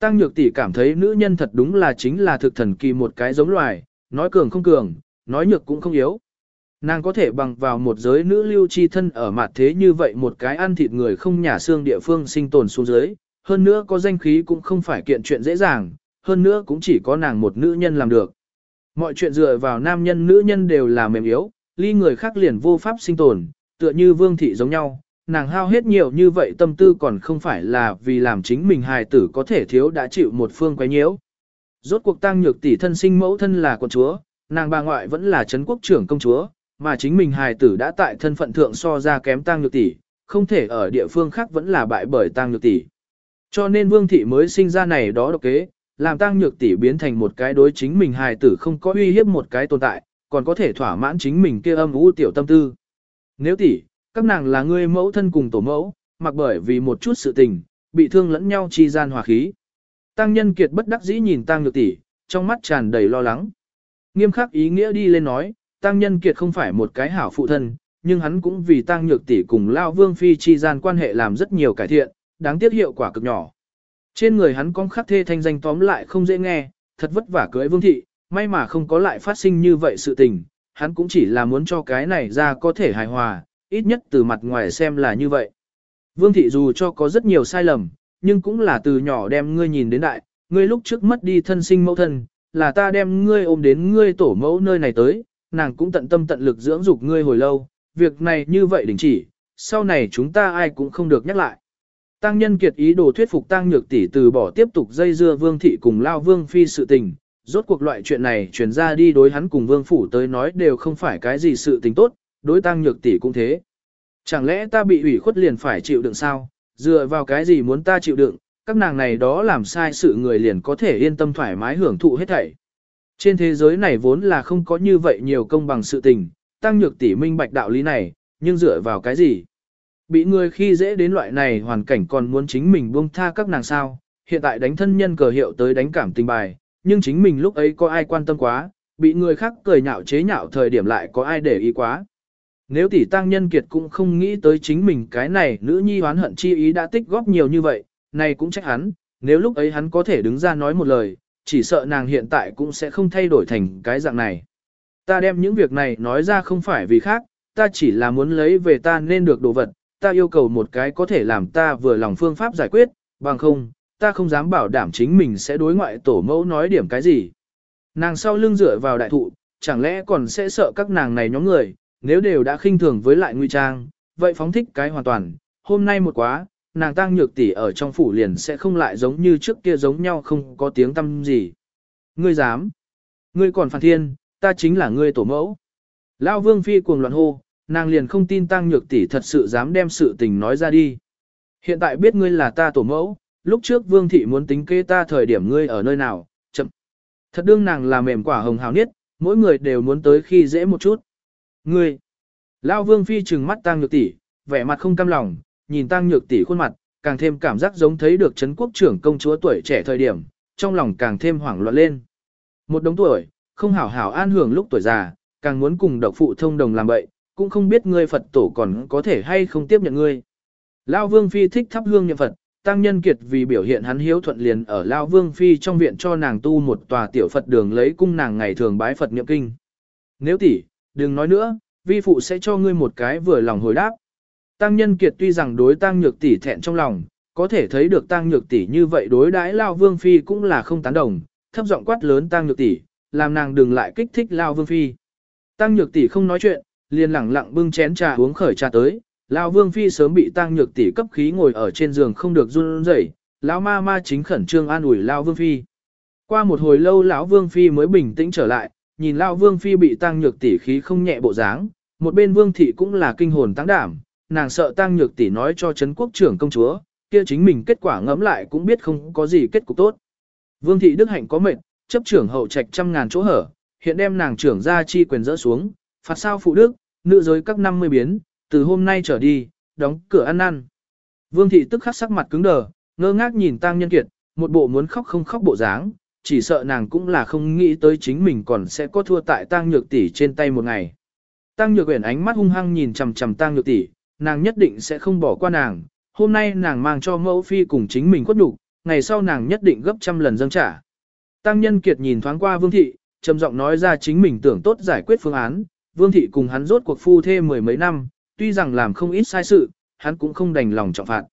Tăng Nhược tỷ cảm thấy nữ nhân thật đúng là chính là thực thần kỳ một cái giống loài, nói cường không cường, nói nhược cũng không yếu. Nàng có thể bằng vào một giới nữ lưu chi thân ở mặt thế như vậy một cái ăn thịt người không nhà xương địa phương sinh tồn xuống dưới, hơn nữa có danh khí cũng không phải kiện chuyện dễ dàng, hơn nữa cũng chỉ có nàng một nữ nhân làm được. Mọi chuyện dựa vào nam nhân nữ nhân đều là mềm yếu, ly người khác liền vô pháp sinh tồn, tựa như vương thị giống nhau, nàng hao hết nhiều như vậy tâm tư còn không phải là vì làm chính mình hài tử có thể thiếu đã chịu một phương quấy nhiễu. Rốt cuộc tăng nhược tỷ thân sinh mẫu thân là con chúa, nàng bà ngoại vẫn là Trấn quốc trưởng công chúa, mà chính mình hài tử đã tại thân phận thượng so ra kém tăng nhược tỷ, không thể ở địa phương khác vẫn là bại bởi tăng nhược tỷ. Cho nên vương thị mới sinh ra này đó độc kế, làm tăng nhược tỷ biến thành một cái đối chính mình hài tử không có uy hiếp một cái tồn tại, còn có thể thỏa mãn chính mình kia âm u tiểu tâm tư. Nếu tỷ, các nàng là ngươi mẫu thân cùng tổ mẫu, mặc bởi vì một chút sự tình, bị thương lẫn nhau chi gian hòa khí. Tăng nhân kiệt bất đắc dĩ nhìn tăng nhược tỷ, trong mắt tràn đầy lo lắng. Nghiêm khắc ý nghĩa đi lên nói, Tăng Nhân Kiệt không phải một cái hảo phụ thân, nhưng hắn cũng vì Tăng Nhược Tỷ cùng Lao Vương Phi chi gian quan hệ làm rất nhiều cải thiện, đáng tiếc hiệu quả cực nhỏ. Trên người hắn con khắc thê thanh danh tóm lại không dễ nghe, thật vất vả cưới Vương Thị, may mà không có lại phát sinh như vậy sự tình, hắn cũng chỉ là muốn cho cái này ra có thể hài hòa, ít nhất từ mặt ngoài xem là như vậy. Vương Thị dù cho có rất nhiều sai lầm, nhưng cũng là từ nhỏ đem ngươi nhìn đến đại, ngươi lúc trước mất đi thân sinh mẫu thân, là ta đem ngươi ôm đến ngươi tổ mẫu nơi này tới, nàng cũng tận tâm tận lực dưỡng dục ngươi hồi lâu, việc này như vậy đình chỉ, sau này chúng ta ai cũng không được nhắc lại. Tăng nhân kiệt ý đồ thuyết phục tăng nhược tỷ từ bỏ tiếp tục dây dưa vương thị cùng lao vương phi sự tình, rốt cuộc loại chuyện này truyền ra đi đối hắn cùng vương phủ tới nói đều không phải cái gì sự tình tốt, đối tăng nhược tỷ cũng thế. Chẳng lẽ ta bị ủy khuất liền phải chịu đựng sao, dựa vào cái gì muốn ta chịu đựng, các nàng này đó làm sai sự người liền có thể yên tâm thoải mái hưởng thụ hết thảy. Trên thế giới này vốn là không có như vậy nhiều công bằng sự tình, tăng nhược tỷ minh bạch đạo lý này, nhưng dựa vào cái gì? Bị người khi dễ đến loại này hoàn cảnh còn muốn chính mình buông tha các nàng sao, hiện tại đánh thân nhân cờ hiệu tới đánh cảm tình bài, nhưng chính mình lúc ấy có ai quan tâm quá, bị người khác cười nhạo chế nhạo thời điểm lại có ai để ý quá. Nếu tỷ tăng nhân kiệt cũng không nghĩ tới chính mình cái này nữ nhi hoán hận chi ý đã tích góp nhiều như vậy, này cũng trách hắn, nếu lúc ấy hắn có thể đứng ra nói một lời, chỉ sợ nàng hiện tại cũng sẽ không thay đổi thành cái dạng này. Ta đem những việc này nói ra không phải vì khác, ta chỉ là muốn lấy về ta nên được đồ vật, ta yêu cầu một cái có thể làm ta vừa lòng phương pháp giải quyết, bằng không, ta không dám bảo đảm chính mình sẽ đối ngoại tổ mẫu nói điểm cái gì. Nàng sau lưng dựa vào đại thụ, chẳng lẽ còn sẽ sợ các nàng này nhóm người, nếu đều đã khinh thường với lại nguy trang, vậy phóng thích cái hoàn toàn, hôm nay một quá, nàng tăng nhược tỷ ở trong phủ liền sẽ không lại giống như trước kia giống nhau không có tiếng tâm gì. Ngươi dám? Ngươi còn phản thiên, ta chính là ngươi tổ mẫu. Lão Vương Phi cuồng loạn hô, nàng liền không tin tăng nhược tỷ thật sự dám đem sự tình nói ra đi. Hiện tại biết ngươi là ta tổ mẫu, lúc trước Vương Thị muốn tính kế ta thời điểm ngươi ở nơi nào, chậm. Thật đương nàng là mềm quả hồng hào niết, mỗi người đều muốn tới khi dễ một chút. Ngươi! Lão Vương Phi trừng mắt tăng nhược tỷ, vẻ mặt không cam lòng, nhìn tăng nhược tỷ khuôn mặt, càng thêm cảm giác giống thấy được Trấn quốc trưởng công chúa tuổi trẻ thời điểm, trong lòng càng thêm hoảng loạn lên. Một đống tuổi, không hảo hảo an hưởng lúc tuổi già, càng muốn cùng độc phụ thông đồng làm bậy, cũng không biết ngươi Phật tổ còn có thể hay không tiếp nhận ngươi. Lao Vương Phi thích thắp hương niệm Phật, Tăng Nhân Kiệt vì biểu hiện hắn hiếu thuận liền ở Lao Vương Phi trong viện cho nàng tu một tòa tiểu Phật đường lấy cung nàng ngày thường bái Phật niệm kinh. Nếu tỷ, đừng nói nữa, vi phụ sẽ cho ngươi một cái vừa lòng hồi đáp. Tăng Nhân Kiệt tuy rằng đối Tăng Nhược tỷ thẹn trong lòng, có thể thấy được Tăng Nhược tỷ như vậy đối đãi Lao Vương Phi cũng là không tán đồng, thấp giọng quát lớn Tăng Nhược tỷ, làm nàng đừng lại kích thích Lao Vương Phi. Tăng Nhược tỷ không nói chuyện, liền lẳng lặng bưng chén trà uống khởi trà tới. Lão Vương Phi sớm bị Tăng Nhược tỷ cấp khí ngồi ở trên giường không được run rẩy, lão ma ma chính khẩn trương an ủi lão Vương Phi. Qua một hồi lâu lão Vương Phi mới bình tĩnh trở lại, nhìn lão Vương Phi bị Tăng Nhược tỷ khí không nhẹ bộ dáng, một bên Vương thị cũng là kinh hồn tăng đảm, nàng sợ Tăng Nhược tỷ nói cho Trấn quốc trưởng công chúa, kia chính mình kết quả ngẫm lại cũng biết không có gì kết cục tốt. Vương thị đức hạnh có mệnh, chấp trưởng hậu trạch trăm ngàn chỗ hở, hiện đem nàng trưởng ra chi quyền dỡ xuống, phạt sao phụ đức, nữ giới các năm mươi biến, từ hôm nay trở đi, đóng cửa ăn ăn. Vương thị tức khắc sắc mặt cứng đờ, ngơ ngác nhìn Tăng Nhân Kiệt, một bộ muốn khóc không khóc bộ dáng, chỉ sợ nàng cũng là không nghĩ tới chính mình còn sẽ có thua tại Tăng Nhược tỷ trên tay một ngày. Tăng Nhược Uyển ánh mắt hung hăng nhìn chằm chằm Tăng Nhược tỷ, nàng nhất định sẽ không bỏ qua nàng, hôm nay nàng mang cho mẫu phi cùng chính mình quất nhục, ngày sau nàng nhất định gấp trăm lần dâng trả. Tăng Nhân Kiệt nhìn thoáng qua Vương thị, trầm giọng nói ra chính mình tưởng tốt giải quyết phương án, Vương thị cùng hắn rốt cuộc phu thê mười mấy năm, tuy rằng làm không ít sai sự, hắn cũng không đành lòng trọng phạt.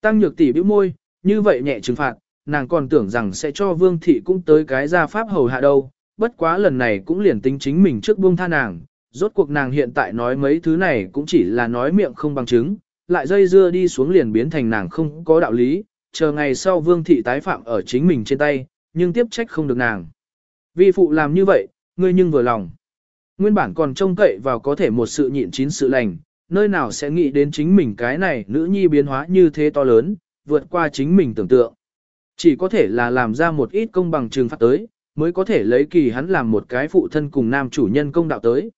Tăng nhược tỷ bĩu môi, như vậy nhẹ trừng phạt, nàng còn tưởng rằng sẽ cho Vương thị cũng tới cái gia pháp hầu hạ đâu, bất quá lần này cũng liền tính chính mình trước buông tha nàng, rốt cuộc nàng hiện tại nói mấy thứ này cũng chỉ là nói miệng không bằng chứng, lại dây dưa đi xuống liền biến thành nàng không có đạo lý, chờ ngày sau Vương thị tái phạm ở chính mình trên tay, nhưng tiếp trách không được nàng. Vi phụ làm như vậy, ngươi nhưng vừa lòng. Nguyên bản còn trông cậy vào có thể một sự nhịn chín sự lành, nơi nào sẽ nghĩ đến chính mình cái này nữ nhi biến hóa như thế to lớn, vượt qua chính mình tưởng tượng. Chỉ có thể là làm ra một ít công bằng trừng phạt tới, mới có thể lấy kỳ hắn làm một cái phụ thân cùng nam chủ nhân công đạo tới.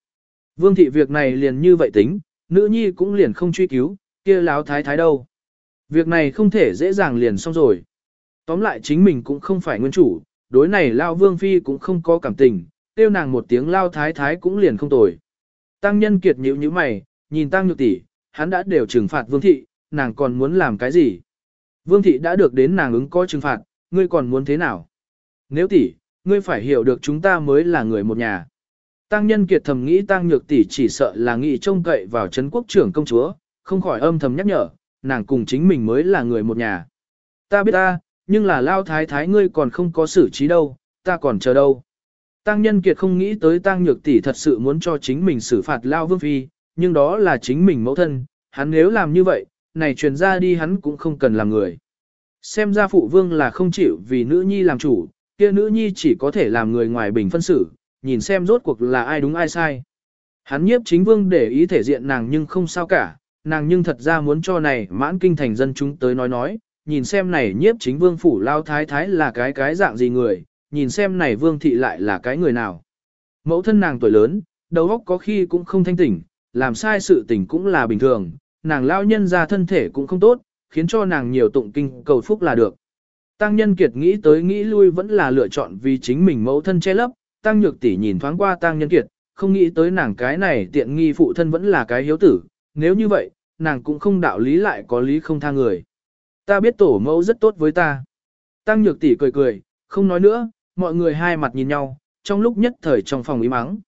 Vương thị việc này liền như vậy tính, nữ nhi cũng liền không truy cứu, kia láo thái thái đâu. Việc này không thể dễ dàng liền xong rồi. Tóm lại chính mình cũng không phải nguyên chủ, đối này lao vương phi cũng không có cảm tình, tiêu nàng một tiếng lao thái thái cũng liền không tồi. Tăng nhân kiệt nhữ như mày, nhìn tăng nhược tỷ, hắn đã đều trừng phạt vương thị, nàng còn muốn làm cái gì? Vương thị đã được đến nàng ứng có trừng phạt, ngươi còn muốn thế nào? Nếu tỷ, ngươi phải hiểu được chúng ta mới là người một nhà. Tăng nhân kiệt thầm nghĩ tăng nhược tỷ chỉ sợ là nghĩ trông cậy vào Trấn quốc trưởng công chúa, không khỏi âm thầm nhắc nhở, nàng cùng chính mình mới là người một nhà. Ta biết ta, nhưng là lao thái thái ngươi còn không có xử trí đâu, ta còn chờ đâu. Tăng nhân kiệt không nghĩ tới tăng nhược tỷ thật sự muốn cho chính mình xử phạt lao vương phi, nhưng đó là chính mình mẫu thân, hắn nếu làm như vậy, này truyền ra đi hắn cũng không cần làm người. Xem ra phụ vương là không chịu vì nữ nhi làm chủ, kia nữ nhi chỉ có thể làm người ngoài bình phân xử, nhìn xem rốt cuộc là ai đúng ai sai. Hắn nhiếp chính vương để ý thể diện nàng nhưng không sao cả, nàng nhưng thật ra muốn cho này mãn kinh thành dân chúng tới nói nói, nhìn xem này nhiếp chính vương phủ lao thái thái là cái cái dạng gì người, nhìn xem này vương thị lại là cái người nào. Mẫu thân nàng tuổi lớn, đầu óc có khi cũng không thanh tỉnh, làm sai sự tình cũng là bình thường, nàng lao nhân ra thân thể cũng không tốt, khiến cho nàng nhiều tụng kinh cầu phúc là được. Tăng nhân kiệt nghĩ tới nghĩ lui vẫn là lựa chọn vì chính mình mẫu thân che lấp, tăng nhược tỷ nhìn thoáng qua tăng nhân kiệt, không nghĩ tới nàng cái này tiện nghi phụ thân vẫn là cái hiếu tử, nếu như vậy, nàng cũng không đạo lý lại có lý không tha người. Ta biết tổ mẫu rất tốt với ta. Tăng nhược tỷ cười cười, không nói nữa, mọi người hai mặt nhìn nhau, trong lúc nhất thời trong phòng ý mắng.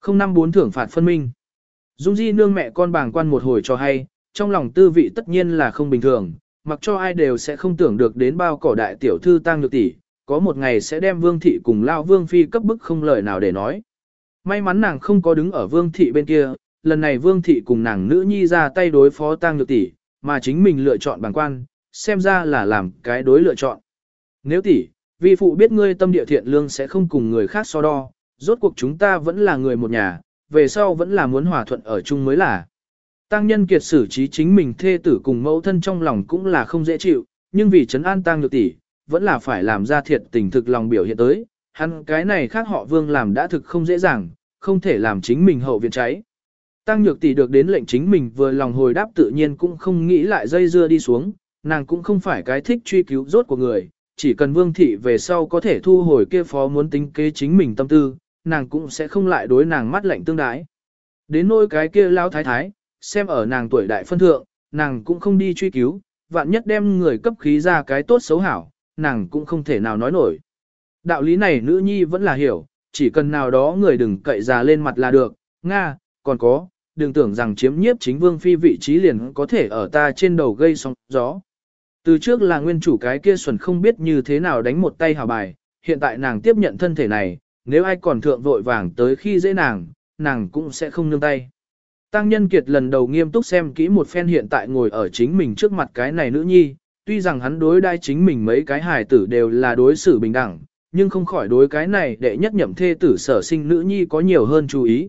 Không năm bốn thưởng phạt phân minh. Dung Di nương mẹ con bàng quan một hồi cho hay, trong lòng tư vị tất nhiên là không bình thường, mặc cho ai đều sẽ không tưởng được đến bao cỏ đại tiểu thư tăng được tỷ, có một ngày sẽ đem vương thị cùng lao vương phi cấp bức không lời nào để nói. May mắn nàng không có đứng ở vương thị bên kia, lần này vương thị cùng nàng nữ nhi ra tay đối phó tang được tỷ, mà chính mình lựa chọn bàng quan, xem ra là làm cái đối lựa chọn. Nếu tỷ, vi phụ biết ngươi tâm địa thiện lương sẽ không cùng người khác so đo, rốt cuộc chúng ta vẫn là người một nhà, về sau vẫn là muốn hòa thuận ở chung mới là. Tăng nhân kiệt xử trí chính mình thê tử cùng mẫu thân trong lòng cũng là không dễ chịu, nhưng vì trấn an tăng nhược tỷ, vẫn là phải làm ra thiệt tình thực lòng biểu hiện tới, hắn cái này khác họ vương làm đã thực không dễ dàng, không thể làm chính mình hậu viện cháy. Tăng nhược tỷ được đến lệnh chính mình vừa lòng hồi đáp tự nhiên cũng không nghĩ lại dây dưa đi xuống, nàng cũng không phải cái thích truy cứu rốt của người, chỉ cần vương thị về sau có thể thu hồi kia phó muốn tính kế chính mình tâm tư, nàng cũng sẽ không lại đối nàng mắt lạnh tương đái. Đến nỗi cái kia lao thái thái, xem ở nàng tuổi đại phân thượng, nàng cũng không đi truy cứu, vạn nhất đem người cấp khí ra cái tốt xấu hảo, nàng cũng không thể nào nói nổi. Đạo lý này nữ nhi vẫn là hiểu, chỉ cần nào đó người đừng cậy già lên mặt là được, Nga, còn có, đừng tưởng rằng chiếm nhiếp chính vương phi vị trí liền có thể ở ta trên đầu gây sóng gió. Từ trước là nguyên chủ cái kia xuẩn không biết như thế nào đánh một tay hào bài, hiện tại nàng tiếp nhận thân thể này, nếu ai còn thượng vội vàng tới khi dễ nàng, nàng cũng sẽ không nương tay. Tăng Nhân Kiệt lần đầu nghiêm túc xem kỹ một phen hiện tại ngồi ở chính mình trước mặt cái này nữ nhi, tuy rằng hắn đối đai chính mình mấy cái hài tử đều là đối xử bình đẳng, nhưng không khỏi đối cái này để nhất nhậm thê tử sở sinh nữ nhi có nhiều hơn chú ý.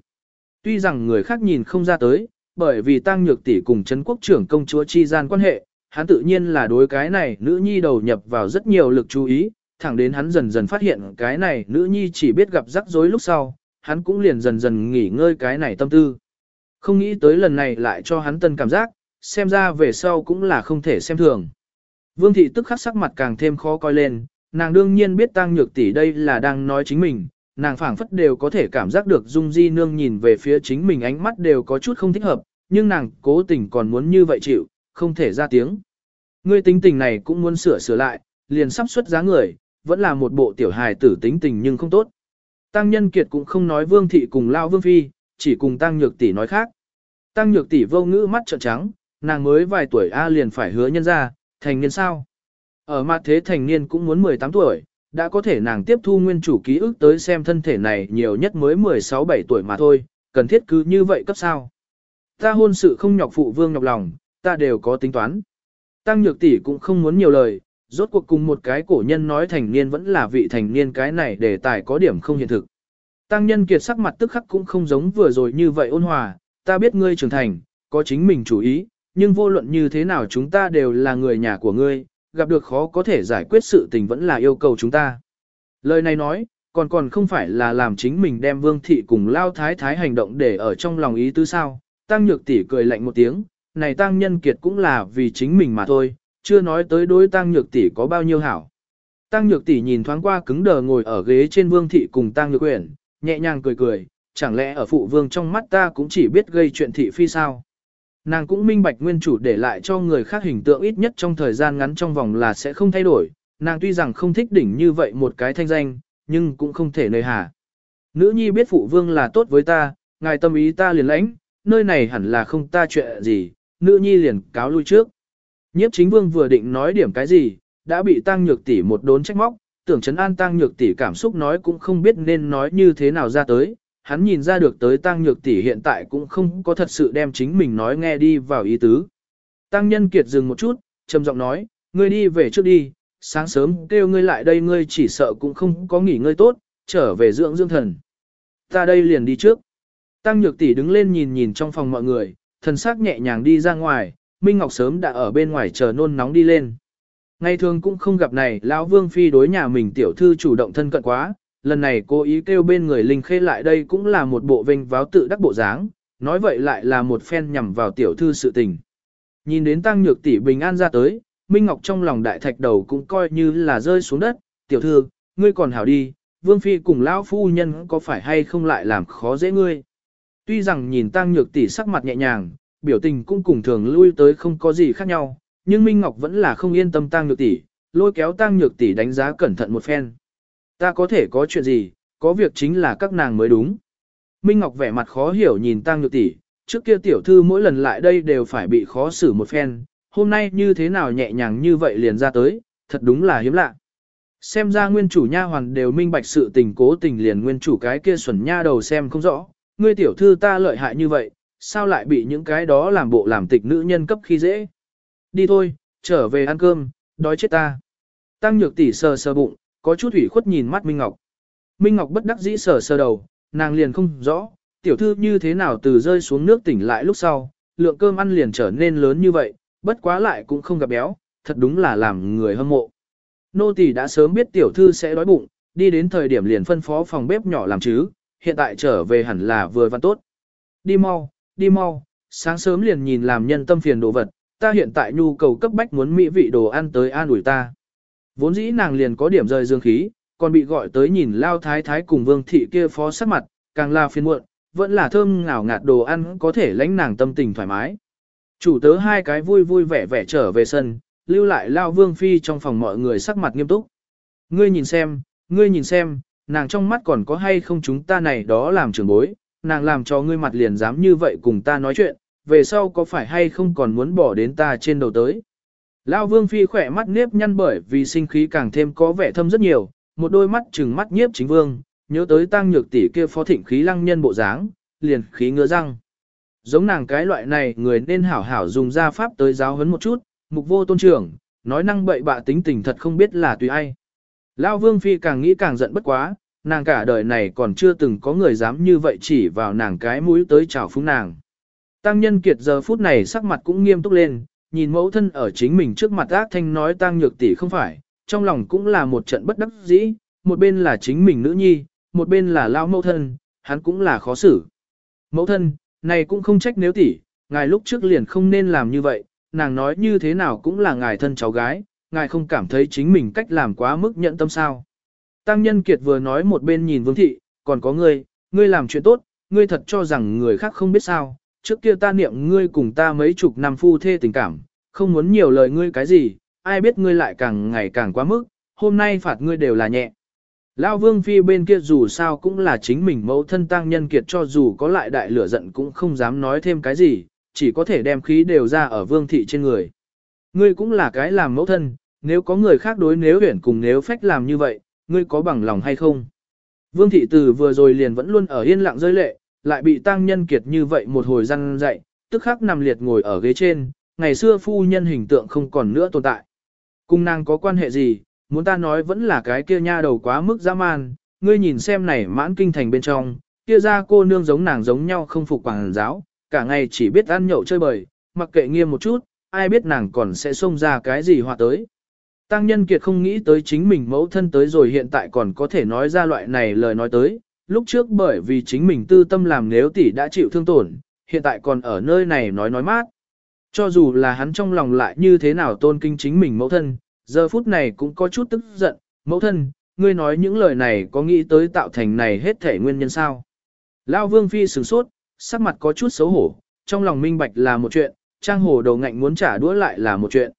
Tuy rằng người khác nhìn không ra tới, bởi vì Tăng Nhược tỷ cùng Trấn Quốc trưởng công chúa chi gian quan hệ, hắn tự nhiên là đối cái này nữ nhi đầu nhập vào rất nhiều lực chú ý, thẳng đến hắn dần dần phát hiện cái này nữ nhi chỉ biết gặp rắc rối lúc sau, hắn cũng liền dần dần nghỉ ngơi cái này tâm tư. Không nghĩ tới lần này lại cho hắn tân cảm giác, xem ra về sau cũng là không thể xem thường. Vương thị tức khắc sắc mặt càng thêm khó coi lên, nàng đương nhiên biết tăng nhược tỷ đây là đang nói chính mình, nàng phảng phất đều có thể cảm giác được Dung Di Nương nhìn về phía chính mình ánh mắt đều có chút không thích hợp, nhưng nàng cố tình còn muốn như vậy chịu, không thể ra tiếng. Ngươi tính tình này cũng muốn sửa sửa lại, liền sắp xuất giá người, vẫn là một bộ tiểu hài tử tính tình nhưng không tốt. Tăng Nhân Kiệt cũng không nói Vương thị cùng Lao Vương Phi, chỉ cùng Tăng Nhược tỷ nói khác. Tăng Nhược tỷ vô ngữ mắt trợn trắng, nàng mới vài tuổi A liền phải hứa nhân ra, thành niên sao? Ở mặt thế thành niên cũng muốn 18 tuổi, đã có thể nàng tiếp thu nguyên chủ ký ức tới xem thân thể này nhiều nhất mới 16-17 tuổi mà thôi, cần thiết cứ như vậy cấp sao. Ta hôn sự không nhọc phụ vương nhọc lòng, ta đều có tính toán. Tăng nhược tỷ cũng không muốn nhiều lời, rốt cuộc cùng một cái cổ nhân nói thành niên vẫn là vị thành niên cái này để tài có điểm không hiện thực. Tăng nhân kiệt sắc mặt tức khắc cũng không giống vừa rồi như vậy ôn hòa, ta biết ngươi trưởng thành, có chính mình chủ ý, nhưng vô luận như thế nào chúng ta đều là người nhà của ngươi, gặp được khó có thể giải quyết sự tình vẫn là yêu cầu chúng ta. Lời này nói, còn còn không phải là làm chính mình đem vương thị cùng lao thái thái hành động để ở trong lòng ý tứ sao. Tăng nhược tỷ cười lạnh một tiếng, này tăng nhân kiệt cũng là vì chính mình mà thôi, chưa nói tới đối tăng nhược tỷ có bao nhiêu hảo. Tăng nhược tỷ nhìn thoáng qua cứng đờ ngồi ở ghế trên vương thị cùng tăng nhược quyển, nhẹ nhàng cười cười, chẳng lẽ ở phụ vương trong mắt ta cũng chỉ biết gây chuyện thị phi sao. Nàng cũng minh bạch nguyên chủ để lại cho người khác hình tượng ít nhất trong thời gian ngắn trong vòng là sẽ không thay đổi, nàng tuy rằng không thích đỉnh như vậy một cái thanh danh, nhưng cũng không thể nơi hà. Nữ nhi biết phụ vương là tốt với ta, ngài tâm ý ta liền lãnh, nơi này hẳn là không ta chuyện gì, nữ nhi liền cáo lui trước. Nhiếp chính vương vừa định nói điểm cái gì, đã bị tăng nhược tỷ một đốn trách móc, tưởng chấn an tăng nhược tỷ cảm xúc nói cũng không biết nên nói như thế nào ra tới, hắn nhìn ra được tới tăng nhược tỷ hiện tại cũng không có thật sự đem chính mình nói nghe đi vào ý tứ. Tăng nhân kiệt dừng một chút, trầm giọng nói, ngươi đi về trước đi, sáng sớm kêu ngươi lại đây ngươi chỉ sợ cũng không có nghỉ ngơi tốt, trở về dưỡng dưỡng thần. Ta đây liền đi trước. Tăng nhược tỷ đứng lên nhìn nhìn trong phòng mọi người, thần sắc nhẹ nhàng đi ra ngoài, Minh Ngọc sớm đã ở bên ngoài chờ nôn nóng đi lên. Ngày thường cũng không gặp này, lão Vương Phi đối nhà mình tiểu thư chủ động thân cận quá, lần này cố ý kêu bên người Linh Khê lại đây cũng là một bộ vinh váo tự đắc bộ dáng, nói vậy lại là một phen nhằm vào tiểu thư sự tình. Nhìn đến tăng nhược tỷ bình an ra tới, Minh Ngọc trong lòng đại thạch đầu cũng coi như là rơi xuống đất, tiểu thư, ngươi còn hảo đi, Vương Phi cùng lão phu nhân có phải hay không lại làm khó dễ ngươi. Tuy rằng nhìn tăng nhược tỷ sắc mặt nhẹ nhàng, biểu tình cũng cùng thường lui tới không có gì khác nhau, nhưng Minh Ngọc vẫn là không yên tâm tăng nhược tỷ, lôi kéo tăng nhược tỷ đánh giá cẩn thận một phen. Ta có thể có chuyện gì, có việc chính là các nàng mới đúng. Minh Ngọc vẻ mặt khó hiểu nhìn Tăng Nhược tỷ, trước kia tiểu thư mỗi lần lại đây đều phải bị khó xử một phen, hôm nay như thế nào nhẹ nhàng như vậy liền ra tới, thật đúng là hiếm lạ. Xem ra nguyên chủ nha hoàn đều minh bạch sự tình cố tình liền nguyên chủ cái kia xuẩn nha đầu xem không rõ, ngươi tiểu thư ta lợi hại như vậy, sao lại bị những cái đó làm bộ làm tịch nữ nhân cấp khi dễ. Đi thôi, trở về ăn cơm, đói chết ta. Tăng nhược tỷ sờ sờ bụng, có chút ủy khuất nhìn mắt Minh Ngọc. Minh Ngọc bất đắc dĩ sờ sờ đầu, nàng liền không rõ, tiểu thư như thế nào từ rơi xuống nước tỉnh lại lúc sau, lượng cơm ăn liền trở nên lớn như vậy, bất quá lại cũng không gặp béo, thật đúng là làm người hâm mộ. Nô tỳ đã sớm biết tiểu thư sẽ đói bụng, đi đến thời điểm liền phân phó phòng bếp nhỏ làm chứ, hiện tại trở về hẳn là vừa văn tốt. Đi mau, đi mau, sáng sớm liền nhìn làm nhân tâm phiền đồ vật, ta hiện tại nhu cầu cấp bách muốn mỹ vị đồ ăn tới an ủi ta. Vốn dĩ nàng liền có điểm rời dương khí, còn bị gọi tới nhìn lao thái thái cùng vương thị kia phó sắc mặt, càng là phiền muộn, vẫn là thơm ngào ngạt đồ ăn có thể lãnh nàng tâm tình thoải mái. Chủ tớ hai cái vui vui vẻ vẻ trở về sân, lưu lại lao vương phi trong phòng mọi người sắc mặt nghiêm túc. Ngươi nhìn xem, ngươi nhìn xem, nàng trong mắt còn có hay không chúng ta này đó làm trưởng bối, nàng làm cho ngươi mặt liền dám như vậy cùng ta nói chuyện, về sau có phải hay không còn muốn bỏ đến ta trên đầu tới. Lao vương phi khỏe mắt nếp nhăn bởi vì sinh khí càng thêm có vẻ thâm rất nhiều, một đôi mắt trừng mắt nhiếp chính vương, nhớ tới tăng nhược tỷ kia phó thịnh khí lăng nhân bộ dáng, liền khí ngứa răng. Giống nàng cái loại này người nên hảo hảo dùng gia pháp tới giáo huấn một chút, mục vô tôn trưởng, nói năng bậy bạ tính tình thật không biết là tùy ai. Lao vương phi càng nghĩ càng giận bất quá, nàng cả đời này còn chưa từng có người dám như vậy chỉ vào nàng cái mũi tới chào phúng nàng. Tăng nhân kiệt giờ phút này sắc mặt cũng nghiêm túc lên, nhìn mẫu thân ở chính mình trước mặt ác thanh nói tăng nhược tỷ không phải, trong lòng cũng là một trận bất đắc dĩ, một bên là chính mình nữ nhi, một bên là lao mẫu thân, hắn cũng là khó xử. Mẫu thân, này cũng không trách nếu tỷ, ngài lúc trước liền không nên làm như vậy, nàng nói như thế nào cũng là ngài thân cháu gái, ngài không cảm thấy chính mình cách làm quá mức nhận tâm sao. Tăng Nhân Kiệt vừa nói một bên nhìn Vương Thị, còn có ngươi, ngươi làm chuyện tốt, ngươi thật cho rằng người khác không biết sao, trước kia ta niệm ngươi cùng ta mấy chục năm phu thê tình cảm, không muốn nhiều lời ngươi cái gì, ai biết ngươi lại càng ngày càng quá mức, hôm nay phạt ngươi đều là nhẹ. Lão Vương Phi bên kia dù sao cũng là chính mình mẫu thân Tăng Nhân Kiệt cho dù có lại đại lửa giận cũng không dám nói thêm cái gì, chỉ có thể đem khí đều ra ở Vương Thị trên người. Ngươi cũng là cái làm mẫu thân, nếu có người khác đối nếu huyển cùng nếu phách làm như vậy, ngươi có bằng lòng hay không? Vương thị từ vừa rồi liền vẫn luôn ở yên lặng rơi lệ, lại bị tăng nhân kiệt như vậy một hồi răn dậy, tức khắc nằm liệt ngồi ở ghế trên, ngày xưa phu nhân hình tượng không còn nữa tồn tại. Cung nàng có quan hệ gì, muốn ta nói vẫn là cái kia nha đầu quá mức dã man, ngươi nhìn xem này mãn kinh thành bên trong, kia ra cô nương giống nàng giống nhau không phục quảng giáo, cả ngày chỉ biết ăn nhậu chơi bời, mặc kệ nghiêm một chút, ai biết nàng còn sẽ xông ra cái gì hòa tới. Tăng nhân kiệt không nghĩ tới chính mình mẫu thân tới rồi hiện tại còn có thể nói ra loại này lời nói tới, lúc trước bởi vì chính mình tư tâm làm nếu tỷ đã chịu thương tổn, hiện tại còn ở nơi này nói nói mát. Cho dù là hắn trong lòng lại như thế nào tôn kinh chính mình mẫu thân, giờ phút này cũng có chút tức giận, mẫu thân, ngươi nói những lời này có nghĩ tới tạo thành này hết thể nguyên nhân sao. Lao vương phi sửng sốt, sắc mặt có chút xấu hổ, trong lòng minh bạch là một chuyện, trang hồ đầu ngạnh muốn trả đũa lại là một chuyện.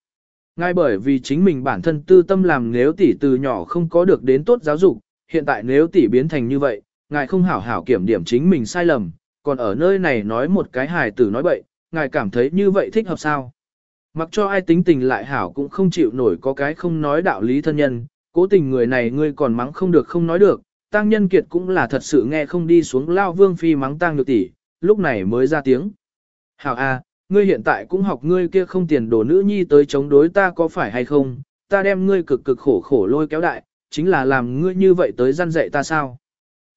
Ngay bởi vì chính mình bản thân tư tâm làm nếu tỷ từ nhỏ không có được đến tốt giáo dục, hiện tại nếu tỷ biến thành như vậy, ngài không hảo hảo kiểm điểm chính mình sai lầm, còn ở nơi này nói một cái hài tử nói bậy, ngài cảm thấy như vậy thích hợp sao? Mặc cho ai tính tình lại hảo cũng không chịu nổi có cái không nói đạo lý thân nhân, cố tình người này ngươi còn mắng không được không nói được, tăng nhân kiệt cũng là thật sự nghe không đi xuống lao vương phi mắng tăng được tỷ, lúc này mới ra tiếng. Hảo a, ngươi hiện tại cũng học ngươi kia không tiền đồ nữ nhi tới chống đối ta có phải hay không, ta đem ngươi cực cực khổ khổ lôi kéo đại, chính là làm ngươi như vậy tới gian dạy ta sao.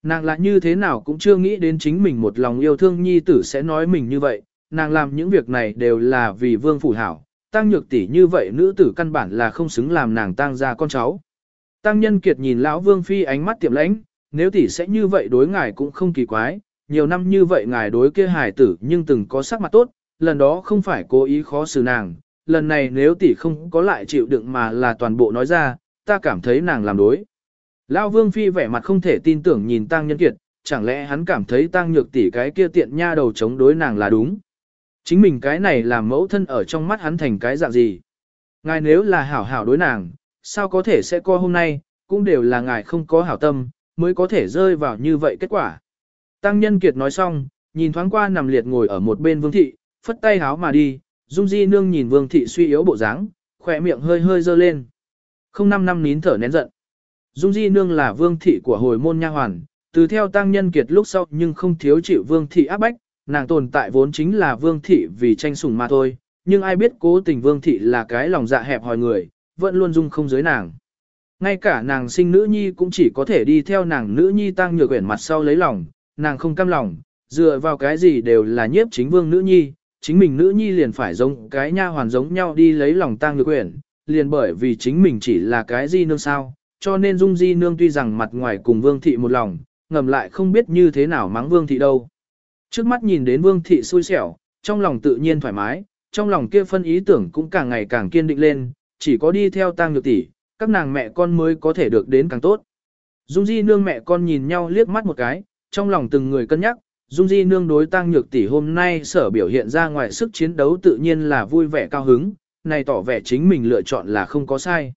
Nàng là như thế nào cũng chưa nghĩ đến chính mình một lòng yêu thương nhi tử sẽ nói mình như vậy, nàng làm những việc này đều là vì vương phủ hảo, tăng nhược tỷ như vậy nữ tử căn bản là không xứng làm nàng tăng ra con cháu. Tăng nhân kiệt nhìn lão vương phi ánh mắt tiệm lãnh, nếu tỷ sẽ như vậy đối ngài cũng không kỳ quái, nhiều năm như vậy ngài đối kia hài tử nhưng từng có sắc mặt tốt, lần đó không phải cố ý khó xử nàng, lần này nếu tỷ không có lại chịu đựng mà là toàn bộ nói ra, ta cảm thấy nàng làm đối. Lão Vương Phi vẻ mặt không thể tin tưởng nhìn Tăng Nhân Kiệt, chẳng lẽ hắn cảm thấy Tăng Nhược tỷ cái kia tiện nha đầu chống đối nàng là đúng. Chính mình cái này làm mẫu thân ở trong mắt hắn thành cái dạng gì. Ngài nếu là hảo hảo đối nàng, sao có thể sẽ co hôm nay, cũng đều là ngài không có hảo tâm, mới có thể rơi vào như vậy kết quả. Tăng Nhân Kiệt nói xong, nhìn thoáng qua nằm liệt ngồi ở một bên Vương Thị, phất tay háo mà đi, Dung Di Nương nhìn Vương Thị suy yếu bộ dáng, khỏe miệng hơi hơi dơ lên. Không năm năm nín thở nén giận. Dung Di Nương là vương thị của hồi môn nha hoàn, từ theo tăng nhân kiệt lúc sau nhưng không thiếu chịu vương thị áp bách, nàng tồn tại vốn chính là vương thị vì tranh sủng mà thôi, nhưng ai biết cố tình vương thị là cái lòng dạ hẹp hòi người, vẫn luôn dung không giới nàng. Ngay cả nàng sinh nữ nhi cũng chỉ có thể đi theo nàng nữ nhi tăng nhược quyển mặt sau lấy lòng, nàng không cam lòng, dựa vào cái gì đều là nhiếp chính vương nữ nhi, chính mình nữ nhi liền phải giống cái nha hoàn giống nhau đi lấy lòng tang nhược quyển, liền bởi vì chính mình chỉ là cái di nương sao, cho nên dung di nương tuy rằng mặt ngoài cùng vương thị một lòng, ngầm lại không biết như thế nào mắng vương thị đâu. Trước mắt nhìn đến vương thị xui xẻo, trong lòng tự nhiên thoải mái, trong lòng kia phân ý tưởng cũng càng ngày càng kiên định lên, chỉ có đi theo tang nhược tỷ, các nàng mẹ con mới có thể được đến càng tốt. Dung Di nương mẹ con nhìn nhau liếc mắt một cái, trong lòng từng người cân nhắc, Dung Di nương đối tang nhược tỷ hôm nay sở biểu hiện ra ngoài sức chiến đấu tự nhiên là vui vẻ cao hứng, này tỏ vẻ chính mình lựa chọn là không có sai.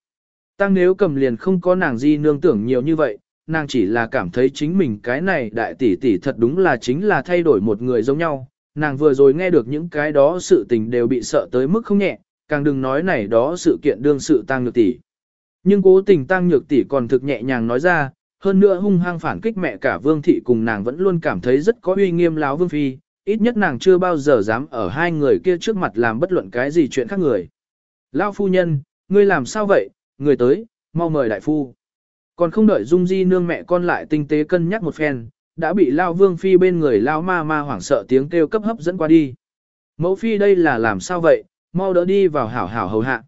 Tăng nếu cầm liền không có nàng Di nương tưởng nhiều như vậy, nàng chỉ là cảm thấy chính mình cái này đại tỷ tỷ thật đúng là chính là thay đổi một người giống nhau. Nàng vừa rồi nghe được những cái đó sự tình đều bị sợ tới mức không nhẹ, càng đừng nói này đó sự kiện đương sự tăng nhược tỷ. Nhưng cố tình tăng nhược tỷ còn thực nhẹ nhàng nói ra, hơn nữa hung hăng phản kích mẹ cả vương thị cùng nàng vẫn luôn cảm thấy rất có uy nghiêm láo vương phi, ít nhất nàng chưa bao giờ dám ở hai người kia trước mặt làm bất luận cái gì chuyện khác người. Lao phu nhân, ngươi làm sao vậy, người tới, mau mời đại phu. Còn không đợi Dung Di nương mẹ con lại tinh tế cân nhắc một phen, đã bị Lao Vương Phi bên người Lao Ma Ma hoảng sợ tiếng kêu cấp hấp dẫn qua đi. Mẫu Phi đây là làm sao vậy, mau đỡ đi vào hảo hảo hầu hạ.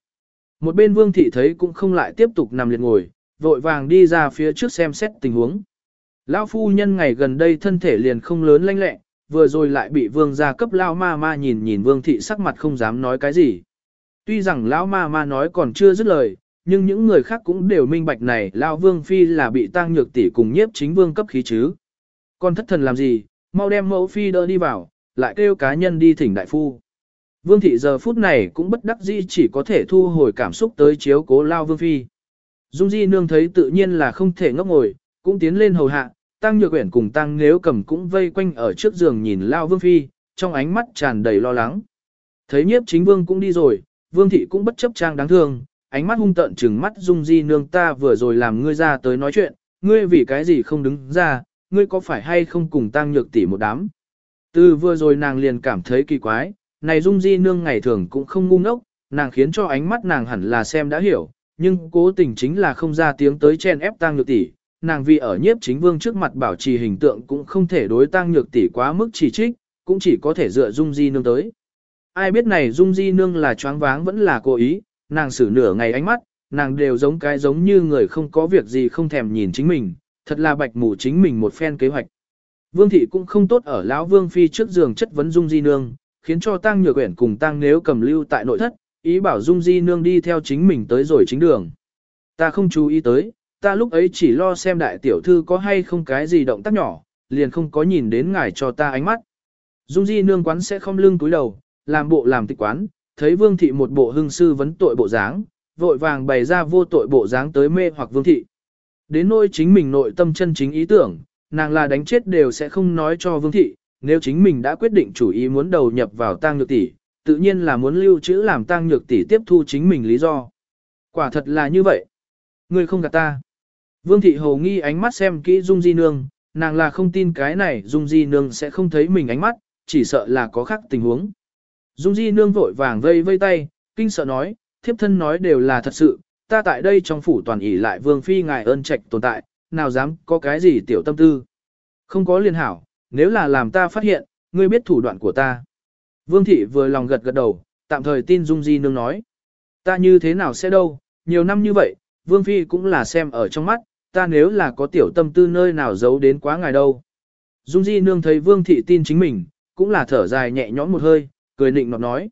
Một bên Vương Thị thấy cũng không lại tiếp tục nằm liệt ngồi, vội vàng đi ra phía trước xem xét tình huống. Lão phu nhân ngày gần đây thân thể liền không lớn lanh lẹ, vừa rồi lại bị vương gia cấp Lao Ma Ma nhìn nhìn Vương Thị sắc mặt không dám nói cái gì. Tuy rằng Lão Ma Ma nói còn chưa dứt lời, nhưng những người khác cũng đều minh bạch này Lao Vương Phi là bị tăng nhược tỷ cùng nhiếp chính vương cấp khí chứ. Con thất thần làm gì, mau đem mẫu Phi đỡ đi vào, lại kêu cá nhân đi thỉnh đại phu. Vương thị giờ phút này cũng bất đắc dĩ chỉ có thể thu hồi cảm xúc tới chiếu cố Lao Vương Phi. Dung Di Nương thấy tự nhiên là không thể ngốc ngồi, cũng tiến lên hầu hạ, Tăng Nhược Uyển cùng Tăng Nếu cầm cũng vây quanh ở trước giường nhìn Lao Vương Phi, trong ánh mắt tràn đầy lo lắng. Thấy nhiếp chính vương cũng đi rồi, Vương thị cũng bất chấp trang đáng thương, ánh mắt hung tợn trừng mắt Dung Di nương ta vừa rồi làm ngươi ra tới nói chuyện, ngươi vì cái gì không đứng ra, ngươi có phải hay không cùng tăng nhược tỷ một đám. Từ vừa rồi nàng liền cảm thấy kỳ quái, này Dung Di nương ngày thường cũng không ngu ngốc, nàng khiến cho ánh mắt nàng hẳn là xem đã hiểu, nhưng cố tình chính là không ra tiếng tới chen ép tang nhược tỷ. Nàng vì ở nhiếp chính vương trước mặt bảo trì hình tượng cũng không thể đối tang nhược tỷ quá mức chỉ trích, cũng chỉ có thể dựa Dung Di nương tới. Ai biết này Dung Di nương là choáng váng vẫn là cố ý, nàng xử nửa ngày ánh mắt, nàng đều giống cái giống như người không có việc gì không thèm nhìn chính mình, thật là bạch mù chính mình một phen kế hoạch. Vương thị cũng không tốt ở lão vương phi trước giường chất vấn Dung Di nương, khiến cho tang Nhược Uyển cùng tang Nếu cầm lưu tại nội thất, ý bảo Dung Di nương đi theo chính mình tới rồi chính đường. Ta không chú ý tới, ta lúc ấy chỉ lo xem đại tiểu thư có hay không cái gì động tác nhỏ, liền không có nhìn đến ngài cho ta ánh mắt. Dung Di nương quán sẽ không lưng túi đầu, làm bộ làm tịch quán, thấy vương thị một bộ hưng sư vấn tội bộ dáng, vội vàng bày ra vô tội bộ dáng tới mê hoặc vương thị. Đến nỗi chính mình nội tâm chân chính ý tưởng, nàng là đánh chết đều sẽ không nói cho vương thị, nếu chính mình đã quyết định chủ ý muốn đầu nhập vào tang nhược tỷ, tự nhiên là muốn lưu trữ làm tang nhược tỷ tiếp thu chính mình lý do. Quả thật là như vậy. Ngươi không gạt ta. Vương thị hồ nghi ánh mắt xem kỹ Dung Di Nương, nàng là không tin cái này Dung Di Nương sẽ không thấy mình ánh mắt, chỉ sợ là có khác tình huống. Dung Di nương vội vàng vây vây tay, kinh sợ nói, thiếp thân nói đều là thật sự, ta tại đây trong phủ toàn ỷ lại vương phi ngài ơn trạch tồn tại, nào dám có cái gì tiểu tâm tư. Không có liên hảo, nếu là làm ta phát hiện, ngươi biết thủ đoạn của ta. Vương thị vừa lòng gật gật đầu, tạm thời tin Dung Di nương nói. Ta như thế nào sẽ đâu, nhiều năm như vậy, vương phi cũng là xem ở trong mắt, ta nếu là có tiểu tâm tư nơi nào giấu đến quá ngài đâu. Dung Di nương thấy vương thị tin chính mình, cũng là thở dài nhẹ nhõm một hơi, cười nịnh nọt nói.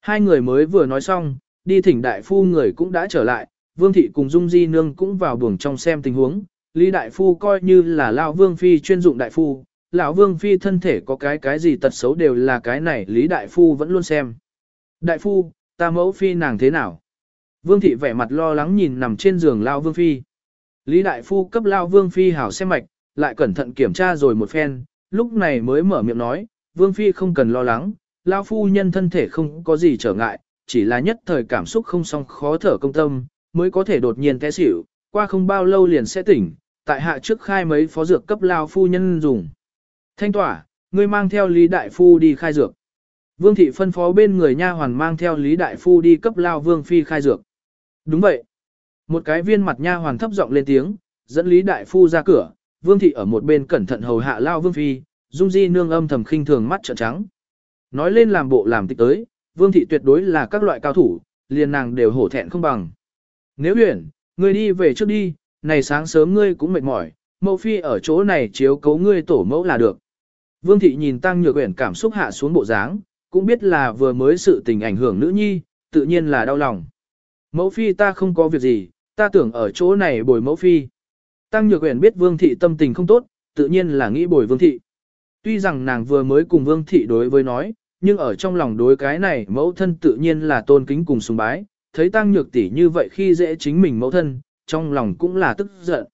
Hai người mới vừa nói xong, đi thỉnh đại phu người cũng đã trở lại, Vương Thị cùng Dung Di Nương cũng vào buồng trong xem tình huống. Lý Đại Phu coi như là lao Vương Phi chuyên dụng Đại Phu, Lão Vương Phi thân thể có cái cái gì tật xấu đều là cái này Lý Đại Phu vẫn luôn xem. Đại Phu, ta mẫu Phi nàng thế nào? Vương Thị vẻ mặt lo lắng nhìn nằm trên giường Lão Vương Phi. Lý Đại Phu cấp Lão Vương Phi hảo xem mạch, lại cẩn thận kiểm tra rồi một phen, lúc này mới mở miệng nói, Vương Phi không cần lo lắng, lao phu nhân thân thể không có gì trở ngại, chỉ là nhất thời cảm xúc không song khó thở công tâm, mới có thể đột nhiên té xỉu, qua không bao lâu liền sẽ tỉnh, tại hạ trước khai mấy phó dược cấp lao phu nhân dùng. Thanh tỏa, ngươi mang theo Lý Đại Phu đi khai dược. Vương thị phân phó bên người nha hoàn mang theo Lý Đại Phu đi cấp lao Vương Phi khai dược. Đúng vậy. Một cái viên mặt nha hoàn thấp giọng lên tiếng, dẫn Lý Đại Phu ra cửa, Vương thị ở một bên cẩn thận hầu hạ lao Vương Phi, Dung Di nương âm thầm khinh thường mắt trợn trắng. Nói lên làm bộ làm tịch tới, Vương thị tuyệt đối là các loại cao thủ, liền nàng đều hổ thẹn không bằng. Nếu huyền, ngươi đi về trước đi, này sáng sớm ngươi cũng mệt mỏi, mẫu phi ở chỗ này chiếu cấu ngươi tổ mẫu là được. Vương thị nhìn Tăng Nhược Uyển cảm xúc hạ xuống bộ dáng, cũng biết là vừa mới sự tình ảnh hưởng nữ nhi, tự nhiên là đau lòng. Mẫu phi ta không có việc gì, ta tưởng ở chỗ này bồi mẫu phi. Tăng Nhược Uyển biết Vương thị tâm tình không tốt, tự nhiên là nghĩ bồi Vương thị. Tuy rằng nàng vừa mới cùng Vương thị đối với nói, nhưng ở trong lòng đối cái này mẫu thân tự nhiên là tôn kính cùng sùng bái, thấy Tăng Nhược tỷ như vậy khi dễ chính mình mẫu thân, trong lòng cũng là tức giận.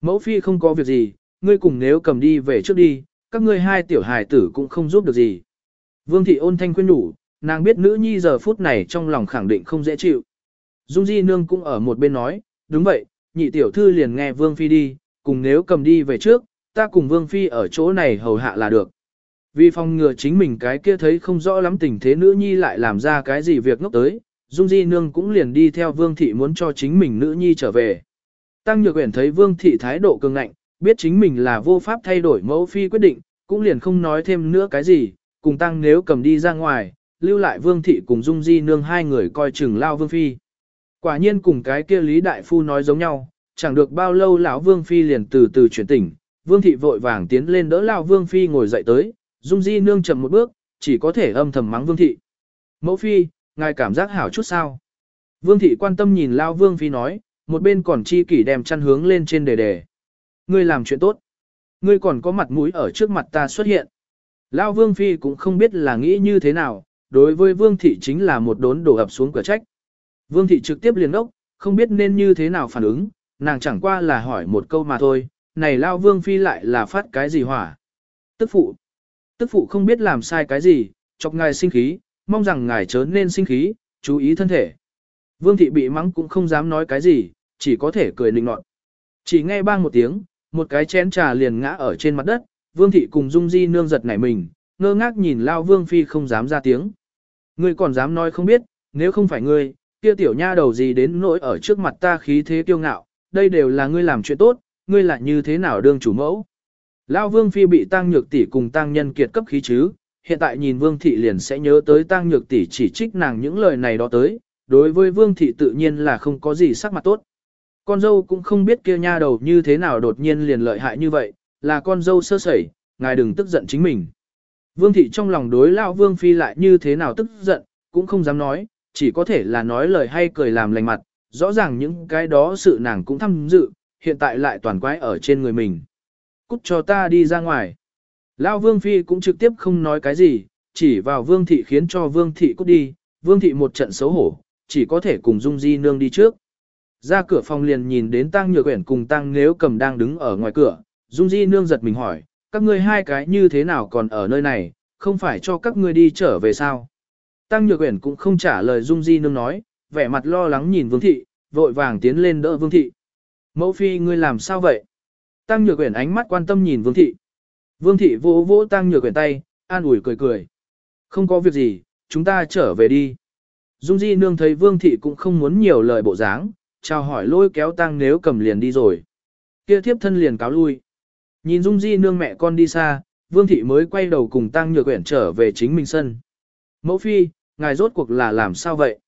Mẫu phi không có việc gì, ngươi cùng nếu cầm đi về trước đi, các ngươi hai tiểu hài tử cũng không giúp được gì. Vương thị ôn thanh khuyên đủ, nàng biết nữ nhi giờ phút này trong lòng khẳng định không dễ chịu. Dung Di Nương cũng ở một bên nói, đúng vậy, nhị tiểu thư liền nghe Vương Phi đi, cùng nếu cầm đi về trước, ta cùng Vương Phi ở chỗ này hầu hạ là được. Vì phòng ngừa chính mình cái kia thấy không rõ lắm tình thế nữ nhi lại làm ra cái gì việc ngốc tới, Dung Di Nương cũng liền đi theo Vương Thị muốn cho chính mình nữ nhi trở về. Tăng Nhược Uyển thấy Vương Thị thái độ cường ngạnh, biết chính mình là vô pháp thay đổi mẫu phi quyết định, cũng liền không nói thêm nữa cái gì, cùng Tăng nếu cầm đi ra ngoài, lưu lại Vương Thị cùng Dung Di Nương hai người coi chừng lao Vương Phi. Quả nhiên cùng cái kia Lý Đại Phu nói giống nhau, chẳng được bao lâu lão Vương Phi liền từ từ chuyển tỉnh, Vương Thị vội vàng tiến lên đỡ lao Vương Phi ngồi dậy tới, Dung Di Nương chậm một bước, chỉ có thể âm thầm mắng Vương Thị. Mẫu Phi, ngài cảm giác hảo chút sao. Vương thị quan tâm nhìn Lao Vương Phi nói, một bên còn chi kỷ đem chăn hướng lên trên đề đề. Ngươi làm chuyện tốt. Ngươi còn có mặt mũi ở trước mặt ta xuất hiện. Lao Vương Phi cũng không biết là nghĩ như thế nào, đối với Vương thị chính là một đốn đổ ập xuống cửa trách. Vương thị trực tiếp liền ốc, không biết nên như thế nào phản ứng, nàng chẳng qua là hỏi một câu mà thôi, này Lao Vương Phi lại là phát cái gì hỏa. Tức phụ. Tức phụ không biết làm sai cái gì, chọc ngài sinh khí, mong rằng ngài chớ nên sinh khí, chú ý thân thể. Vương thị bị mắng cũng không dám nói cái gì, chỉ có thể cười nịnh nọt. Chỉ nghe bang một tiếng, một cái chén trà liền ngã ở trên mặt đất, Vương thị cùng Dung Di nương giật nảy mình, ngơ ngác nhìn Lao Vương phi không dám ra tiếng. Ngươi còn dám nói không biết, nếu không phải ngươi, kia tiểu nha đầu gì đến nỗi ở trước mặt ta khí thế kiêu ngạo, đây đều là ngươi làm chuyện tốt, ngươi lại như thế nào đương chủ mẫu. Lao Vương phi bị tăng nhược tỷ cùng tăng nhân kiệt cấp khí chứ, hiện tại nhìn Vương Thị liền sẽ nhớ tới Tăng Nhược Tỷ chỉ trích nàng những lời này đó tới, đối với Vương Thị tự nhiên là không có gì sắc mặt tốt. Con dâu cũng không biết kia nha đầu như thế nào đột nhiên liền lợi hại như vậy, là con dâu sơ sẩy, ngài đừng tức giận chính mình. Vương Thị trong lòng đối lão Vương Phi lại như thế nào tức giận, cũng không dám nói, chỉ có thể là nói lời hay cười làm lành mặt, rõ ràng những cái đó sự nàng cũng tham dự, hiện tại lại toàn quái ở trên người mình. Cút cho ta đi ra ngoài. Lão Vương Phi cũng trực tiếp không nói cái gì, chỉ vào Vương Thị khiến cho Vương Thị cút đi, Vương Thị một trận xấu hổ, chỉ có thể cùng Dung Di Nương đi trước. Ra cửa phòng liền nhìn đến Tăng Nhược Uyển cùng Tăng Nếu Cầm đang đứng ở ngoài cửa, Dung Di Nương giật mình hỏi, các ngươi hai cái như thế nào còn ở nơi này, không phải cho các ngươi đi trở về sao? Tăng Nhược Uyển cũng không trả lời Dung Di Nương nói, vẻ mặt lo lắng nhìn Vương Thị, vội vàng tiến lên đỡ Vương Thị. Mẫu Phi ngươi làm sao vậy? Tăng Nhược Uyển ánh mắt quan tâm nhìn Vương Thị. Vương thị vỗ vỗ tăng nhược uyển tay, an ủi cười cười. Không có việc gì, chúng ta trở về đi. Dung Di nương thấy Vương thị cũng không muốn nhiều lời bộ dáng, chào hỏi lôi kéo tăng nếu cầm liền đi rồi. Kia thiếp thân liền cáo lui. Nhìn Dung Di nương mẹ con đi xa, Vương thị mới quay đầu cùng tăng nhược uyển trở về chính mình sân. Mẫu phi, ngài rốt cuộc là làm sao vậy?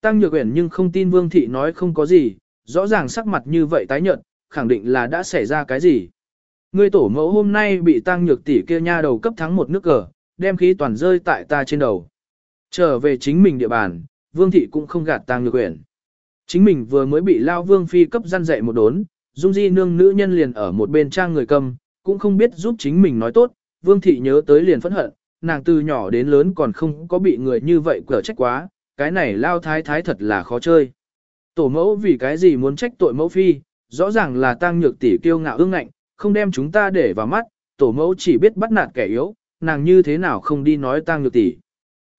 Tăng nhược uyển nhưng không tin Vương thị nói không có gì, rõ ràng sắc mặt như vậy tái nhợt, khẳng định là đã xảy ra cái gì. Ngươi tổ mẫu hôm nay bị tăng nhược tỷ kia nha đầu cấp thắng một nước cờ, đem khí toàn rơi tại ta trên đầu. Trở về chính mình địa bàn, vương thị cũng không gạt tăng nhược uyển Chính mình vừa mới bị lao vương phi cấp gian dạy một đốn, dung di nương nữ nhân liền ở một bên trang người cầm, cũng không biết giúp chính mình nói tốt, vương thị nhớ tới liền phẫn hận, nàng từ nhỏ đến lớn còn không có bị người như vậy cở trách quá, cái này lao thái thái thật là khó chơi. Tổ mẫu vì cái gì muốn trách tội mẫu phi, rõ ràng là tăng nhược tỷ kiêu ngạo ương ngạnh, không đem chúng ta để vào mắt, tổ mẫu chỉ biết bắt nạt kẻ yếu, nàng như thế nào không đi nói tăng nhược tỷ.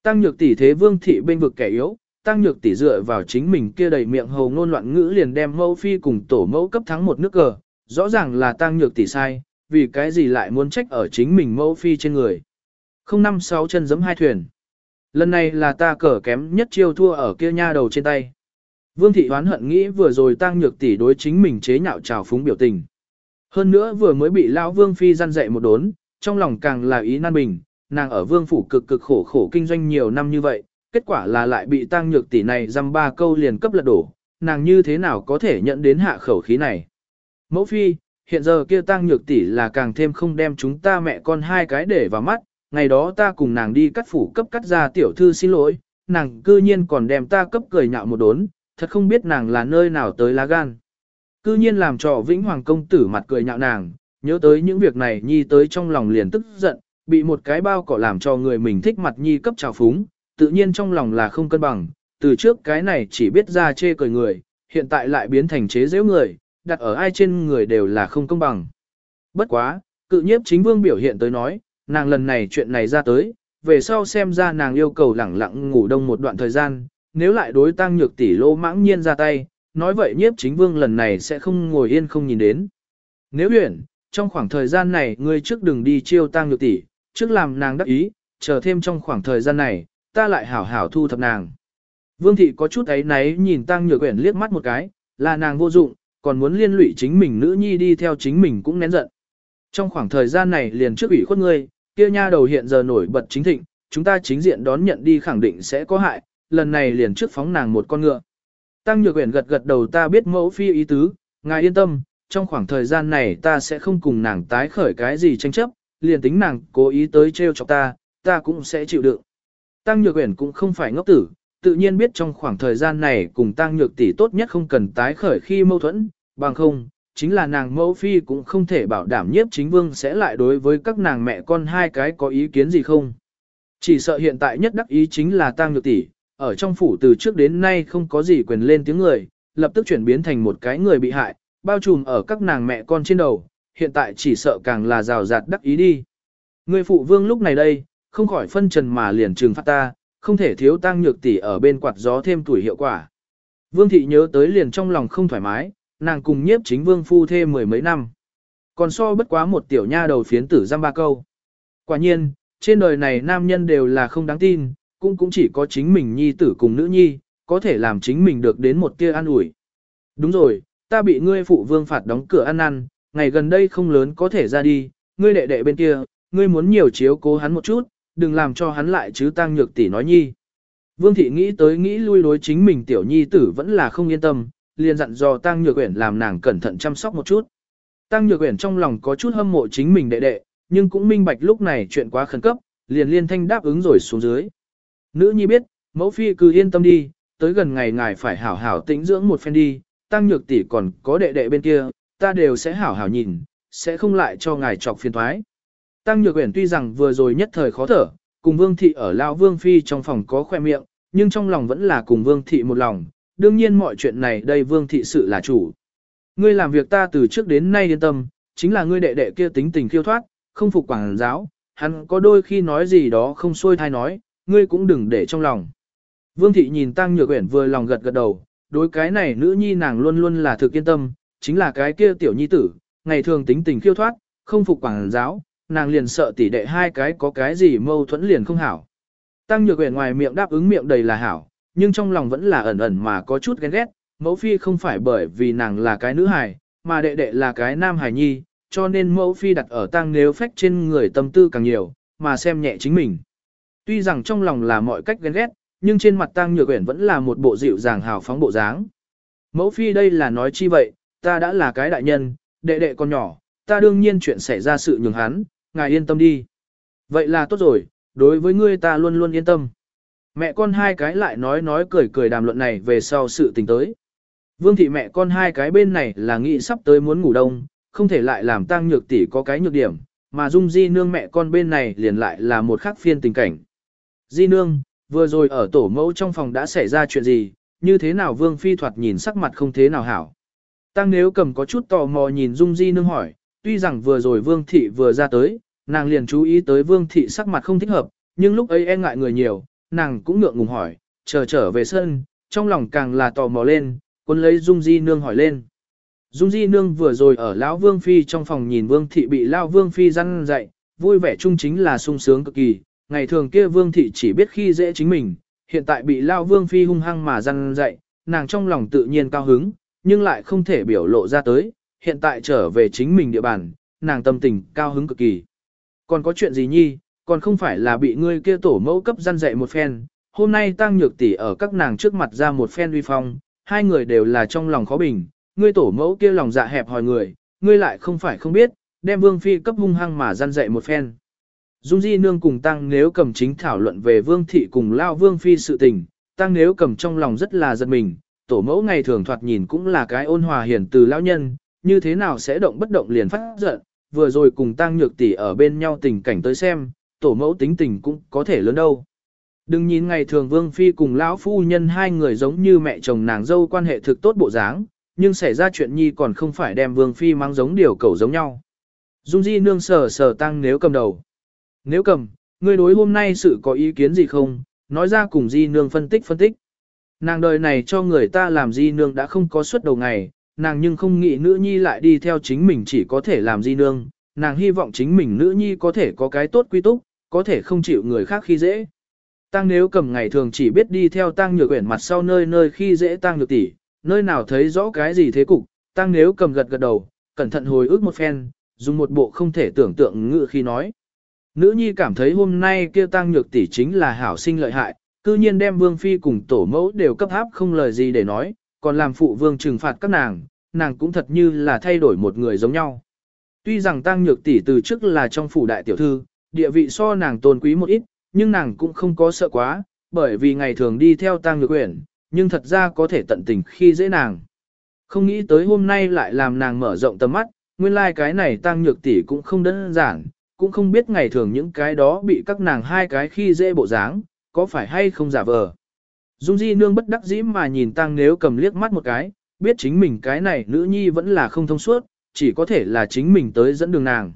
Tăng nhược tỷ thế vương thị bên vực kẻ yếu, tăng nhược tỷ dựa vào chính mình kia đầy miệng hầu ngôn loạn ngữ liền đem mẫu phi cùng tổ mẫu cấp thắng một nước cờ, rõ ràng là tăng nhược tỷ sai, vì cái gì lại muốn trách ở chính mình mẫu phi trên người. Không năm sáu chân giẫm hai thuyền. Lần này là ta cờ kém nhất chiêu thua ở kia nha đầu trên tay. Vương thị oán hận nghĩ vừa rồi tăng nhược tỷ đối chính mình chế nhạo trào phúng biểu tình. Hơn nữa vừa mới bị lão vương phi gian dạy một đốn, trong lòng càng là ý nan bình, nàng ở vương phủ cực cực khổ khổ kinh doanh nhiều năm như vậy, kết quả là lại bị tăng nhược tỷ này dăm ba câu liền cấp lật đổ, nàng như thế nào có thể nhận đến hạ khẩu khí này. Mẫu phi, hiện giờ kia tăng nhược tỷ là càng thêm không đem chúng ta mẹ con hai cái để vào mắt, ngày đó ta cùng nàng đi cắt phủ cấp cắt ra tiểu thư xin lỗi, nàng cư nhiên còn đem ta cấp cười nhạo một đốn, thật không biết nàng là nơi nào tới lá gan. Cư nhiên làm cho Vĩnh Hoàng công tử mặt cười nhạo nàng, nhớ tới những việc này nhi tới trong lòng liền tức giận, bị một cái bao cỏ làm cho người mình thích mặt nhi cấp trào phúng, tự nhiên trong lòng là không cân bằng, từ trước cái này chỉ biết ra chê cười người, hiện tại lại biến thành chế giễu người, đặt ở ai trên người đều là không công bằng. Bất quá, cự nhiếp chính vương biểu hiện tới nói, nàng lần này chuyện này ra tới, về sau xem ra nàng yêu cầu lẳng lặng ngủ đông một đoạn thời gian, nếu lại đối tăng nhược tỷ lô mãng nhiên ra tay, nói vậy nhiếp chính vương lần này sẽ không ngồi yên không nhìn đến. Nếu huyền, trong khoảng thời gian này ngươi trước đừng đi chiêu tăng nhược tỷ, trước làm nàng đắc ý, chờ thêm trong khoảng thời gian này, ta lại hảo hảo thu thập nàng. Vương thị có chút ấy náy nhìn tăng nhược quyển liếc mắt một cái, là nàng vô dụng, còn muốn liên lụy chính mình nữ nhi đi theo chính mình cũng nén giận. Trong khoảng thời gian này liền trước ủy khuất ngươi, kia nha đầu hiện giờ nổi bật chính thịnh, chúng ta chính diện đón nhận đi khẳng định sẽ có hại, lần này liền trước phóng nàng một con ngựa. Tăng Nhược Uyển gật gật đầu ta biết mẫu phi ý tứ, ngài yên tâm, trong khoảng thời gian này ta sẽ không cùng nàng tái khởi cái gì tranh chấp, liền tính nàng cố ý tới trêu chọc ta, ta cũng sẽ chịu đựng. Tăng Nhược Uyển cũng không phải ngốc tử, tự nhiên biết trong khoảng thời gian này cùng Tăng Nhược tỷ tốt nhất không cần tái khởi khi mâu thuẫn, bằng không, chính là nàng mẫu phi cũng không thể bảo đảm nhiếp chính vương sẽ lại đối với các nàng mẹ con hai cái có ý kiến gì không. Chỉ sợ hiện tại nhất đắc ý chính là Tăng Nhược tỷ, ở trong phủ từ trước đến nay không có gì quyền lên tiếng người, lập tức chuyển biến thành một cái người bị hại, bao trùm ở các nàng mẹ con trên đầu, hiện tại chỉ sợ càng là rào rạt đắc ý đi. Người phụ vương lúc này đây, không khỏi phân trần mà liền trừng phát ta, không thể thiếu tăng nhược tỷ ở bên quạt gió thêm tuổi hiệu quả. Vương thị nhớ tới liền trong lòng không thoải mái, nàng cùng nhiếp chính vương phu thêm mười mấy năm. Còn so bất quá một tiểu nha đầu phiến tử giam ba câu. Quả nhiên, trên đời này nam nhân đều là không đáng tin, cũng cũng chỉ có chính mình nhi tử cùng nữ nhi, có thể làm chính mình được đến một tia an ủi. Đúng rồi, ta bị ngươi phụ vương phạt đóng cửa ăn ăn, ngày gần đây không lớn có thể ra đi, ngươi đệ đệ bên kia, ngươi muốn nhiều chiếu cố hắn một chút, đừng làm cho hắn lại chứ tăng nhược tỷ nói nhi. Vương thị nghĩ tới nghĩ lui đối chính mình tiểu nhi tử vẫn là không yên tâm, liền dặn dò tăng nhược uyển làm nàng cẩn thận chăm sóc một chút. Tăng nhược uyển trong lòng có chút hâm mộ chính mình đệ đệ, nhưng cũng minh bạch lúc này chuyện quá khẩn cấp, liền liên thanh đáp ứng rồi xuống dưới. Nữ nhi biết, mẫu phi cứ yên tâm đi, tới gần ngày ngài phải hảo hảo tĩnh dưỡng một phen đi, tăng nhược tỷ còn có đệ đệ bên kia, ta đều sẽ hảo hảo nhìn, sẽ không lại cho ngài chọc phiền toái. Tăng nhược uyển tuy rằng vừa rồi nhất thời khó thở, cùng vương thị ở lao vương phi trong phòng có khoe miệng, nhưng trong lòng vẫn là cùng vương thị một lòng, đương nhiên mọi chuyện này đây vương thị sự là chủ. Ngươi làm việc ta từ trước đến nay yên tâm, chính là ngươi đệ đệ kia tính tình khiêu thoát, không phục quản giáo, hắn có đôi khi nói gì đó không xuôi thai nói, ngươi cũng đừng để trong lòng. Vương thị nhìn Tăng Nhược Uyển vừa lòng gật gật đầu, đối cái này nữ nhi nàng luôn luôn là thực yên tâm, chính là cái kia tiểu nhi tử, ngày thường tính tình khiêu thoát, không phục quản giáo, nàng liền sợ tỷ đệ hai cái có cái gì mâu thuẫn liền không hảo. Tăng Nhược Uyển ngoài miệng đáp ứng miệng đầy là hảo, nhưng trong lòng vẫn là ẩn ẩn mà có chút ghen ghét, mẫu phi không phải bởi vì nàng là cái nữ hài, mà đệ đệ là cái nam hài nhi, cho nên mẫu phi đặt ở tăng nếu phách trên người tâm tư càng nhiều, mà xem nhẹ chính mình. Tuy rằng trong lòng là mọi cách ghen ghét, nhưng trên mặt tăng nhược uyển vẫn là một bộ dịu dàng hào phóng bộ dáng. Mẫu phi đây là nói chi vậy, ta đã là cái đại nhân, đệ đệ con nhỏ, ta đương nhiên chuyện xảy ra sự nhường hắn, ngài yên tâm đi. Vậy là tốt rồi, đối với ngươi ta luôn luôn yên tâm. Mẹ con hai cái lại nói nói cười cười đàm luận này về sau sự tình tới. Vương thị mẹ con hai cái bên này là nghĩ sắp tới muốn ngủ đông, không thể lại làm tăng nhược tỷ có cái nhược điểm, mà dung di nương mẹ con bên này liền lại là một khác phiên tình cảnh. Di nương, vừa rồi ở tổ mẫu trong phòng đã xảy ra chuyện gì, như thế nào vương phi thoạt nhìn sắc mặt không thế nào hảo. Tăng nếu cầm có chút tò mò nhìn dung di nương hỏi, tuy rằng vừa rồi vương thị vừa ra tới, nàng liền chú ý tới vương thị sắc mặt không thích hợp, nhưng lúc ấy e ngại người nhiều, nàng cũng ngượng ngùng hỏi, chờ trở về sân, trong lòng càng là tò mò lên, quân lấy Dung Di Nương hỏi lên. Dung Di Nương vừa rồi ở Lão Vương Phi trong phòng nhìn Vương Thị bị Lão Vương Phi răn dạy, vui vẻ chung chính là sung sướng cực kỳ, ngày thường kia Vương Thị chỉ biết khi dễ chính mình, hiện tại bị Lão Vương Phi hung hăng mà răn dạy, nàng trong lòng tự nhiên cao hứng, nhưng lại không thể biểu lộ ra tới, hiện tại trở về chính mình địa bàn, nàng tâm tình cao hứng cực kỳ. Còn có chuyện gì nhi, còn không phải là bị ngươi kia tổ mẫu cấp gian dạy một phen, hôm nay tăng nhược tỷ ở các nàng trước mặt ra một phen uy phong, hai người đều là trong lòng khó bình, ngươi tổ mẫu kia lòng dạ hẹp hỏi người, ngươi lại không phải không biết, đem vương phi cấp hung hăng mà gian dạy một phen. Dung Di Nương cùng Tăng nếu cầm chính thảo luận về vương thị cùng lao vương phi sự tình, Tăng nếu cầm trong lòng rất là giật mình, tổ mẫu ngày thường thoạt nhìn cũng là cái ôn hòa hiền từ lão nhân, như thế nào sẽ động bất động liền phát giận, vừa rồi cùng Tăng nhược tỷ ở bên nhau tình cảnh tới xem, tổ mẫu tính tình cũng có thể lớn đâu. Đừng nhìn ngày thường Vương Phi cùng lão phu nhân hai người giống như mẹ chồng nàng dâu quan hệ thực tốt bộ dáng, nhưng xảy ra chuyện nhi còn không phải đem Vương Phi mang giống điều cầu giống nhau. Dung Di nương sờ sờ tăng nếu cầm đầu. Nếu cầm, ngươi đối hôm nay sự có ý kiến gì không, nói ra cùng Di nương phân tích phân tích. Nàng đời này cho người ta làm Di nương đã không có suất đầu ngày, nàng nhưng không nghĩ nữ nhi lại đi theo chính mình chỉ có thể làm Di nương, nàng hy vọng chính mình nữ nhi có thể có cái tốt quy túc, có thể không chịu người khác khi dễ. Tăng nếu cầm ngày thường chỉ biết đi theo tăng nhược quyển mặt sau nơi nơi khi dễ tăng nhược tỷ, nơi nào thấy rõ cái gì thế cục, tăng nếu cầm gật gật đầu, cẩn thận hồi ức một phen, dùng một bộ không thể tưởng tượng ngự khi nói. Nữ nhi cảm thấy hôm nay kia tăng nhược tỷ chính là hảo sinh lợi hại, cư nhiên đem vương phi cùng tổ mẫu đều cấp áp không lời gì để nói, còn làm phụ vương trừng phạt các nàng, nàng cũng thật như là thay đổi một người giống nhau. Tuy rằng tăng nhược tỷ từ trước là trong phủ đại tiểu thư, địa vị so nàng tôn quý một ít, nhưng nàng cũng không có sợ quá, bởi vì ngày thường đi theo tăng nhược uyển, nhưng thật ra có thể tận tình khi dễ nàng. Không nghĩ tới hôm nay lại làm nàng mở rộng tầm mắt, nguyên lai like cái này tăng nhược tỷ cũng không đơn giản, cũng không biết ngày thường những cái đó bị các nàng hai cái khi dễ bộ dáng, có phải hay không giả vờ. Dung Di nương bất đắc dĩ mà nhìn tăng nếu cầm liếc mắt một cái, biết chính mình cái này nữ nhi vẫn là không thông suốt, chỉ có thể là chính mình tới dẫn đường nàng.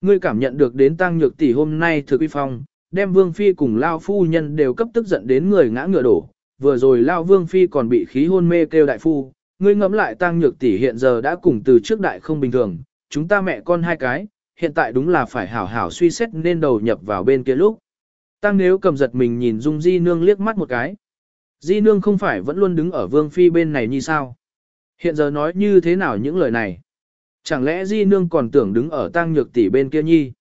Ngươi cảm nhận được đến tăng nhược tỷ hôm nay thực uy phong, đem vương phi cùng lao phu nhân đều cấp tức giận đến người ngã ngựa đổ. Vừa rồi lao vương phi còn bị khí hôn mê kêu đại phu, ngươi ngẫm lại tăng nhược tỷ hiện giờ đã cùng từ trước đại không bình thường, chúng ta mẹ con hai cái, hiện tại đúng là phải hảo hảo suy xét nên đầu nhập vào bên kia lúc. Tăng nếu cầm giật mình nhìn Dung Di Nương liếc mắt một cái. Di Nương không phải vẫn luôn đứng ở vương phi bên này như sao? Hiện giờ nói như thế nào những lời này? Chẳng lẽ Di Nương còn tưởng đứng ở Tang nhược tỷ bên kia nhi?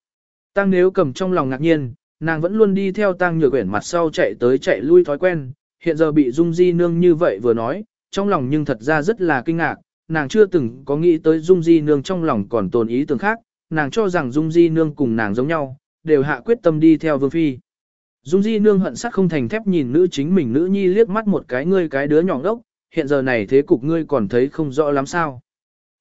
Tang nếu cầm trong lòng ngạc nhiên, nàng vẫn luôn đi theo Tang nhược quyển mặt sau chạy tới chạy lui thói quen, hiện giờ bị Dung Di Nương như vậy vừa nói, trong lòng nhưng thật ra rất là kinh ngạc, nàng chưa từng có nghĩ tới Dung Di Nương trong lòng còn tồn ý tưởng khác, nàng cho rằng Dung Di Nương cùng nàng giống nhau, đều hạ quyết tâm đi theo Vương Phi. Dung Di Nương hận sắc không thành thép nhìn nữ chính mình nữ nhi liếc mắt một cái ngươi cái đứa nhỏ ngốc, hiện giờ này thế cục ngươi còn thấy không rõ lắm sao.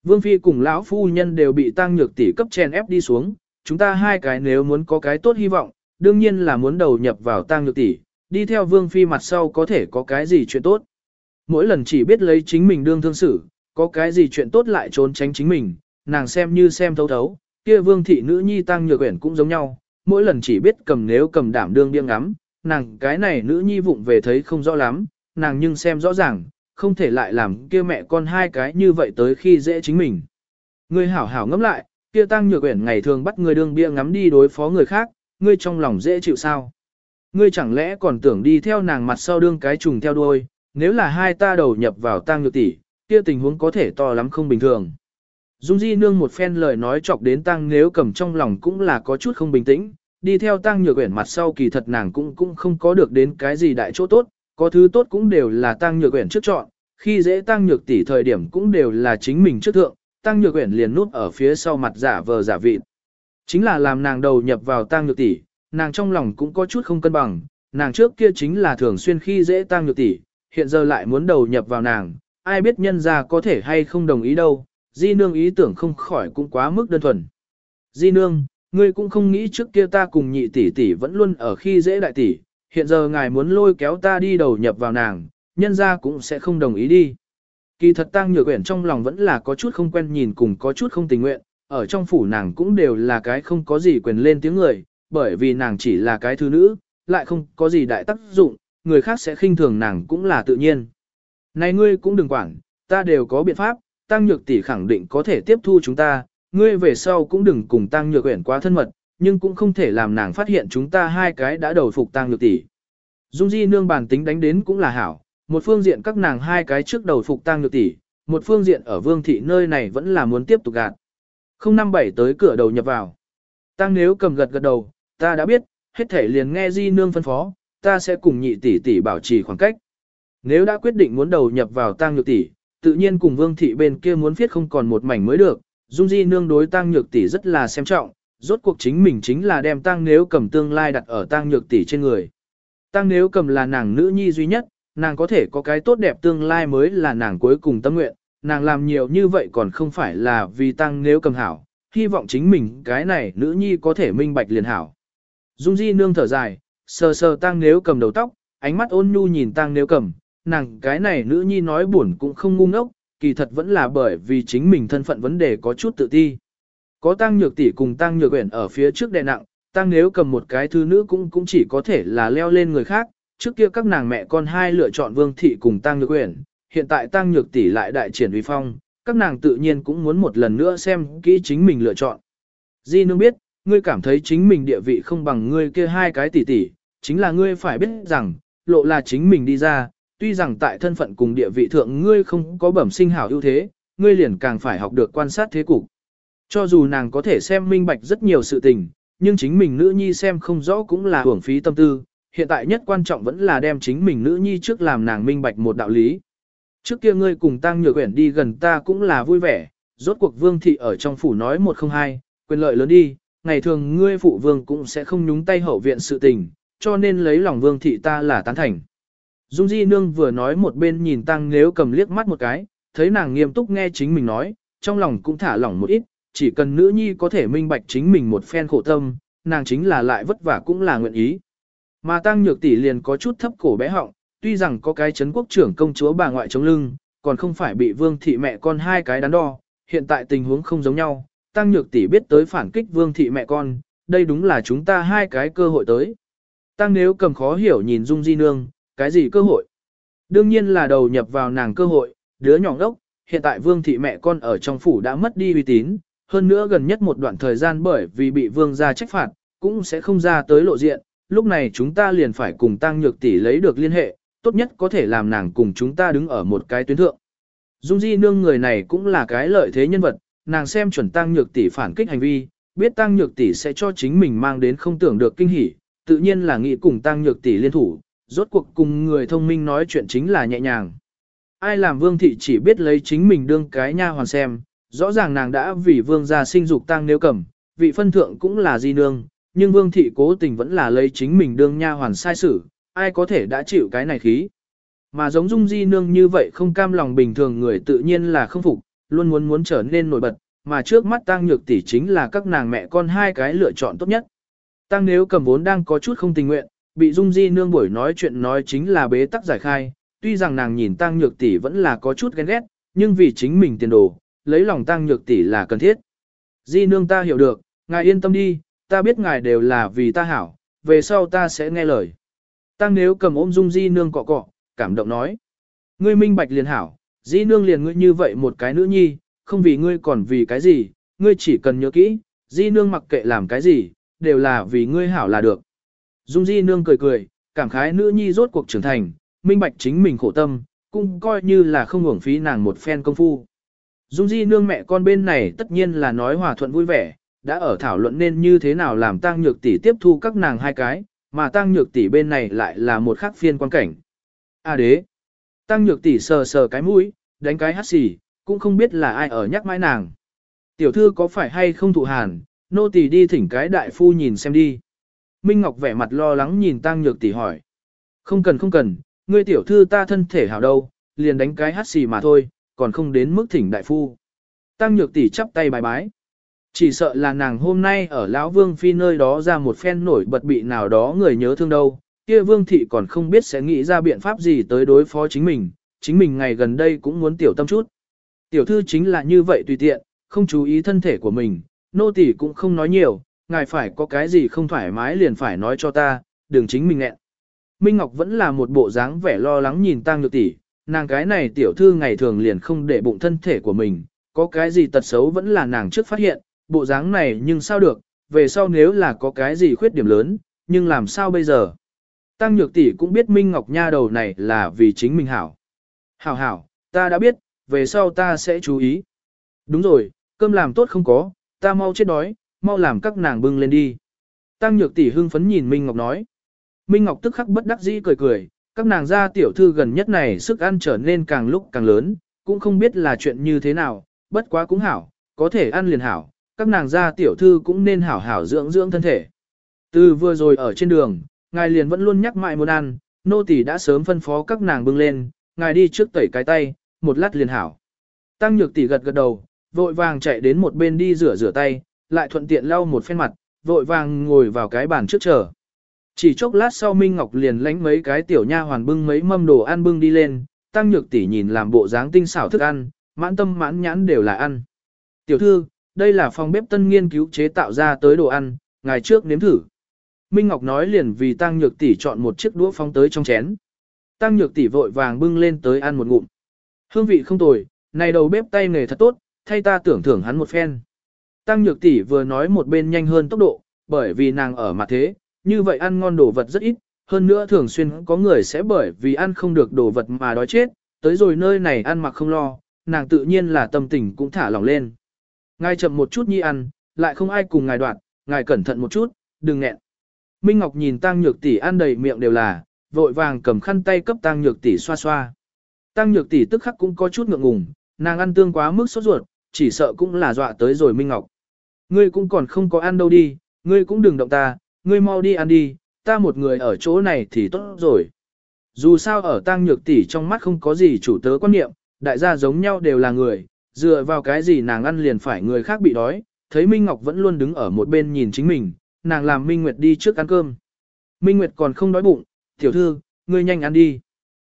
Vương Phi cùng lão phu nhân đều bị tăng nhược tỷ cấp chen ép đi xuống, chúng ta hai cái nếu muốn có cái tốt hy vọng, đương nhiên là muốn đầu nhập vào tăng nhược tỷ, đi theo Vương Phi mặt sau có thể có cái gì chuyện tốt. Mỗi lần chỉ biết lấy chính mình đương thương xử, có cái gì chuyện tốt lại trốn tránh chính mình, nàng xem như xem thấu thấu, kia Vương Thị nữ nhi tăng nhược quyển cũng giống nhau, mỗi lần chỉ biết cầm nếu cầm đảm đương điên ngắm, nàng cái này nữ nhi vụng về thấy không rõ lắm, nàng nhưng xem rõ ràng, không thể lại làm kia mẹ con hai cái như vậy tới khi dễ chính mình. Ngươi hảo hảo ngẫm lại, kia tăng nhược quyển ngày thường bắt người đương bia ngắm đi đối phó người khác, ngươi trong lòng dễ chịu sao? Ngươi chẳng lẽ còn tưởng đi theo nàng mặt sau đương cái trùng theo đuôi, nếu là hai ta đầu nhập vào tăng nhược tỷ, kia tình huống có thể to lắm không bình thường. Dung Di nương một phen lời nói chọc đến tăng nếu cầm trong lòng cũng là có chút không bình tĩnh, đi theo tăng nhược quyển mặt sau kỳ thật nàng cũng cũng không có được đến cái gì đại chỗ tốt, có thứ tốt cũng đều là tăng nhược quyển trước chọn, khi dễ tăng nhược tỷ thời điểm cũng đều là chính mình trước thượng, tăng nhược quyển liền núp ở phía sau mặt giả vờ giả vịt. Chính là làm nàng đầu nhập vào tăng nhược tỷ, nàng trong lòng cũng có chút không cân bằng, nàng trước kia chính là thường xuyên khi dễ tăng nhược tỷ, hiện giờ lại muốn đầu nhập vào nàng, ai biết nhân ra có thể hay không đồng ý đâu, di nương ý tưởng không khỏi cũng quá mức đơn thuần. Di nương, ngươi cũng không nghĩ trước kia ta cùng nhị tỷ tỷ vẫn luôn ở khi dễ đại tỷ, hiện giờ ngài muốn lôi kéo ta đi đầu nhập vào nàng, nhân ra cũng sẽ không đồng ý đi. Kỳ thật tăng nhược quyển trong lòng vẫn là có chút không quen nhìn cùng có chút không tình nguyện, ở trong phủ nàng cũng đều là cái không có gì quyền lên tiếng người, bởi vì nàng chỉ là cái thứ nữ, lại không có gì đại tác dụng, người khác sẽ khinh thường nàng cũng là tự nhiên. Này ngươi cũng đừng quản, ta đều có biện pháp, tăng nhược tỷ khẳng định có thể tiếp thu chúng ta, ngươi về sau cũng đừng cùng tăng nhược uyển quá thân mật, nhưng cũng không thể làm nàng phát hiện chúng ta hai cái đã đầu phục tăng nhược tỷ. Dung Di nương bản tính đánh đến cũng là hảo, một phương diện các nàng hai cái trước đầu phục tăng nhược tỷ, một phương diện ở vương thị nơi này vẫn là muốn tiếp tục gạt. Không năm bảy tới cửa đầu nhập vào. Tăng nếu cầm gật gật đầu, ta đã biết, hết thể liền nghe Di nương phân phó, ta sẽ cùng nhị tỷ tỷ bảo trì khoảng cách. Nếu đã quyết định muốn đầu nhập vào tăng nhược tỷ, tự nhiên cùng vương thị bên kia muốn viết không còn một mảnh mới được, Dung Di nương đối tăng nhược tỷ rất là xem trọng, rốt cuộc chính mình chính là đem tăng nếu cầm tương lai đặt ở tăng nhược tỷ trên người. Tăng nếu cầm là nàng nữ nhi duy nhất, nàng có thể có cái tốt đẹp tương lai mới là nàng cuối cùng tâm nguyện, nàng làm nhiều như vậy còn không phải là vì tăng nếu cầm hảo, hy vọng chính mình cái này nữ nhi có thể minh bạch liền hảo. Dung Di nương thở dài, sờ sờ tăng nếu cầm đầu tóc, ánh mắt ôn nhu nhìn tăng nếu cầm, nàng cái này nữ nhi nói buồn cũng không ngu ngốc, kỳ thật vẫn là bởi vì chính mình thân phận vấn đề có chút tự ti. Có tăng nhược tỷ cùng tăng nhược uyển ở phía trước đè nặng, tăng nếu cầm một cái thứ nữ cũng cũng chỉ có thể là leo lên người khác, trước kia các nàng mẹ con hai lựa chọn vương thị cùng tăng nhược uyển, hiện tại tăng nhược tỷ lại đại triển uy phong, các nàng tự nhiên cũng muốn một lần nữa xem kỹ chính mình lựa chọn. Di nương biết, ngươi cảm thấy chính mình địa vị không bằng ngươi kia hai cái tỷ tỷ, chính là ngươi phải biết rằng, lộ là chính mình đi ra, tuy rằng tại thân phận cùng địa vị thượng ngươi không có bẩm sinh hảo ưu thế, ngươi liền càng phải học được quan sát thế cục. Cho dù nàng có thể xem minh bạch rất nhiều sự tình, nhưng chính mình nữ nhi xem không rõ cũng là hưởng phí tâm tư, hiện tại nhất quan trọng vẫn là đem chính mình nữ nhi trước làm nàng minh bạch một đạo lý. Trước kia ngươi cùng tăng nhược quyển đi gần ta cũng là vui vẻ, rốt cuộc vương thị ở trong phủ nói một không hai, quyền lợi lớn đi, ngày thường ngươi phụ vương cũng sẽ không nhúng tay hậu viện sự tình, cho nên lấy lòng vương thị ta là tán thành. Dung Di Nương vừa nói một bên nhìn Tăng Nếu cầm liếc mắt một cái, thấy nàng nghiêm túc nghe chính mình nói, trong lòng cũng thả lỏng một ít, chỉ cần nữ nhi có thể minh bạch chính mình một phen khổ tâm, nàng chính là lại vất vả cũng là nguyện ý. Mà Tăng Nhược tỷ liền có chút thấp cổ bé họng, tuy rằng có cái chấn quốc trưởng công chúa bà ngoại chống lưng, còn không phải bị Vương thị mẹ con hai cái đắn đo, hiện tại tình huống không giống nhau, Tăng Nhược tỷ biết tới phản kích Vương thị mẹ con, đây đúng là chúng ta hai cái cơ hội tới. Tăng nếu cầm khó hiểu nhìn Dung Di Nương, cái gì cơ hội? Đương nhiên là đầu nhập vào nàng cơ hội, đứa nhỏ ngốc, hiện tại vương thị mẹ con ở trong phủ đã mất đi uy tín, hơn nữa gần nhất một đoạn thời gian bởi vì bị vương gia trách phạt, cũng sẽ không ra tới lộ diện, lúc này chúng ta liền phải cùng tăng nhược tỷ lấy được liên hệ, tốt nhất có thể làm nàng cùng chúng ta đứng ở một cái tuyến thượng. Dung Di nương người này cũng là cái lợi thế nhân vật, nàng xem chuẩn tăng nhược tỷ phản kích hành vi, biết tăng nhược tỷ sẽ cho chính mình mang đến không tưởng được kinh hỉ, tự nhiên là nghĩ cùng tăng nhược tỷ liên thủ, rốt cuộc cùng người thông minh nói chuyện chính là nhẹ nhàng. Ai làm vương thị chỉ biết lấy chính mình đương cái nha hoàn xem, rõ ràng nàng đã vì vương gia sinh dục tăng nếu cầm, vị phân thượng cũng là di nương, nhưng vương thị cố tình vẫn là lấy chính mình đương nha hoàn sai xử, ai có thể đã chịu cái này khí. Mà giống dung di nương như vậy không cam lòng bình thường người tự nhiên là không phục, luôn muốn muốn trở nên nổi bật, mà trước mắt tăng nhược tỷ chính là các nàng mẹ con hai cái lựa chọn tốt nhất. Tăng nếu cầm vốn đang có chút không tình nguyện, bị Dung Di nương buổi nói chuyện nói chính là bế tắc giải khai, tuy rằng nàng nhìn Tăng Nhược tỷ vẫn là có chút ghen ghét, nhưng vì chính mình tiền đồ, lấy lòng Tăng Nhược tỷ là cần thiết. Di nương ta hiểu được, ngài yên tâm đi, ta biết ngài đều là vì ta hảo, về sau ta sẽ nghe lời. Tăng nếu cầm ôm Dung Di nương cọ cọ, cảm động nói. Ngươi minh bạch liền hảo, Di nương liền ngươi như vậy một cái nữ nhi, không vì ngươi còn vì cái gì, ngươi chỉ cần nhớ kỹ, Di nương mặc kệ làm cái gì, đều là vì ngươi hảo là được. Dung Di Nương cười cười, cảm khái nữ nhi rốt cuộc trưởng thành, minh bạch chính mình khổ tâm, cũng coi như là không uổng phí nàng một phen công phu. Dung Di Nương mẹ con bên này tất nhiên là nói hòa thuận vui vẻ, đã ở thảo luận nên như thế nào làm tăng nhược tỷ tiếp thu các nàng hai cái, mà tăng nhược tỷ bên này lại là một khác phiên quan cảnh. A à đế, tăng nhược tỷ sờ sờ cái mũi, đánh cái hắt xì, cũng không biết là ai ở nhắc mãi nàng. Tiểu thư có phải hay không thụ hàn, nô tỳ đi thỉnh cái đại phu nhìn xem đi. Minh Ngọc vẻ mặt lo lắng nhìn Tăng Nhược tỷ hỏi. Không cần không cần, ngươi tiểu thư ta thân thể hảo đâu, liền đánh cái hát xì mà thôi, còn không đến mức thỉnh đại phu. Tăng Nhược tỷ chắp tay bài bái. Chỉ sợ là nàng hôm nay ở Lão Vương Phi nơi đó ra một phen nổi bật bị nào đó người nhớ thương đâu, kia Vương Thị còn không biết sẽ nghĩ ra biện pháp gì tới đối phó chính mình, chính mình ngày gần đây cũng muốn tiểu tâm chút. Tiểu thư chính là như vậy tùy tiện, không chú ý thân thể của mình, nô tỷ cũng không nói nhiều, ngài phải có cái gì không thoải mái liền phải nói cho ta, đừng chính mình nghẹn. Minh Ngọc vẫn là một bộ dáng vẻ lo lắng nhìn Tăng Nhược tỷ, nàng cái này tiểu thư ngày thường liền không để bụng thân thể của mình, có cái gì tật xấu vẫn là nàng trước phát hiện, bộ dáng này nhưng sao được, về sau nếu là có cái gì khuyết điểm lớn, nhưng làm sao bây giờ? Tăng Nhược tỷ cũng biết Minh Ngọc nha đầu này là vì chính mình hảo. Hảo hảo, ta đã biết, về sau ta sẽ chú ý. Đúng rồi, cơm làm tốt không có, ta mau chết đói, mau làm các nàng bưng lên đi. Tăng Nhược tỷ hưng phấn nhìn Minh Ngọc nói. Minh Ngọc tức khắc bất đắc dĩ cười cười, các nàng gia tiểu thư gần nhất này sức ăn trở nên càng lúc càng lớn, cũng không biết là chuyện như thế nào, bất quá cũng hảo, có thể ăn liền hảo, các nàng gia tiểu thư cũng nên hảo hảo dưỡng dưỡng thân thể. Từ vừa rồi ở trên đường, ngài liền vẫn luôn nhắc mãi muốn ăn, nô tỳ đã sớm phân phó các nàng bưng lên, ngài đi trước tẩy cái tay, một lát liền hảo. Tăng nhược tỷ gật gật đầu, vội vàng chạy đến một bên đi rửa rửa tay, lại thuận tiện lau một phen mặt, vội vàng ngồi vào cái bàn trước chờ. Chỉ chốc lát sau Minh Ngọc liền lánh mấy cái tiểu nha hoàn bưng mấy mâm đồ ăn bưng đi lên, tăng nhược tỷ nhìn làm bộ dáng tinh xảo thức ăn, mãn tâm mãn nhãn đều là ăn. Tiểu thư, đây là phòng bếp tân nghiên cứu chế tạo ra tới đồ ăn, ngày trước nếm thử. Minh Ngọc nói liền vì tăng nhược tỷ chọn một chiếc đũa phóng tới trong chén. Tăng nhược tỷ vội vàng bưng lên tới ăn một ngụm. Hương vị không tồi, này đầu bếp tay nghề thật tốt, thay ta tưởng thưởng hắn một phen. Tăng nhược tỷ vừa nói một bên nhanh hơn tốc độ, bởi vì nàng ở mặt thế, như vậy ăn ngon đồ vật rất ít, hơn nữa thường xuyên có người sẽ bởi vì ăn không được đồ vật mà đói chết, tới rồi nơi này ăn mặc không lo, nàng tự nhiên là tâm tình cũng thả lỏng lên. Ngài chậm một chút nhi ăn, lại không ai cùng ngài đoạn, ngài cẩn thận một chút, đừng nghẹn. Minh Ngọc nhìn Tăng Nhược tỷ ăn đầy miệng đều là, vội vàng cầm khăn tay cấp Tăng Nhược tỷ xoa xoa. Tăng Nhược tỷ tức khắc cũng có chút ngượng ngùng, nàng ăn tương quá mức sốt ruột, chỉ sợ cũng là dọa tới rồi Minh Ngọc. Ngươi cũng còn không có ăn đâu đi, ngươi cũng đừng động ta, ngươi mau đi ăn đi, ta một người ở chỗ này thì tốt rồi. Dù sao ở Tăng Nhược tỷ trong mắt không có gì chủ tớ quan niệm, đại gia giống nhau đều là người, dựa vào cái gì nàng ăn liền phải người khác bị đói, thấy Minh Ngọc vẫn luôn đứng ở một bên nhìn chính mình, nàng làm Minh Nguyệt đi trước ăn cơm. Minh Nguyệt còn không đói bụng, tiểu thư, ngươi nhanh ăn đi.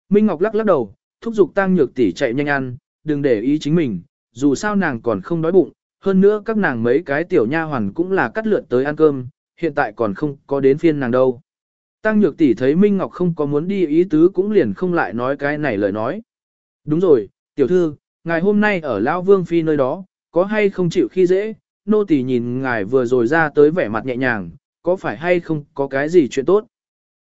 Minh Ngọc lắc lắc đầu, thúc giục Tăng Nhược tỷ chạy nhanh ăn, đừng để ý chính mình, dù sao nàng còn không đói bụng, hơn nữa các nàng mấy cái tiểu nha hoàn cũng là cắt lượt tới ăn cơm, hiện tại còn không có đến phiên nàng đâu. Tăng Nhược tỷ thấy Minh Ngọc không có muốn đi ý tứ cũng liền không lại nói cái này lời nói. Đúng rồi, tiểu thư, ngài hôm nay ở Lão Vương Phi nơi đó, có hay không chịu khi dễ, nô tỳ nhìn ngài vừa rồi ra tới vẻ mặt nhẹ nhàng, có phải hay không có cái gì chuyện tốt.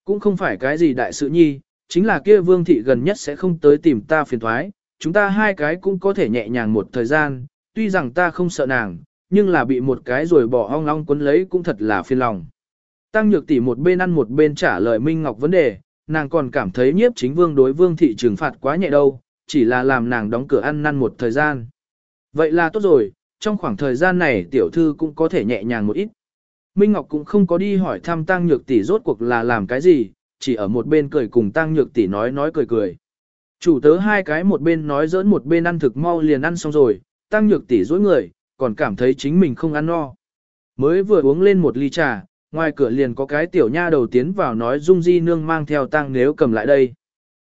Cũng không phải cái gì đại sự nhi, chính là kia Vương Thị gần nhất sẽ không tới tìm ta phiền thoái, chúng ta hai cái cũng có thể nhẹ nhàng một thời gian, tuy rằng ta không sợ nàng, nhưng là bị một cái rồi bỏ ong ong quấn lấy cũng thật là phiền lòng. Tăng nhược tỷ một bên ăn một bên trả lời Minh Ngọc vấn đề, nàng còn cảm thấy nhiếp chính vương đối vương thị trừng phạt quá nhẹ đâu, chỉ là làm nàng đóng cửa ăn năn một thời gian. Vậy là tốt rồi, trong khoảng thời gian này tiểu thư cũng có thể nhẹ nhàng một ít. Minh Ngọc cũng không có đi hỏi thăm Tăng Nhược tỷ rốt cuộc là làm cái gì, chỉ ở một bên cười cùng Tăng Nhược tỷ nói nói cười cười. Chủ tớ hai cái một bên nói giỡn một bên ăn thực mau liền ăn xong rồi, Tăng Nhược tỷ dối người, còn cảm thấy chính mình không ăn no. Mới vừa uống lên một ly trà, ngoài cửa liền có cái tiểu nha đầu tiến vào nói Dung Di Nương mang theo Tăng nếu cầm lại đây.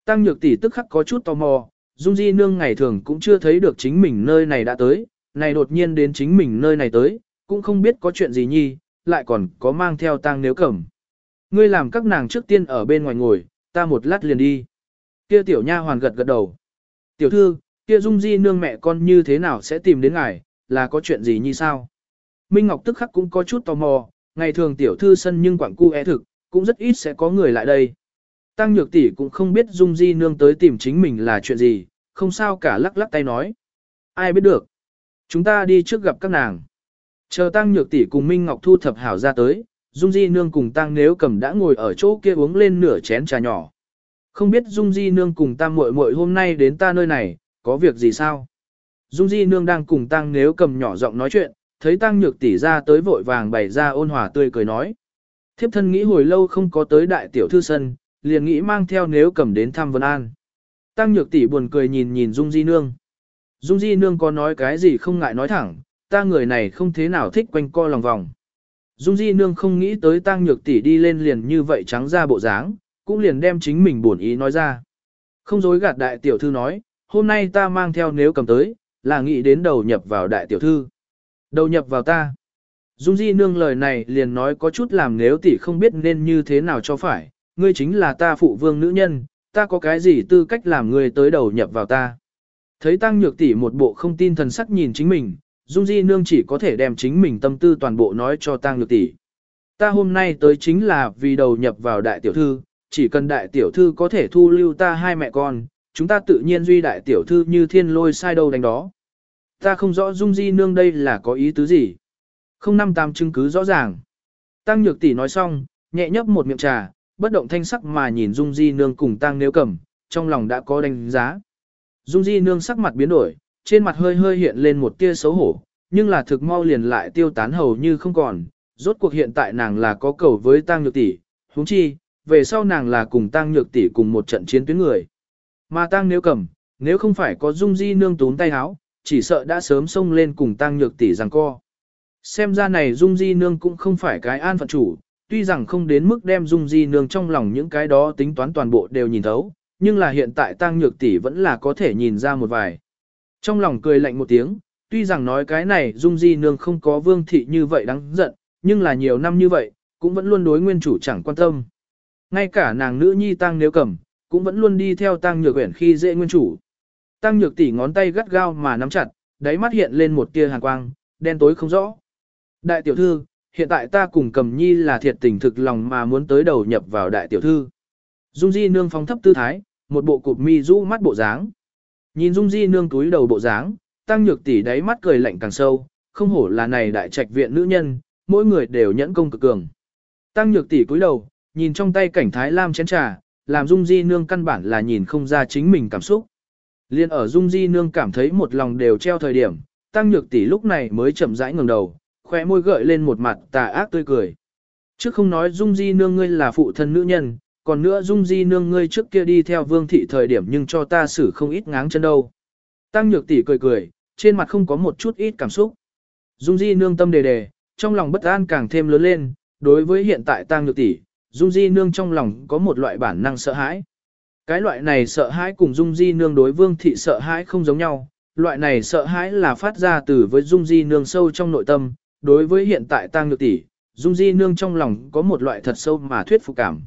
Tăng Nhược tỷ tức khắc có chút tò mò, Dung Di Nương ngày thường cũng chưa thấy được chính mình nơi này đã tới, này đột nhiên đến chính mình nơi này tới, cũng không biết có chuyện gì nhi, lại còn có mang theo Tăng nếu cầm. Ngươi làm các nàng trước tiên ở bên ngoài ngồi, ta một lát liền đi. Kia tiểu nha hoàn gật gật đầu. Tiểu thư, kia Dung Di Nương mẹ con như thế nào sẽ tìm đến ngài, là có chuyện gì như sao? Minh Ngọc tức khắc cũng có chút tò mò, ngày thường tiểu thư sân nhưng quảng cu é thực, cũng rất ít sẽ có người lại đây. Tăng Nhược tỷ cũng không biết Dung Di nương tới tìm chính mình là chuyện gì, không sao cả lắc lắc tay nói. Ai biết được? Chúng ta đi trước gặp các nàng. Chờ Tăng Nhược tỷ cùng Minh Ngọc thu thập hảo ra tới, Dung Di nương cùng Tăng Nếu Cầm đã ngồi ở chỗ kia uống lên nửa chén trà nhỏ. Không biết Dung Di nương cùng Tam muội muội hôm nay đến ta nơi này, có việc gì sao? Dung Di nương đang cùng Tăng Nếu Cầm nhỏ giọng nói chuyện, thấy Tăng Nhược tỷ ra tới vội vàng bày ra ôn hòa tươi cười nói. Thiếp thân nghĩ hồi lâu không có tới đại tiểu thư sân, liền nghĩ mang theo nếu cầm đến thăm Vân An. Tăng Nhược tỷ buồn cười nhìn nhìn Dung Di Nương. Dung Di Nương có nói cái gì không ngại nói thẳng, ta người này không thế nào thích quanh co lòng vòng. Dung Di Nương không nghĩ tới Tăng Nhược tỷ đi lên liền như vậy trắng ra bộ dáng, cũng liền đem chính mình buồn ý nói ra. Không dối gạt đại tiểu thư nói, hôm nay ta mang theo nếu cầm tới, là nghĩ đến đầu nhập vào đại tiểu thư. Đầu nhập vào ta. Dung Di Nương lời này liền nói có chút làm nếu tỷ không biết nên như thế nào cho phải, ngươi chính là ta phụ vương nữ nhân, ta có cái gì tư cách làm ngươi tới đầu nhập vào ta. Thấy tăng nhược tỷ một bộ không tin thần sắc nhìn chính mình, Dung Di Nương chỉ có thể đem chính mình tâm tư toàn bộ nói cho tăng nhược tỷ. Ta hôm nay tới chính là vì đầu nhập vào đại tiểu thư, chỉ cần đại tiểu thư có thể thu lưu ta hai mẹ con, chúng ta tự nhiên duy đại tiểu thư như thiên lôi sai đâu đánh đó. Ta không rõ Dung Di Nương đây là có ý tứ gì. Không năm tam chứng cứ rõ ràng. Tăng Nhược Tỷ nói xong, nhẹ nhấp một miệng trà, bất động thanh sắc mà nhìn Dung Di Nương cùng Tăng Nếu Cầm, trong lòng đã có đánh giá. Dung Di Nương sắc mặt biến đổi, trên mặt hơi hơi hiện lên một tia xấu hổ, nhưng là thực mau liền lại tiêu tán hầu như không còn. Rốt cuộc hiện tại nàng là có cầu với Tăng Nhược Tỷ, huống chi, về sau nàng là cùng Tăng Nhược Tỷ cùng một trận chiến tuyến người. Mà Tăng Nếu Cầm, nếu không phải có Dung Di Nương tún tay áo, chỉ sợ đã sớm xông lên cùng Tăng Nhược Tỷ rằng co. Xem ra này Dung Di Nương cũng không phải cái an phận chủ, tuy rằng không đến mức đem Dung Di Nương trong lòng những cái đó tính toán toàn bộ đều nhìn thấu, nhưng là hiện tại Tăng Nhược Tỷ vẫn là có thể nhìn ra một vài. Trong lòng cười lạnh một tiếng, tuy rằng nói cái này Dung Di Nương không có vương thị như vậy đáng giận, nhưng là nhiều năm như vậy, cũng vẫn luôn đối nguyên chủ chẳng quan tâm. Ngay cả nàng nữ nhi Tăng Nếu Cầm, cũng vẫn luôn đi theo Tăng Nhược Uyển khi dễ nguyên chủ. Tăng Nhược Tỷ ngón tay gắt gao mà nắm chặt, đáy mắt hiện lên một tia hàn quang, đen tối không rõ. Đại tiểu thư, hiện tại ta cùng cầm nhi là thiệt tình thực lòng mà muốn tới đầu nhập vào đại tiểu thư. Dung Di nương phóng thấp tư thái, một bộ cụp mi rũ mắt bộ dáng. Nhìn Dung Di nương túi đầu bộ dáng, tăng nhược tỷ đáy mắt cười lạnh càng sâu, không hổ là này đại trạch viện nữ nhân, mỗi người đều nhẫn công cực cường. Tăng nhược tỷ cúi đầu, nhìn trong tay cảnh thái lam chén trà, làm Dung Di nương căn bản là nhìn không ra chính mình cảm xúc. Liên ở Dung Di nương cảm thấy một lòng đều treo thời điểm, tăng nhược tỷ lúc này mới chậm rãi ngẩng đầu, khóe môi gợi lên một mặt tà ác tươi cười. Chứ không nói Dung Di nương ngươi là phụ thân nữ nhân, còn nữa Dung Di nương ngươi trước kia đi theo vương thị thời điểm nhưng cho ta xử không ít ngáng chân đâu. Tăng nhược tỷ cười cười, trên mặt không có một chút ít cảm xúc. Dung Di nương tâm đề đề, trong lòng bất an càng thêm lớn lên, đối với hiện tại Tăng nhược tỷ, Dung Di nương trong lòng có một loại bản năng sợ hãi. Cái loại này sợ hãi cùng Dung Di nương đối vương thị sợ hãi không giống nhau, loại này sợ hãi là phát ra từ với Dung Di nương sâu trong nội tâm, đối với hiện tại tang nhược tỷ, Dung Di nương trong lòng có một loại thật sâu mà thuyết phục cảm.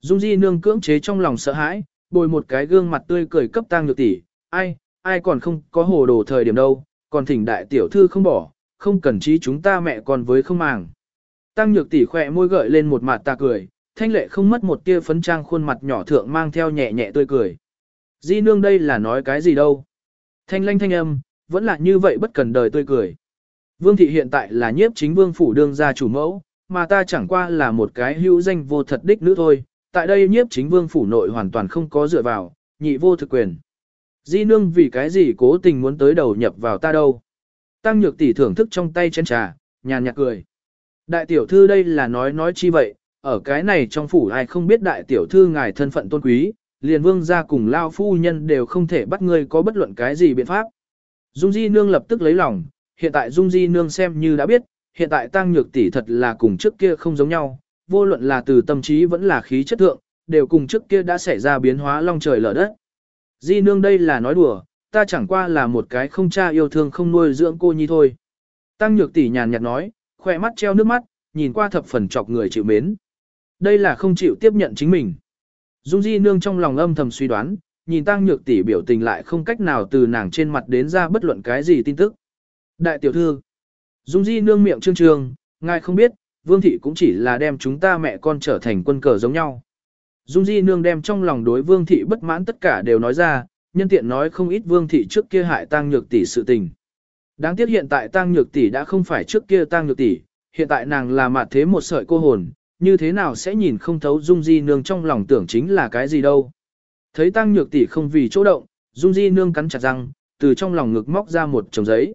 Dung Di nương cưỡng chế trong lòng sợ hãi, bồi một cái gương mặt tươi cười cấp tang nhược tỷ, ai, ai còn không có hồ đồ thời điểm đâu, còn thỉnh đại tiểu thư không bỏ, không cần trí chúng ta mẹ còn với không màng. Tăng nhược tỷ khỏe môi gợi lên một mặt ta cười, thanh lệ không mất một tia phấn trang khuôn mặt nhỏ thượng mang theo nhẹ nhẹ tươi cười. Di nương đây là nói cái gì đâu. Thanh lanh thanh âm, vẫn là như vậy bất cần đời tươi cười. Vương thị hiện tại là nhiếp chính vương phủ đương gia chủ mẫu, mà ta chẳng qua là một cái hữu danh vô thật đích nữ thôi, tại đây nhiếp chính vương phủ nội hoàn toàn không có dựa vào, nhị vô thực quyền. Di nương vì cái gì cố tình muốn tới đầu nhập vào ta đâu. Tăng nhược tỷ thưởng thức trong tay chén trà, nhàn nhạt cười. Đại tiểu thư đây là nói nói chi vậy, ở cái này trong phủ ai không biết đại tiểu thư ngài thân phận tôn quý, liền vương gia cùng lao phu nhân đều không thể bắt ngươi có bất luận cái gì biện pháp. Dung Di nương lập tức lấy lòng, hiện tại Dung Di Nương xem như đã biết, hiện tại tăng nhược tỷ thật là cùng trước kia không giống nhau, vô luận là từ tâm trí vẫn là khí chất thượng, đều cùng trước kia đã xảy ra biến hóa long trời lở đất. Di Nương đây là nói đùa, ta chẳng qua là một cái không cha yêu thương không nuôi dưỡng cô nhi thôi. Tăng nhược tỷ nhàn nhạt nói, khỏe mắt treo nước mắt, nhìn qua thập phần chọc người chịu mến. Đây là không chịu tiếp nhận chính mình. Dung Di Nương trong lòng âm thầm suy đoán, nhìn Tăng Nhược tỷ biểu tình lại không cách nào từ nàng trên mặt đến ra bất luận cái gì tin tức. Đại tiểu thư, Dung Di nương miệng trương trương, ngài không biết, Vương Thị cũng chỉ là đem chúng ta mẹ con trở thành quân cờ giống nhau. Dung Di nương đem trong lòng đối Vương Thị bất mãn tất cả đều nói ra, nhân tiện nói không ít Vương Thị trước kia hại tang nhược tỷ sự tình. Đáng tiếc hiện tại tang nhược tỷ đã không phải trước kia tang nhược tỷ, hiện tại nàng là mạt thế một sợi cô hồn, như thế nào sẽ nhìn không thấu Dung Di nương trong lòng tưởng chính là cái gì đâu. Thấy tăng nhược tỷ không vì chỗ động, Dung Di nương cắn chặt răng, từ trong lòng ngực móc ra một chồng giấy.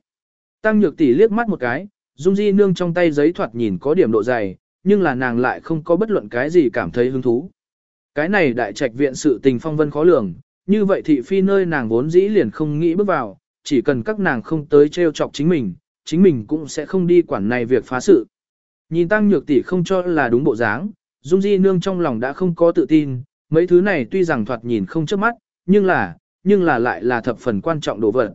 Tăng nhược tỷ liếc mắt một cái, Dung Di nương trong tay giấy thoạt nhìn có điểm độ dày, nhưng là nàng lại không có bất luận cái gì cảm thấy hứng thú. Cái này đại trạch viện sự tình phong vân khó lường, như vậy thị phi nơi nàng vốn dĩ liền không nghĩ bước vào, chỉ cần các nàng không tới trêu chọc chính mình, chính mình cũng sẽ không đi quản này việc phá sự. Nhìn Tăng Nhược tỷ không cho là đúng bộ dáng, Dung Di nương trong lòng đã không có tự tin, mấy thứ này tuy rằng thoạt nhìn không chớp mắt, nhưng là, nhưng là lại là thập phần quan trọng đồ vật.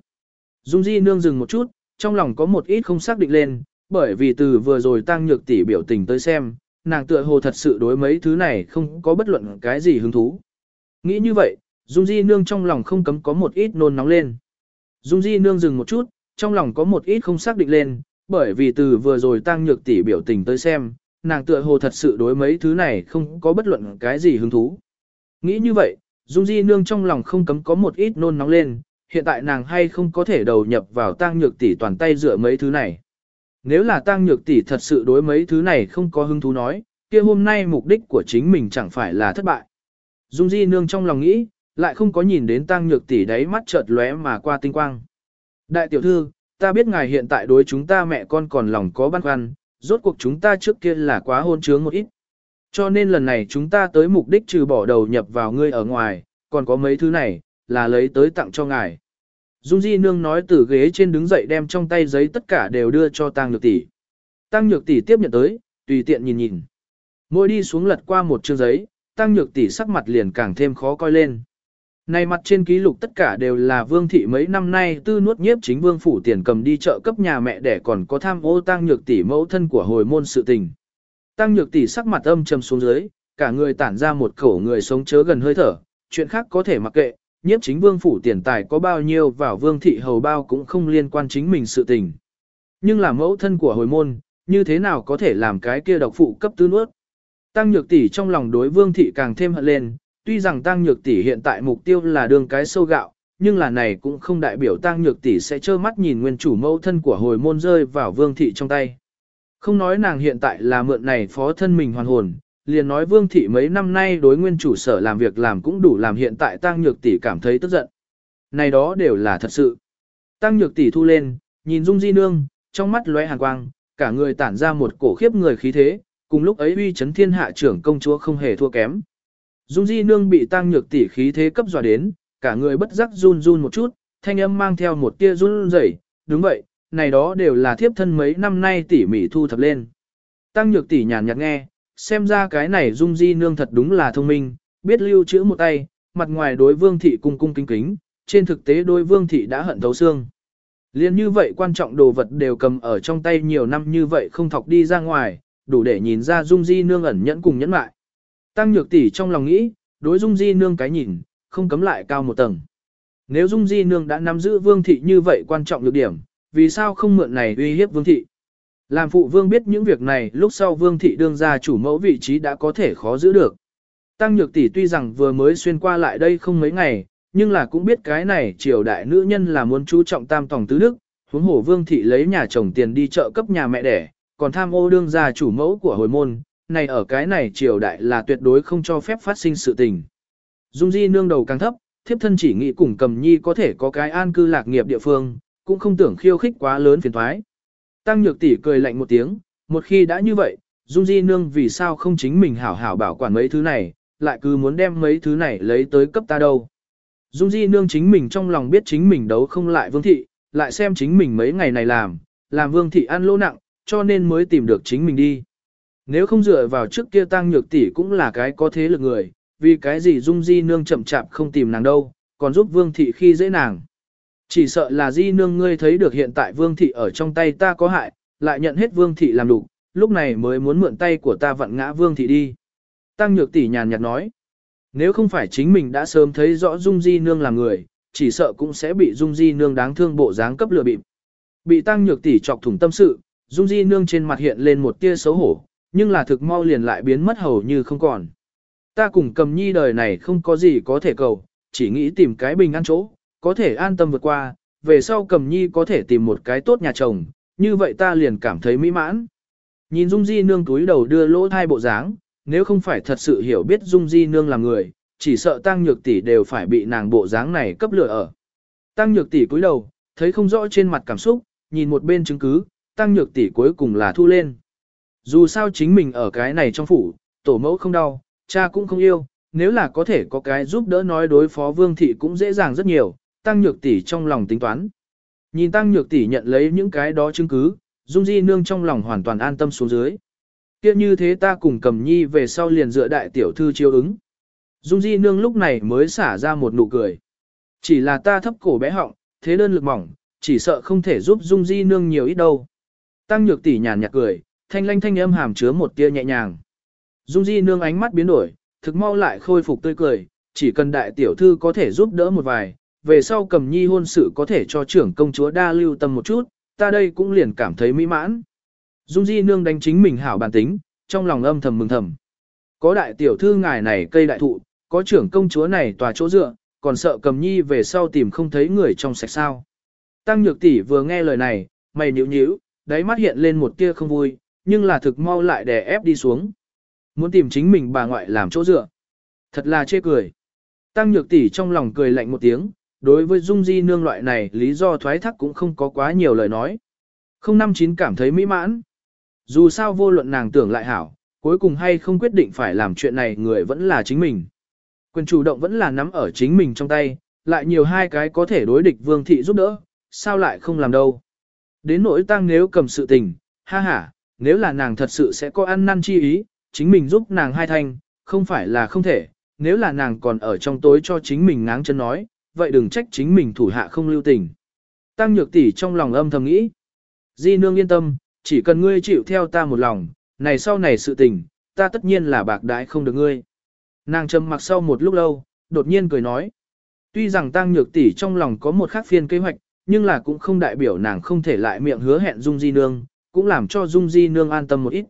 Dung Di nương dừng một chút, trong lòng có một ít không xác định lên, bởi vì từ vừa rồi tăng nhược tỷ biểu tình tới xem, nàng tựa hồ thật sự đối mấy thứ này không có bất luận cái gì hứng thú. Nghĩ như vậy, Dung Di Nương trong lòng không cấm có một ít nôn nóng lên. Dung Di Nương dừng một chút, trong lòng có một ít không xác định lên, bởi vì từ vừa rồi tăng nhược tỷ biểu tình tới xem, nàng tựa hồ thật sự đối mấy thứ này không có bất luận cái gì hứng thú. Nghĩ như vậy, Dung Di Nương trong lòng không cấm có một ít nôn nóng lên, hiện tại nàng hay không có thể đầu nhập vào tăng nhược tỷ toàn tay dựa mấy thứ này. Nếu là tăng nhược tỷ thật sự đối mấy thứ này không có hứng thú nói, kia hôm nay mục đích của chính mình chẳng phải là thất bại. Dung Di Nương trong lòng nghĩ, lại không có nhìn đến tăng nhược tỷ đấy mắt chợt lóe mà qua tinh quang. Đại tiểu thư, ta biết ngài hiện tại đối chúng ta mẹ con còn lòng có băn khoăn, rốt cuộc chúng ta trước kia là quá hôn trướng một ít. Cho nên lần này chúng ta tới mục đích trừ bỏ đầu nhập vào ngươi ở ngoài, còn có mấy thứ này, là lấy tới tặng cho ngài. Dung Di Nương nói từ ghế trên đứng dậy đem trong tay giấy tất cả đều đưa cho Tăng Nhược Tỷ. Tăng Nhược Tỷ tiếp nhận tới, tùy tiện nhìn nhìn. Mỗi đi xuống lật qua một chương giấy, Tăng Nhược Tỷ sắc mặt liền càng thêm khó coi lên. Này mặt trên ký lục tất cả đều là vương thị mấy năm nay tư nuốt nhiếp chính vương phủ tiền cầm đi chợ cấp nhà mẹ để còn có tham ô tăng nhược tỷ mẫu thân của hồi môn sự tình. Tăng nhược tỷ sắc mặt âm trầm xuống dưới, cả người tản ra một khẩu người sống chớ gần hơi thở, chuyện khác có thể mặc kệ, nhiếp chính vương phủ tiền tài có bao nhiêu vào vương thị hầu bao cũng không liên quan chính mình sự tình. Nhưng là mẫu thân của hồi môn, như thế nào có thể làm cái kia độc phụ cấp tư nuốt. Tăng nhược tỷ trong lòng đối vương thị càng thêm hận lên, tuy rằng tăng nhược tỷ hiện tại mục tiêu là đường cái sâu gạo, nhưng là này cũng không đại biểu tăng nhược tỷ sẽ trơ mắt nhìn nguyên chủ mẫu thân của hồi môn rơi vào vương thị trong tay. Không nói nàng hiện tại là mượn này phó thân mình hoàn hồn, liền nói vương thị mấy năm nay đối nguyên chủ sở làm việc làm cũng đủ làm hiện tại tăng nhược tỷ cảm thấy tức giận. Này đó đều là thật sự. Tăng nhược tỷ thu lên, nhìn Dung Di Nương, trong mắt lóe hàn quang, cả người tản ra một cổ khiếp người khí thế, cùng lúc ấy uy chấn thiên hạ trưởng công chúa không hề thua kém. Dung Di Nương bị tăng nhược tỷ khí thế cấp dọa đến, cả người bất giác run run một chút, thanh âm mang theo một tia run rẩy, đúng vậy, này đó đều là thiếp thân mấy năm nay tỉ mỉ thu thập lên. Tăng nhược tỷ nhàn nhạt nghe, xem ra cái này Dung Di Nương thật đúng là thông minh, biết lưu trữ một tay, mặt ngoài đối vương thị cung cung kính kính, trên thực tế đối vương thị đã hận thấu xương. Liên như vậy quan trọng đồ vật đều cầm ở trong tay nhiều năm như vậy không thọc đi ra ngoài, đủ để nhìn ra Dung Di Nương ẩn nhẫn cùng nhẫn mại. Tăng nhược tỷ trong lòng nghĩ, đối Dung Di Nương cái nhìn, không cấm lại cao một tầng. Nếu Dung Di Nương đã nắm giữ vương thị như vậy quan trọng lược điểm, vì sao không mượn này uy hiếp vương thị? Làm phụ vương biết những việc này lúc sau vương thị đương ra chủ mẫu vị trí đã có thể khó giữ được. Tăng nhược tỷ tuy rằng vừa mới xuyên qua lại đây không mấy ngày, nhưng là cũng biết cái này triều đại nữ nhân là muốn chú trọng tam tòng tứ đức, huống hổ vương thị lấy nhà chồng tiền đi chợ cấp nhà mẹ đẻ, còn tham ô đương gia chủ mẫu của hồi môn, này ở cái này triều đại là tuyệt đối không cho phép phát sinh sự tình. Dung Di nương đầu càng thấp, thiếp thân chỉ nghĩ cùng cầm nhi có thể có cái an cư lạc nghiệp địa phương, cũng không tưởng khiêu khích quá lớn phiền thoái. Tăng nhược tỷ cười lạnh một tiếng, một khi đã như vậy, Dung Di nương vì sao không chính mình hảo hảo bảo quản mấy thứ này, lại cứ muốn đem mấy thứ này lấy tới cấp ta đâu. Dung Di nương chính mình trong lòng biết chính mình đấu không lại vương thị, lại xem chính mình mấy ngày này làm, làm vương thị ăn lỗ nặng, cho nên mới tìm được chính mình đi. Nếu không dựa vào trước kia tăng nhược tỷ cũng là cái có thế lực người, vì cái gì dung di nương chậm chạp không tìm nàng đâu, còn giúp vương thị khi dễ nàng. Chỉ sợ là di nương ngươi thấy được hiện tại vương thị ở trong tay ta có hại, lại nhận hết vương thị làm đủ, lúc này mới muốn mượn tay của ta vặn ngã vương thị đi. Tăng nhược tỷ nhàn nhạt nói, nếu không phải chính mình đã sớm thấy rõ dung di nương là người, chỉ sợ cũng sẽ bị dung di nương đáng thương bộ dáng cấp lừa bịp. Bị tăng nhược tỷ chọc thủng tâm sự, dung di nương trên mặt hiện lên một tia xấu hổ, nhưng là thực mau liền lại biến mất hầu như không còn. Ta cùng cầm nhi đời này không có gì có thể cầu, chỉ nghĩ tìm cái bình an chỗ, có thể an tâm vượt qua, về sau cầm nhi có thể tìm một cái tốt nhà chồng, như vậy ta liền cảm thấy mỹ mãn. Nhìn Dung Di Nương túi đầu đưa lỗ thai bộ dáng, nếu không phải thật sự hiểu biết Dung Di Nương là người, chỉ sợ Tăng Nhược Tỷ đều phải bị nàng bộ dáng này cấp lửa ở. Tăng Nhược Tỷ cúi đầu, thấy không rõ trên mặt cảm xúc, nhìn một bên chứng cứ, Tăng Nhược Tỷ cuối cùng là thu lên. Dù sao chính mình ở cái này trong phủ, tổ mẫu không đau, cha cũng không yêu, nếu là có thể có cái giúp đỡ nói đối phó vương thị cũng dễ dàng rất nhiều, tăng nhược tỷ trong lòng tính toán. Nhìn tăng nhược tỷ nhận lấy những cái đó chứng cứ, Dung Di Nương trong lòng hoàn toàn an tâm xuống dưới. Kia như thế ta cùng cầm nhi về sau liền dựa đại tiểu thư chiếu ứng. Dung Di Nương lúc này mới xả ra một nụ cười. Chỉ là ta thấp cổ bé họng, thế đơn lực mỏng, chỉ sợ không thể giúp Dung Di Nương nhiều ít đâu. Tăng nhược tỷ nhàn nhạt cười, thanh lanh thanh âm hàm chứa một tia nhẹ nhàng. Dung Di nương ánh mắt biến đổi, thực mau lại khôi phục tươi cười, chỉ cần đại tiểu thư có thể giúp đỡ một vài, về sau cầm nhi hôn sự có thể cho trưởng công chúa đa lưu tâm một chút, ta đây cũng liền cảm thấy mỹ mãn. Dung Di nương đánh chính mình hảo bản tính, trong lòng âm thầm mừng thầm. Có đại tiểu thư ngài này cây đại thụ, có trưởng công chúa này tòa chỗ dựa, còn sợ cầm nhi về sau tìm không thấy người trong sạch sao. Tăng nhược tỷ vừa nghe lời này, mày nhíu nhíu, đáy mắt hiện lên một tia không vui, nhưng là thực mau lại đè ép đi xuống. Muốn tìm chính mình bà ngoại làm chỗ dựa. Thật là chê cười. Tăng nhược tỷ trong lòng cười lạnh một tiếng, đối với Dung Di nương loại này lý do thoái thác cũng không có quá nhiều lời nói. Không năm chín cảm thấy mỹ mãn. Dù sao vô luận nàng tưởng lại hảo, cuối cùng hay không quyết định phải làm chuyện này người vẫn là chính mình. Quyền chủ động vẫn là nắm ở chính mình trong tay, lại nhiều hai cái có thể đối địch vương thị giúp đỡ, sao lại không làm đâu. Đến nỗi tăng nếu cầm sự tình, ha ha, nếu là nàng thật sự sẽ có ăn năn chi ý, chính mình giúp nàng hai thanh, không phải là không thể, nếu là nàng còn ở trong tối cho chính mình ngáng chân nói, vậy đừng trách chính mình thủ hạ không lưu tình. Tăng nhược tỷ trong lòng âm thầm nghĩ. Di nương yên tâm, chỉ cần ngươi chịu theo ta một lòng, này sau này sự tình, ta tất nhiên là bạc đãi không được ngươi. Nàng trầm mặc sau một lúc lâu, đột nhiên cười nói. Tuy rằng tăng nhược tỷ trong lòng có một khác phiên kế hoạch, nhưng là cũng không đại biểu nàng không thể lại miệng hứa hẹn Dung Di Nương, cũng làm cho Dung Di Nương an tâm một ít.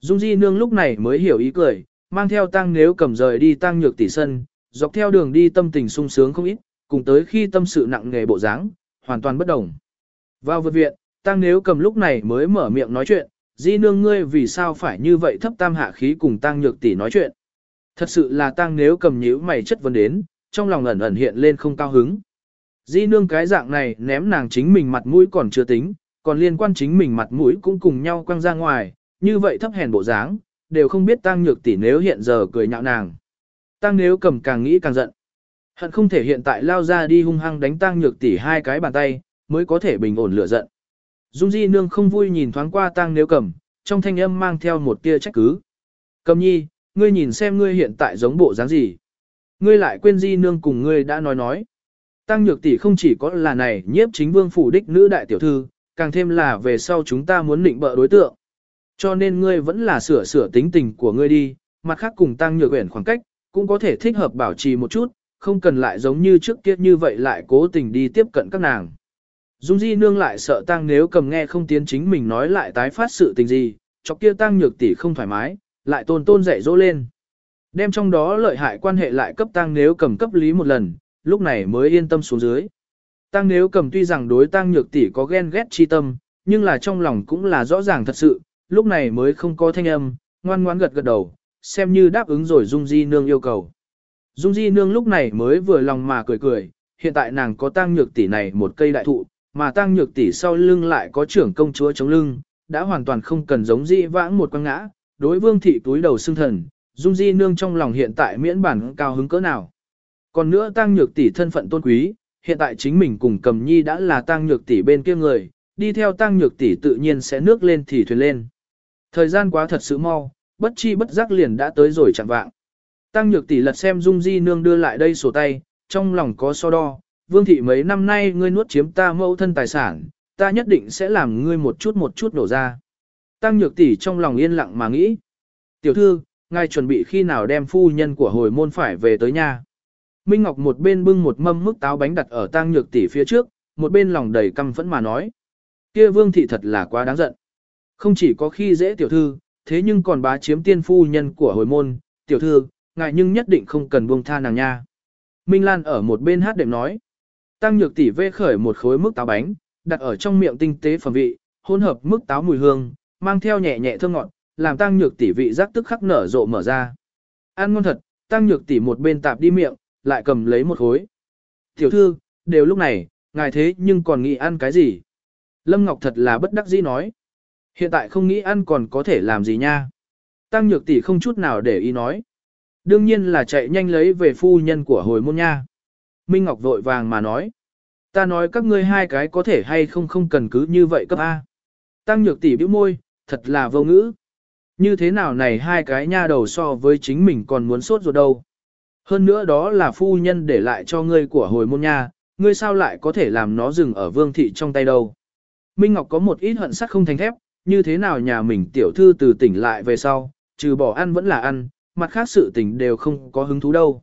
Dung Di Nương lúc này mới hiểu ý cười, mang theo tăng nếu cầm rời đi tăng nhược tỷ sân, dọc theo đường đi tâm tình sung sướng không ít, cùng tới khi tâm sự nặng nghề bộ dáng, hoàn toàn bất đồng. Vào vượt viện, tăng nếu cầm lúc này mới mở miệng nói chuyện, Di Nương ngươi vì sao phải như vậy thấp tam hạ khí cùng tăng nhược tỷ nói chuyện. Thật sự là tăng nếu cầm nhíu mày chất vấn đến, trong lòng ẩn ẩn hiện lên không cao hứng. Di nương cái dạng này ném nàng chính mình mặt mũi còn chưa tính, còn liên quan chính mình mặt mũi cũng cùng nhau quăng ra ngoài, như vậy thấp hèn bộ dáng, đều không biết tăng nhược tỷ nếu hiện giờ cười nhạo nàng. Tăng nếu cầm càng nghĩ càng giận. Hận không thể hiện tại lao ra đi hung hăng đánh tăng nhược tỷ hai cái bàn tay, mới có thể bình ổn lửa giận. Dung Di nương không vui nhìn thoáng qua tăng nếu cầm, trong thanh âm mang theo một tia trách cứ. Cầm nhi, ngươi nhìn xem ngươi hiện tại giống bộ dáng gì. Ngươi lại quên Di nương cùng ngươi đã nói nói. Tăng nhược tỷ không chỉ có là này nhiếp chính vương phủ đích nữ đại tiểu thư, càng thêm là về sau chúng ta muốn định bợ đối tượng. Cho nên ngươi vẫn là sửa sửa tính tình của ngươi đi, mặt khác cùng tăng nhược uyển khoảng cách, cũng có thể thích hợp bảo trì một chút, không cần lại giống như trước kia như vậy lại cố tình đi tiếp cận các nàng. Dung Di nương lại sợ tăng nếu cầm nghe không tiến chính mình nói lại tái phát sự tình gì, cho kia tăng nhược tỷ không thoải mái, lại tôn tôn dạy dỗ lên. Đem trong đó lợi hại quan hệ lại cấp tăng nếu cầm cấp lý một lần, lúc này mới yên tâm xuống dưới. Tăng nếu cầm tuy rằng đối tăng nhược tỷ có ghen ghét chi tâm, nhưng là trong lòng cũng là rõ ràng thật sự, lúc này mới không có thanh âm, ngoan ngoãn gật gật đầu, xem như đáp ứng rồi Dung Di Nương yêu cầu. Dung Di Nương lúc này mới vừa lòng mà cười cười, hiện tại nàng có tăng nhược tỷ này một cây đại thụ, mà tăng nhược tỷ sau lưng lại có trưởng công chúa chống lưng, đã hoàn toàn không cần giống di vãng một quăng ngã, đối vương thị túi đầu xương thần, Dung Di Nương trong lòng hiện tại miễn bản cao hứng cỡ nào. Còn nữa tăng nhược tỷ thân phận tôn quý, hiện tại chính mình cùng cầm nhi đã là tăng nhược tỷ bên kia người, đi theo tăng nhược tỷ tự nhiên sẽ nước lên thì thuyền lên. Thời gian quá thật sự mau, bất chi bất giác liền đã tới rồi chẳng vạng. Tăng nhược tỷ lật xem Dung Di nương đưa lại đây sổ tay, trong lòng có so đo, vương thị mấy năm nay ngươi nuốt chiếm ta mẫu thân tài sản, ta nhất định sẽ làm ngươi một chút một chút nổ ra. Tăng nhược tỷ trong lòng yên lặng mà nghĩ. Tiểu thư, ngài chuẩn bị khi nào đem phu nhân của hồi môn phải về tới nhà. Minh Ngọc một bên bưng một mâm mức táo bánh đặt ở tang nhược tỷ phía trước, một bên lòng đầy căm phẫn mà nói. Kia vương thị thật là quá đáng giận. Không chỉ có khi dễ tiểu thư, thế nhưng còn bá chiếm tiên phu nhân của hồi môn, tiểu thư, ngại nhưng nhất định không cần buông tha nàng nha. Minh Lan ở một bên hát đệm nói. Tăng nhược tỷ vê khởi một khối mức táo bánh, đặt ở trong miệng tinh tế phẩm vị, hỗn hợp mức táo mùi hương, mang theo nhẹ nhẹ thơm ngọt, làm tăng nhược tỷ vị giác tức khắc nở rộ mở ra. Ăn ngon thật, tăng nhược tỷ một bên tạp đi miệng, lại cầm lấy một khối. Tiểu thư, đều lúc này, ngài thế nhưng còn nghĩ ăn cái gì? Lâm Ngọc thật là bất đắc dĩ nói. Hiện tại không nghĩ ăn còn có thể làm gì nha? Tăng nhược tỷ không chút nào để ý nói. Đương nhiên là chạy nhanh lấy về phu nhân của hồi môn nha. Minh Ngọc vội vàng mà nói. Ta nói các ngươi hai cái có thể hay không không cần cứ như vậy cấp A. Tăng nhược tỷ bĩu môi, thật là vô ngữ. Như thế nào này hai cái nha đầu so với chính mình còn muốn sốt ruột đâu. Hơn nữa đó là phu nhân để lại cho ngươi của hồi môn nha, ngươi sao lại có thể làm nó dừng ở vương thị trong tay đâu. Minh Ngọc có một ít hận sắc không thành thép, như thế nào nhà mình tiểu thư từ tỉnh lại về sau, trừ bỏ ăn vẫn là ăn, mặt khác sự tình đều không có hứng thú đâu.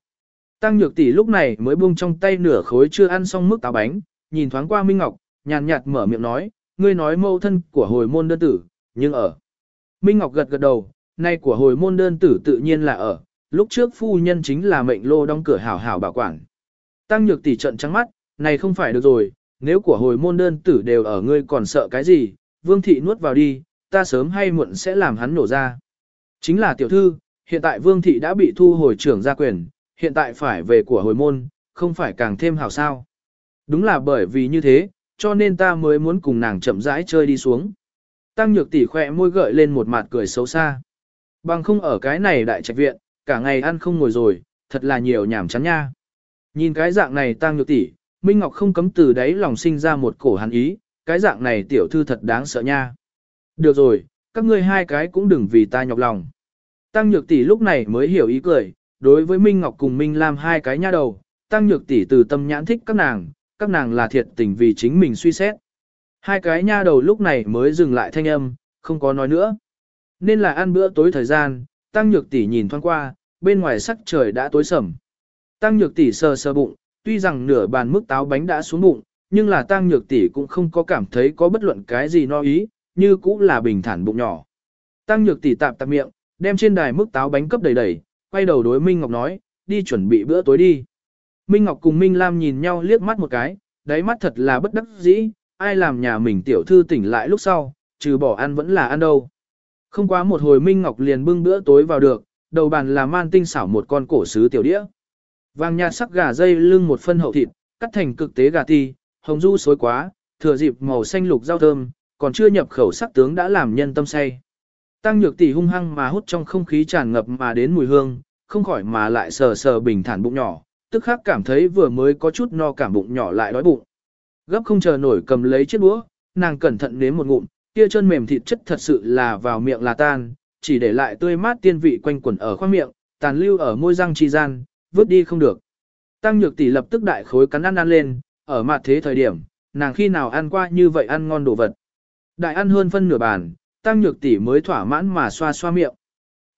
Tăng nhược tỷ lúc này mới buông trong tay nửa khối chưa ăn xong mức táo bánh, nhìn thoáng qua Minh Ngọc, nhàn nhạt mở miệng nói, ngươi nói mâu thân của hồi môn đơn tử, nhưng ở. Minh Ngọc gật gật đầu, nay của hồi môn đơn tử tự nhiên là ở, lúc trước phu nhân chính là mệnh lô đóng cửa hảo hảo bảo quản. Tăng nhược tỷ trận trắng mắt, này không phải được rồi, nếu của hồi môn đơn tử đều ở ngươi còn sợ cái gì, vương thị nuốt vào đi, ta sớm hay muộn sẽ làm hắn nổ ra. Chính là tiểu thư, hiện tại vương thị đã bị thu hồi trưởng gia quyền, hiện tại phải về của hồi môn, không phải càng thêm hảo sao. Đúng là bởi vì như thế, cho nên ta mới muốn cùng nàng chậm rãi chơi đi xuống. Tăng nhược tỷ khỏe môi gợi lên một mặt cười xấu xa. Bằng không ở cái này đại trạch viện, cả ngày ăn không ngồi rồi, thật là nhiều nhảm chán nha. Nhìn cái dạng này tăng nhược tỷ, Minh Ngọc không cấm từ đáy lòng sinh ra một cổ hắn ý, cái dạng này tiểu thư thật đáng sợ nha. Được rồi, các ngươi hai cái cũng đừng vì ta nhọc lòng. Tăng Nhược tỷ lúc này mới hiểu ý cười, đối với Minh Ngọc cùng Minh Lam hai cái nha đầu, Tăng Nhược tỷ từ tâm nhãn thích các nàng, các nàng là thiệt tình vì chính mình suy xét. Hai cái nha đầu lúc này mới dừng lại thanh âm, không có nói nữa. Nên là ăn bữa tối thời gian, Tăng Nhược tỷ nhìn thoáng qua, bên ngoài sắc trời đã tối sầm. Tăng Nhược tỷ sờ sờ bụng, tuy rằng nửa bàn mức táo bánh đã xuống bụng, nhưng là Tăng Nhược tỷ cũng không có cảm thấy có bất luận cái gì no ý, như cũng là bình thản bụng nhỏ. Tăng Nhược tỷ tạm tạm miệng, đem trên đài mức táo bánh cấp đầy đầy, quay đầu đối Minh Ngọc nói, đi chuẩn bị bữa tối đi. Minh Ngọc cùng Minh Lam nhìn nhau liếc mắt một cái, đáy mắt thật là bất đắc dĩ, ai làm nhà mình tiểu thư tỉnh lại lúc sau, trừ bỏ ăn vẫn là ăn đâu. Không quá một hồi Minh Ngọc liền bưng bữa tối vào được, đầu bàn là man tinh xảo một con cổ sứ tiểu đĩa. Vàng nhạt sắc gà dây lưng một phân hậu thịt, cắt thành cực tế gà ti, hồng du xối quá, thừa dịp màu xanh lục rau thơm, còn chưa nhập khẩu sắc tướng đã làm nhân tâm say. Tăng nhược tỷ hung hăng mà hút trong không khí tràn ngập mà đến mùi hương, không khỏi mà lại sờ sờ bình thản bụng nhỏ, tức khắc cảm thấy vừa mới có chút no cảm bụng nhỏ lại đói bụng. Gấp không chờ nổi cầm lấy chiếc đũa, nàng cẩn thận nếm một ngụm, kia chân mềm thịt chất thật sự là vào miệng là tan, chỉ để lại tươi mát tiên vị quanh quẩn ở khoang miệng, tàn lưu ở môi răng chi gian, vứt đi không được. Tăng nhược tỷ lập tức đại khối cắn ăn ăn lên, ở mặt thế thời điểm, nàng khi nào ăn qua như vậy ăn ngon đồ vật. Đại ăn hơn phân nửa bàn, tăng nhược tỷ mới thỏa mãn mà xoa xoa miệng.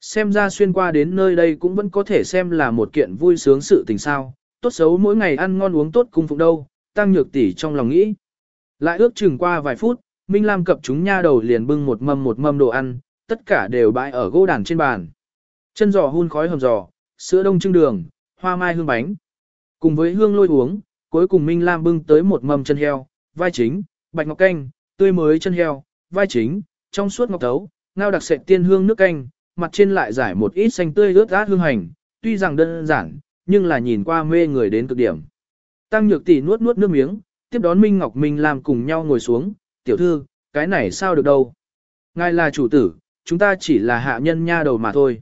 Xem ra xuyên qua đến nơi đây cũng vẫn có thể xem là một kiện vui sướng sự tình sao, tốt xấu mỗi ngày ăn ngon uống tốt cung phụng đâu, tăng nhược tỷ trong lòng nghĩ. Lại ước chừng qua vài phút, Minh Lam cập chúng nha đầu liền bưng một mâm một mâm đồ ăn, tất cả đều bãi ở gỗ đàn trên bàn. Chân giò hun khói hầm giò, sữa đông trưng đường, hoa mai hương bánh. Cùng với hương lôi uống, cuối cùng Minh Lam bưng tới một mâm chân heo, vai chính, bạch ngọc canh, tươi mới chân heo, vai chính, trong suốt ngọc tấu, ngao đặc sệt tiên hương nước canh, mặt trên lại giải một ít xanh tươi ướt át hương hành, tuy rằng đơn giản, nhưng là nhìn qua mê người đến cực điểm. Tăng nhược tỷ nuốt nuốt nước miếng, tiếp đón Minh Ngọc Minh làm cùng nhau ngồi xuống, tiểu thư, cái này sao được đâu. Ngài là chủ tử, chúng ta chỉ là hạ nhân nha đầu mà thôi.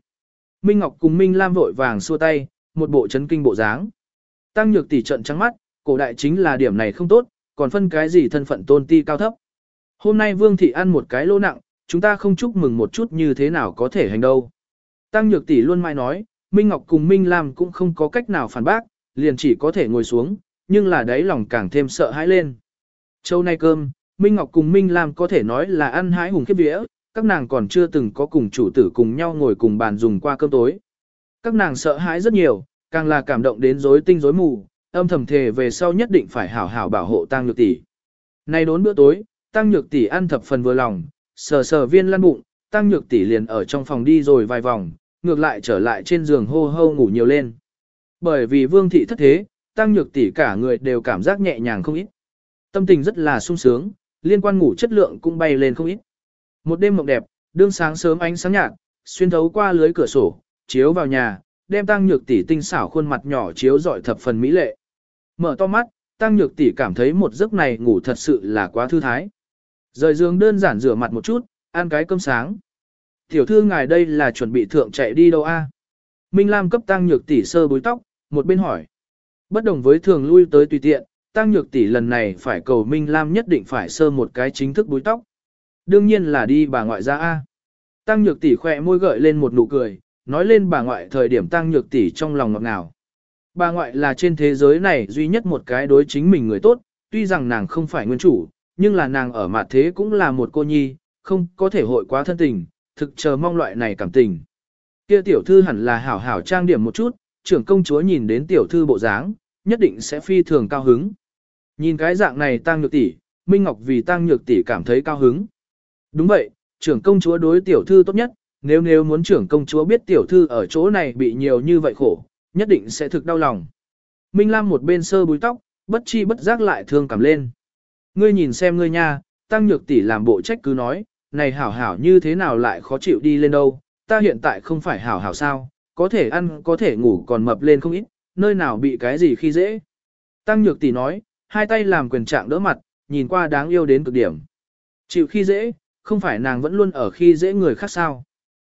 Minh Ngọc cùng Minh Lam vội vàng xua tay, một bộ chấn kinh bộ dáng. Tăng nhược tỷ trận trắng mắt, cổ đại chính là điểm này không tốt, còn phân cái gì thân phận tôn ti cao thấp. Hôm nay Vương Thị ăn một cái lô nặng, chúng ta không chúc mừng một chút như thế nào có thể hành đâu. Tăng Nhược Tỷ luôn mãi nói, Minh Ngọc cùng Minh Lam cũng không có cách nào phản bác, liền chỉ có thể ngồi xuống, nhưng là đáy lòng càng thêm sợ hãi lên. Châu nay cơm, Minh Ngọc cùng Minh Lam có thể nói là ăn hái hùng khiếp vía, các nàng còn chưa từng có cùng chủ tử cùng nhau ngồi cùng bàn dùng qua cơm tối. Các nàng sợ hãi rất nhiều, càng là cảm động đến rối tinh rối mù, âm thầm thề về sau nhất định phải hảo hảo bảo hộ Tăng Nhược Tỷ. Nay đốn bữa tối, Tăng Nhược Tỷ ăn thập phần vừa lòng, sờ sờ viên lăn bụng, Tăng Nhược Tỷ liền ở trong phòng đi rồi vài vòng, ngược lại trở lại trên giường hô hô ngủ nhiều lên. Bởi vì Vương thị thất thế, Tăng Nhược Tỷ cả người đều cảm giác nhẹ nhàng không ít. Tâm tình rất là sung sướng, liên quan ngủ chất lượng cũng bay lên không ít. Một đêm mộng đẹp, đương sáng sớm ánh sáng nhạt, xuyên thấu qua lưới cửa sổ, chiếu vào nhà, đem Tăng Nhược Tỷ tinh xảo khuôn mặt nhỏ chiếu rọi thập phần mỹ lệ. Mở to mắt, Tăng Nhược Tỷ cảm thấy một giấc này ngủ thật sự là quá thư thái. Rời giường đơn giản rửa mặt một chút, ăn cái cơm sáng. Tiểu thư ngài đây là chuẩn bị thượng chạy đi đâu a? Minh Lam cấp tăng nhược tỷ sơ búi tóc, một bên hỏi. Bất đồng với thường lui tới tùy tiện, tăng nhược tỷ lần này phải cầu Minh Lam nhất định phải sơ một cái chính thức búi tóc. Đương nhiên là đi bà ngoại ra a. Tăng nhược tỷ khỏe môi gợi lên một nụ cười, nói lên bà ngoại thời điểm tăng nhược tỷ trong lòng ngọt ngào. Bà ngoại là trên thế giới này duy nhất một cái đối chính mình người tốt, tuy rằng nàng không phải nguyên chủ, nhưng là nàng ở mặt thế cũng là một cô nhi, không có thể hội quá thân tình, thực chờ mong loại này cảm tình. kia tiểu thư hẳn là hảo hảo trang điểm một chút, trưởng công chúa nhìn đến tiểu thư bộ dáng, nhất định sẽ phi thường cao hứng. Nhìn cái dạng này tăng nhược tỷ, Minh Ngọc vì tăng nhược tỷ cảm thấy cao hứng. Đúng vậy, trưởng công chúa đối tiểu thư tốt nhất, nếu nếu muốn trưởng công chúa biết tiểu thư ở chỗ này bị nhiều như vậy khổ, nhất định sẽ thực đau lòng. Minh Lam một bên sơ búi tóc, bất chi bất giác lại thương cảm lên. Ngươi nhìn xem ngươi nha, tăng nhược tỷ làm bộ trách cứ nói, này hảo hảo như thế nào lại khó chịu đi lên đâu, ta hiện tại không phải hảo hảo sao, có thể ăn có thể ngủ còn mập lên không ít, nơi nào bị cái gì khi dễ. Tăng nhược tỷ nói, hai tay làm quyền trạng đỡ mặt, nhìn qua đáng yêu đến cực điểm. Chịu khi dễ, không phải nàng vẫn luôn ở khi dễ người khác sao.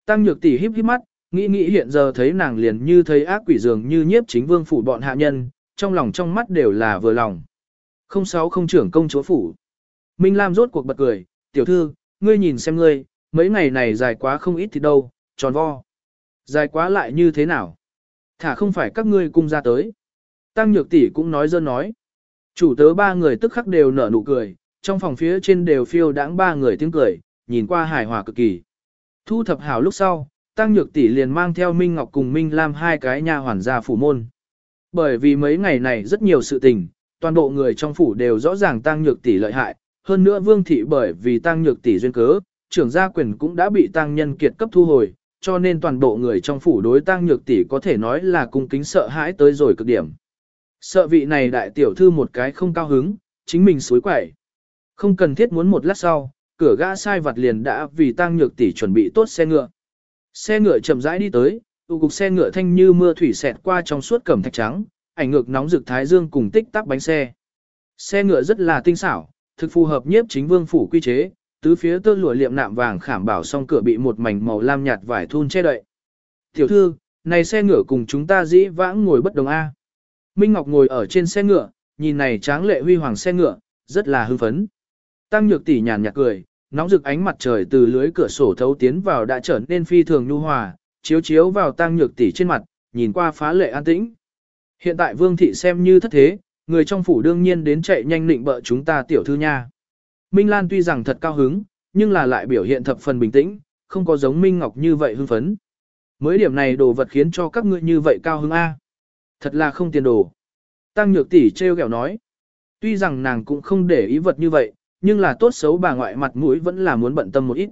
Tăng nhược tỷ híp híp mắt, nghĩ nghĩ hiện giờ thấy nàng liền như thấy ác quỷ dường như nhiếp chính vương phủ bọn hạ nhân, trong lòng trong mắt đều là vừa lòng. Không sáu không trưởng công chúa phủ. Minh Lam rốt cuộc bật cười, tiểu thư, ngươi nhìn xem ngươi, mấy ngày này dài quá không ít thì đâu, tròn vo. Dài quá lại như thế nào? Thả không phải các ngươi cung ra tới. Tăng nhược tỷ cũng nói dơ nói. Chủ tớ ba người tức khắc đều nở nụ cười, trong phòng phía trên đều phiêu đãng ba người tiếng cười, nhìn qua hài hòa cực kỳ. Thu thập hảo lúc sau, Tăng Nhược tỷ liền mang theo Minh Ngọc cùng Minh Lam hai cái nha hoàn gia phủ môn. Bởi vì mấy ngày này rất nhiều sự tình, toàn bộ người trong phủ đều rõ ràng Tăng Nhược tỷ lợi hại, hơn nữa Vương thị bởi vì Tăng Nhược tỷ duyên cớ, trưởng gia quyền cũng đã bị Tăng Nhân Kiệt cấp thu hồi, cho nên toàn bộ người trong phủ đối Tăng Nhược tỷ có thể nói là cung kính sợ hãi tới rồi cực điểm. Sợ vị này đại tiểu thư một cái không cao hứng, chính mình suối quẩy. Không cần thiết muốn một lát sau, cửa gã sai vặt liền đã vì Tăng Nhược tỷ chuẩn bị tốt xe ngựa. Xe ngựa chậm rãi đi tới, tụ cục xe ngựa thanh như mưa thủy xẹt qua trong suốt cẩm thạch trắng, ảnh ngược nóng rực thái dương cùng tích tắc bánh xe. Xe ngựa rất là tinh xảo, thực phù hợp nhiếp chính vương phủ quy chế, tứ phía tơ lụa liệm nạm vàng khảm bảo song cửa bị một mảnh màu lam nhạt vải thun che đậy. Tiểu thư, này xe ngựa cùng chúng ta dĩ vãng ngồi bất đồng A. Minh Ngọc ngồi ở trên xe ngựa, nhìn này tráng lệ huy hoàng xe ngựa, rất là hưng phấn. Tăng nhược tỷ nhàn nhạt cười, nóng rực ánh mặt trời từ lưới cửa sổ thấu tiến vào đã trở nên phi thường nhu hòa, chiếu chiếu vào tăng nhược tỷ trên mặt, nhìn qua phá lệ an tĩnh. Hiện tại vương thị xem như thất thế, người trong phủ đương nhiên đến chạy nhanh định bợ chúng ta tiểu thư nha. Minh Lan tuy rằng thật cao hứng, nhưng là lại biểu hiện thập phần bình tĩnh, không có giống Minh Ngọc như vậy hưng phấn. Mới điểm này đồ vật khiến cho các ngươi như vậy cao hứng A. Thật là không tiền đồ. Tăng nhược tỷ trêu ghẹo nói. Tuy rằng nàng cũng không để ý vật như vậy, nhưng là tốt xấu bà ngoại mặt mũi vẫn là muốn bận tâm một ít.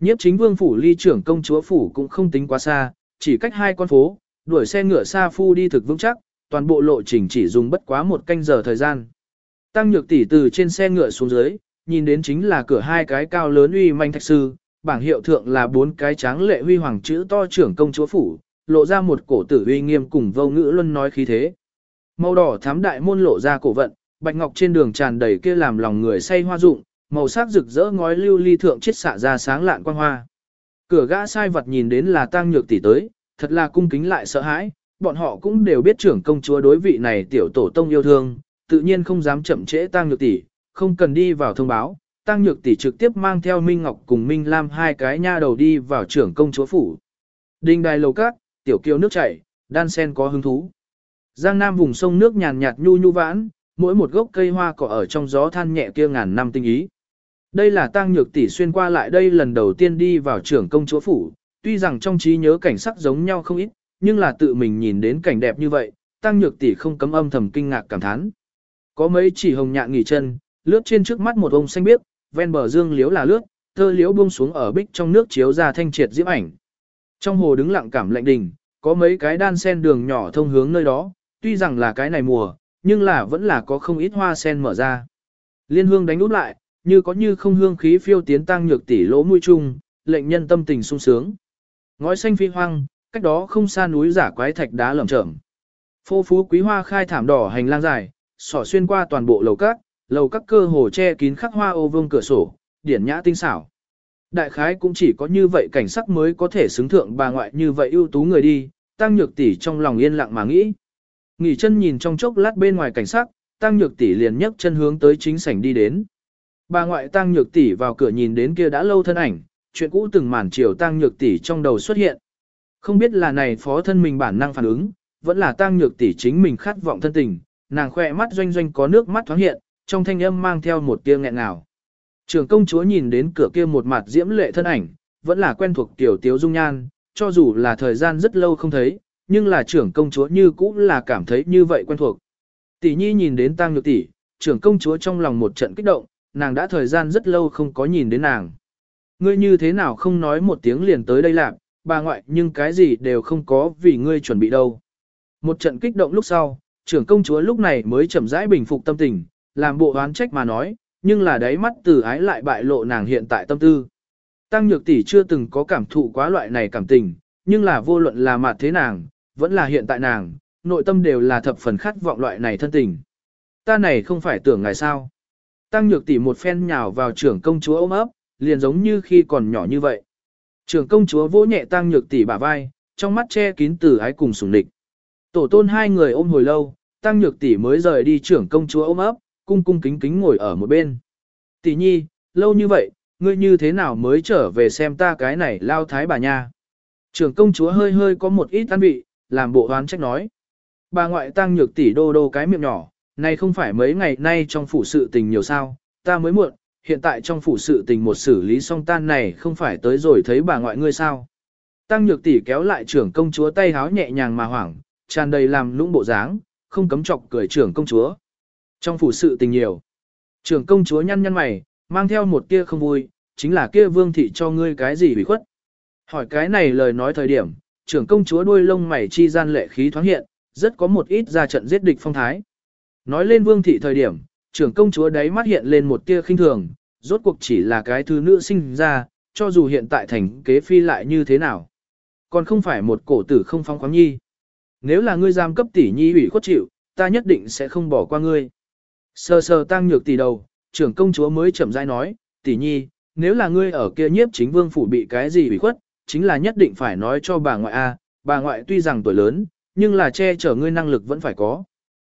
Nhiếp chính vương phủ ly trưởng công chúa phủ cũng không tính quá xa, chỉ cách hai con phố, đuổi xe ngựa xa phu đi thực vững chắc, toàn bộ lộ trình chỉ dùng bất quá một canh giờ thời gian. Tăng nhược tỷ từ trên xe ngựa xuống dưới, nhìn đến chính là cửa hai cái cao lớn uy manh thạch sư, bảng hiệu thượng là bốn cái tráng lệ huy hoàng chữ to trưởng công chúa phủ, lộ ra một cổ tử uy nghiêm cùng vô ngữ luân nói khí thế. Màu đỏ thám đại môn lộ ra cổ vận, bạch ngọc trên đường tràn đầy kia làm lòng người say hoa dụng, màu sắc rực rỡ ngói lưu ly thượng chiết xạ ra sáng lạn quang hoa. Cửa gã sai vật nhìn đến là tang nhược tỷ tới, thật là cung kính lại sợ hãi, bọn họ cũng đều biết trưởng công chúa đối vị này tiểu tổ tông yêu thương, tự nhiên không dám chậm trễ tang nhược tỷ, không cần đi vào thông báo. Tăng Nhược tỷ trực tiếp mang theo Minh Ngọc cùng Minh Lam hai cái nha đầu đi vào trưởng công chúa phủ. Đinh đài lầu cát, tiểu kiều nước chảy, đan sen có hứng thú. Giang Nam vùng sông nước nhàn nhạt nhu nhu vãn, mỗi một gốc cây hoa cỏ ở trong gió than nhẹ kia ngàn năm tinh ý. Đây là tăng nhược tỷ xuyên qua lại đây lần đầu tiên đi vào trưởng công chúa phủ, tuy rằng trong trí nhớ cảnh sắc giống nhau không ít, nhưng là tự mình nhìn đến cảnh đẹp như vậy, tăng nhược tỷ không cấm âm thầm kinh ngạc cảm thán. Có mấy chỉ hồng nhạn nghỉ chân, lướt trên trước mắt một ông xanh biếc, ven bờ dương liếu là lướt, thơ liếu buông xuống ở bích trong nước chiếu ra thanh triệt diễm ảnh. Trong hồ đứng lặng cảm lạnh đình, có mấy cái đan sen đường nhỏ thông hướng nơi đó, tuy rằng là cái này mùa, nhưng là vẫn là có không ít hoa sen mở ra. Liên hương đánh nút lại, như có như không hương khí phiêu tiến tăng nhược tỷ lỗ mũi chung, lệnh nhân tâm tình sung sướng. Ngói xanh phi hoang, cách đó không xa núi giả quái thạch đá lởm chởm. Phô phú quý hoa khai thảm đỏ hành lang dài, xỏ xuyên qua toàn bộ lầu các, lầu các cơ hồ che kín khắc hoa ô vương cửa sổ, điển nhã tinh xảo. Đại khái cũng chỉ có như vậy cảnh sắc mới có thể xứng thượng bà ngoại như vậy ưu tú người đi, tăng nhược tỷ trong lòng yên lặng mà nghĩ. Nghỉ chân nhìn trong chốc lát bên ngoài cảnh sắc, tăng nhược tỷ liền nhấc chân hướng tới chính sảnh đi đến. Bà ngoại tăng nhược tỷ vào cửa nhìn đến kia đã lâu thân ảnh, chuyện cũ từng màn chiều tăng nhược tỷ trong đầu xuất hiện. Không biết là này phó thân mình bản năng phản ứng, vẫn là tăng nhược tỷ chính mình khát vọng thân tình, nàng khoe mắt doanh doanh có nước mắt thoáng hiện, trong thanh âm mang theo một tia nghẹn ngào. trưởng công chúa nhìn đến cửa kia một mặt diễm lệ thân ảnh, vẫn là quen thuộc tiểu tiếu dung nhan, cho dù là thời gian rất lâu không thấy, nhưng là trưởng công chúa như cũ là cảm thấy như vậy quen thuộc. Tỷ nhi nhìn đến tăng nhược tỷ, trưởng công chúa trong lòng một trận kích động, nàng đã thời gian rất lâu không có nhìn đến nàng. Ngươi như thế nào không nói một tiếng liền tới đây làm bà ngoại nhưng cái gì đều không có vì ngươi chuẩn bị đâu. Một trận kích động lúc sau, trưởng công chúa lúc này mới chậm rãi bình phục tâm tình, làm bộ oán trách mà nói, nhưng là đáy mắt từ ái lại bại lộ nàng hiện tại tâm tư. Tăng nhược tỷ chưa từng có cảm thụ quá loại này cảm tình, nhưng là vô luận là mặt thế nàng, vẫn là hiện tại nàng, nội tâm đều là thập phần khát vọng loại này thân tình. Ta này không phải tưởng ngài sao. Tăng nhược tỷ một phen nhào vào trưởng công chúa ôm ấp, liền giống như khi còn nhỏ như vậy. Trưởng công chúa vỗ nhẹ tăng nhược tỷ bả vai, trong mắt che kín từ ái cùng sủng địch. Tổ tôn hai người ôm hồi lâu, tăng nhược tỷ mới rời đi trưởng công chúa ôm ấp, cung cung kính kính ngồi ở một bên. Tỷ nhi, lâu như vậy, ngươi như thế nào mới trở về xem ta cái này lao thái bà nha. Trưởng công chúa hơi hơi có một ít an vị, làm bộ hoán trách nói. Bà ngoại tăng nhược tỷ đô đô cái miệng nhỏ, này không phải mấy ngày nay trong phủ sự tình nhiều sao, ta mới muộn, hiện tại trong phủ sự tình một xử lý song tan này không phải tới rồi thấy bà ngoại ngươi sao. Tăng nhược tỷ kéo lại trưởng công chúa tay háo nhẹ nhàng mà hoảng, tràn đầy làm lũng bộ dáng, không cấm chọc cười trưởng công chúa. Trong phủ sự tình nhiều. Trưởng công chúa nhăn nhăn mày, mang theo một tia không vui, chính là kia vương thị cho ngươi cái gì bị khuất. Hỏi cái này lời nói thời điểm, trưởng công chúa đuôi lông mày chi gian lệ khí thoáng hiện, rất có một ít ra trận giết địch phong thái. Nói lên vương thị thời điểm, trưởng công chúa đấy mắt hiện lên một tia khinh thường, rốt cuộc chỉ là cái thứ nữ sinh ra, cho dù hiện tại thành kế phi lại như thế nào. Còn không phải một cổ tử không phong khoáng nhi. Nếu là ngươi giam cấp tỷ nhi ủy khuất chịu, ta nhất định sẽ không bỏ qua ngươi. Sờ sờ tăng nhược tỷ đầu, trưởng công chúa mới chậm rãi nói, tỷ nhi, nếu là ngươi ở kia nhiếp chính vương phủ bị cái gì ủy khuất, chính là nhất định phải nói cho bà ngoại A, bà ngoại tuy rằng tuổi lớn, nhưng là che chở ngươi năng lực vẫn phải có.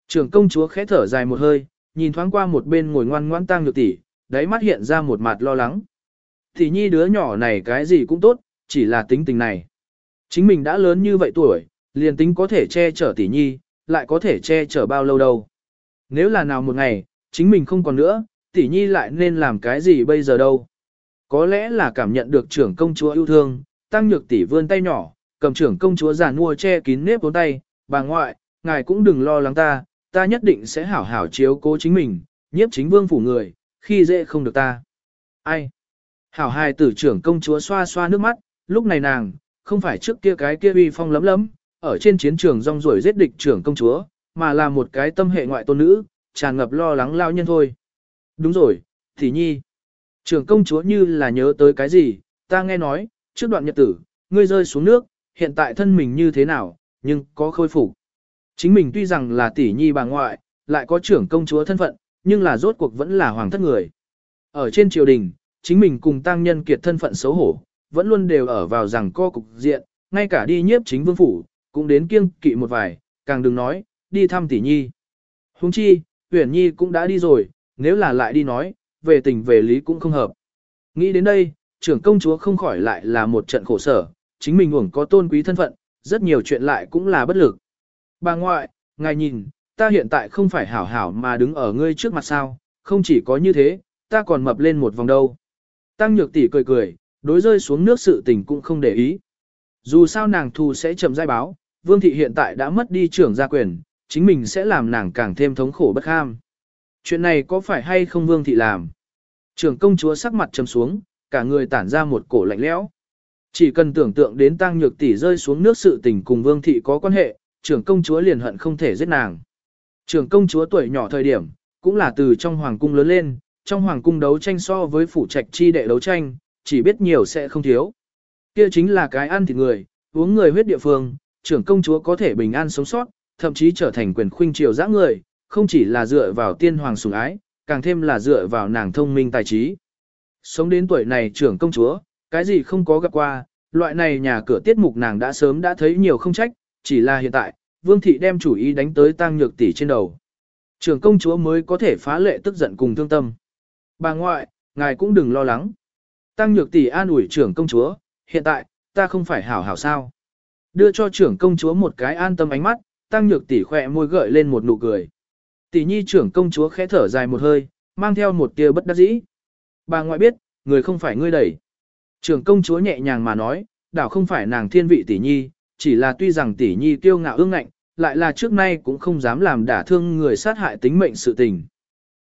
Trưởng công chúa khẽ thở dài một hơi, nhìn thoáng qua một bên ngồi ngoan ngoãn tang nhược tỷ, đáy mắt hiện ra một mặt lo lắng. Tỷ nhi đứa nhỏ này cái gì cũng tốt, chỉ là tính tình này. Chính mình đã lớn như vậy tuổi, liền tính có thể che chở tỷ nhi, lại có thể che chở bao lâu đâu. Nếu là nào một ngày, chính mình không còn nữa, tỷ nhi lại nên làm cái gì bây giờ đâu. Có lẽ là cảm nhận được trưởng công chúa yêu thương, tăng nhược tỷ vươn tay nhỏ, cầm trưởng công chúa già mua che kín nếp vốn tay, bà ngoại, ngài cũng đừng lo lắng ta, ta nhất định sẽ hảo hảo chiếu cố chính mình, nhiếp chính vương phủ người, khi dễ không được ta. Ai? Hảo hài tử trưởng công chúa xoa xoa nước mắt, lúc này nàng, không phải trước kia cái kia uy phong lấm lấm, ở trên chiến trường rong ruổi giết địch trưởng công chúa, mà là một cái tâm hệ ngoại tôn nữ, tràn ngập lo lắng lao nhân thôi. Đúng rồi, thì nhi. Trưởng công chúa như là nhớ tới cái gì, ta nghe nói, trước đoạn nhật tử, ngươi rơi xuống nước, hiện tại thân mình như thế nào, nhưng có khôi phục. Chính mình tuy rằng là tỷ nhi bà ngoại, lại có trưởng công chúa thân phận, nhưng là rốt cuộc vẫn là hoàng thất người. Ở trên triều đình, chính mình cùng tăng nhân kiệt thân phận xấu hổ, vẫn luôn đều ở vào rằng co cục diện, ngay cả đi nhiếp chính vương phủ, cũng đến kiêng kỵ một vài, càng đừng nói, đi thăm tỷ nhi. Huống chi, huyền nhi cũng đã đi rồi, nếu là lại đi nói, về tình về lý cũng không hợp. Nghĩ đến đây, trưởng công chúa không khỏi lại là một trận khổ sở, chính mình uổng có tôn quý thân phận, rất nhiều chuyện lại cũng là bất lực. Bà ngoại, ngài nhìn, ta hiện tại không phải hảo hảo mà đứng ở ngươi trước mặt sao, không chỉ có như thế, ta còn mập lên một vòng đâu. Tăng nhược tỷ cười cười, đối rơi xuống nước sự tình cũng không để ý. Dù sao nàng thu sẽ chậm giai báo, vương thị hiện tại đã mất đi trưởng gia quyền, chính mình sẽ làm nàng càng thêm thống khổ bất ham. Chuyện này có phải hay không vương thị làm? Trưởng công chúa sắc mặt trầm xuống, cả người tản ra một cổ lạnh lẽo. Chỉ cần tưởng tượng đến tăng nhược tỷ rơi xuống nước sự tình cùng vương thị có quan hệ, trưởng công chúa liền hận không thể giết nàng. Trưởng công chúa tuổi nhỏ thời điểm, cũng là từ trong hoàng cung lớn lên, trong hoàng cung đấu tranh so với phủ trạch chi đệ đấu tranh, chỉ biết nhiều sẽ không thiếu. Kia chính là cái ăn thịt người, uống người huyết địa phương, trưởng công chúa có thể bình an sống sót, thậm chí trở thành quyền khuynh triều dã người, không chỉ là dựa vào tiên hoàng sủng ái, càng thêm là dựa vào nàng thông minh tài trí. Sống đến tuổi này trưởng công chúa, cái gì không có gặp qua, loại này nhà cửa tiết mục nàng đã sớm đã thấy nhiều không trách, chỉ là hiện tại, vương thị đem chủ ý đánh tới tăng nhược tỷ trên đầu. Trưởng công chúa mới có thể phá lệ tức giận cùng thương tâm. Bà ngoại, ngài cũng đừng lo lắng. Tăng nhược tỷ an ủi trưởng công chúa, hiện tại, ta không phải hảo hảo sao. Đưa cho trưởng công chúa một cái an tâm ánh mắt, tăng nhược tỷ khỏe môi gợi lên một nụ cười. Tỷ nhi trưởng công chúa khẽ thở dài một hơi, mang theo một tia bất đắc dĩ. Bà ngoại biết, người không phải ngươi đẩy. Trường công chúa nhẹ nhàng mà nói, đảo không phải nàng thiên vị tỷ nhi, chỉ là tuy rằng tỷ nhi kiêu ngạo ương ngạnh, lại là trước nay cũng không dám làm đả thương người sát hại tính mệnh sự tình.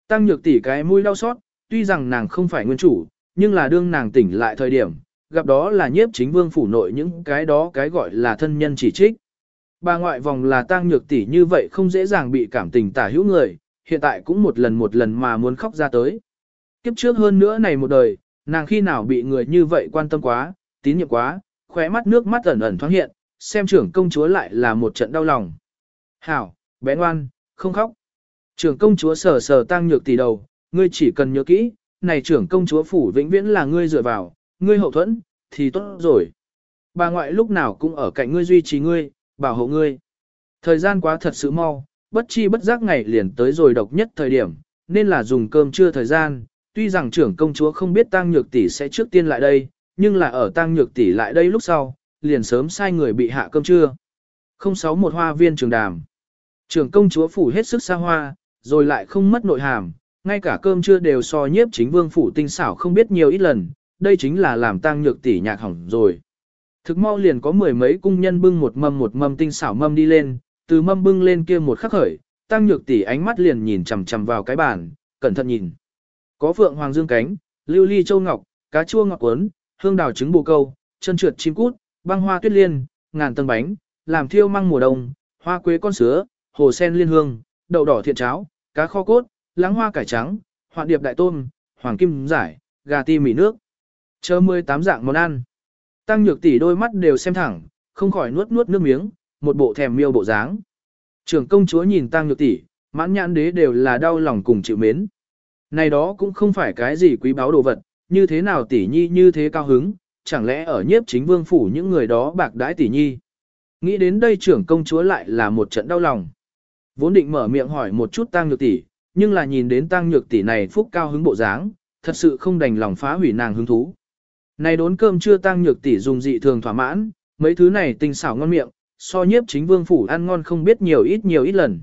Tăng nhược tỷ cái mũi đau xót, tuy rằng nàng không phải nguyên chủ, nhưng là đương nàng tỉnh lại thời điểm, gặp đó là nhiếp chính vương phủ nội những cái đó cái gọi là thân nhân chỉ trích. Bà ngoại vòng là tăng nhược tỷ như vậy không dễ dàng bị cảm tình tả hữu người, hiện tại cũng một lần một lần mà muốn khóc ra tới. Kiếp trước hơn nữa này một đời, nàng khi nào bị người như vậy quan tâm quá, tín nhiệm quá, khóe mắt nước mắt ẩn ẩn thoáng hiện, xem trưởng công chúa lại là một trận đau lòng. Hảo, bé ngoan, không khóc. Trưởng công chúa sờ sờ tăng nhược tỷ đầu, ngươi chỉ cần nhớ kỹ, này trưởng công chúa phủ vĩnh viễn là ngươi dựa vào, ngươi hậu thuẫn, thì tốt rồi. Bà ngoại lúc nào cũng ở cạnh ngươi duy trì ngươi, bảo hộ ngươi. Thời gian quá thật sự mau, bất chi bất giác ngày liền tới rồi độc nhất thời điểm, nên là dùng cơm trưa thời gian, tuy rằng trưởng công chúa không biết tăng nhược tỷ sẽ trước tiên lại đây, nhưng là ở tăng nhược tỷ lại đây lúc sau, liền sớm sai người bị hạ cơm trưa. 061 hoa viên trường đàm. Trưởng công chúa phủ hết sức xa hoa, rồi lại không mất nội hàm, ngay cả cơm trưa đều so nhiếp chính vương phủ tinh xảo không biết nhiều ít lần, đây chính là làm tăng nhược tỷ nhạc hỏng rồi. Thực mau liền có mười mấy cung nhân bưng một mâm một mâm tinh xảo mâm đi lên, từ mâm bưng lên kia một khắc khởi, tăng nhược tỷ ánh mắt liền nhìn chằm chằm vào cái bàn, cẩn thận nhìn. Có phượng hoàng dương cánh, lưu ly châu ngọc, cá chua ngọc cuốn, hương đào trứng bồ câu, chân trượt chim cút, băng hoa tuyết liên, ngàn tầng bánh, làm thiêu măng mùa đông, hoa quế con sứa, hồ sen liên hương, đậu đỏ thiện cháo, cá kho cốt, láng hoa cải trắng, hoạn điệp đại tôm, hoàng kim giải, gà ti mì nước. Chờ 18 dạng món ăn. Tăng nhược tỷ đôi mắt đều xem thẳng, không khỏi nuốt nuốt nước miếng, một bộ thèm miêu bộ dáng. Trưởng công chúa nhìn tăng nhược tỷ, mãn nhãn đế đều là đau lòng cùng chịu mến. Này đó cũng không phải cái gì quý báu đồ vật, như thế nào tỷ nhi như thế cao hứng, chẳng lẽ ở nhiếp chính vương phủ những người đó bạc đãi tỷ nhi. Nghĩ đến đây trưởng công chúa lại là một trận đau lòng. Vốn định mở miệng hỏi một chút tăng nhược tỷ, nhưng là nhìn đến tăng nhược tỷ này phúc cao hứng bộ dáng, thật sự không đành lòng phá hủy nàng hứng thú. Này đốn cơm chưa tăng nhược tỷ dùng dị thường thỏa mãn, mấy thứ này tinh xảo ngon miệng, so nhiếp chính vương phủ ăn ngon không biết nhiều ít nhiều ít lần.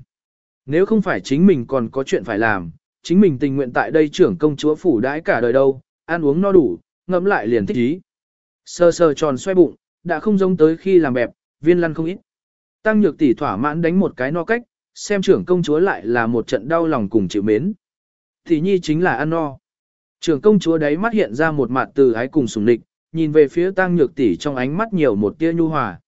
Nếu không phải chính mình còn có chuyện phải làm, chính mình tình nguyện tại đây trưởng công chúa phủ đãi cả đời đâu, ăn uống no đủ, ngẫm lại liền thích ý. Sơ sơ tròn xoay bụng, đã không giống tới khi làm bẹp, viên lăn không ít. Tăng nhược tỷ thỏa mãn đánh một cái no cách, xem trưởng công chúa lại là một trận đau lòng cùng chịu mến. Tỷ nhi chính là ăn no. Trưởng công chúa đấy mắt hiện ra một mặt từ ái cùng sùng địch, nhìn về phía tăng nhược tỷ trong ánh mắt nhiều một tia nhu hòa.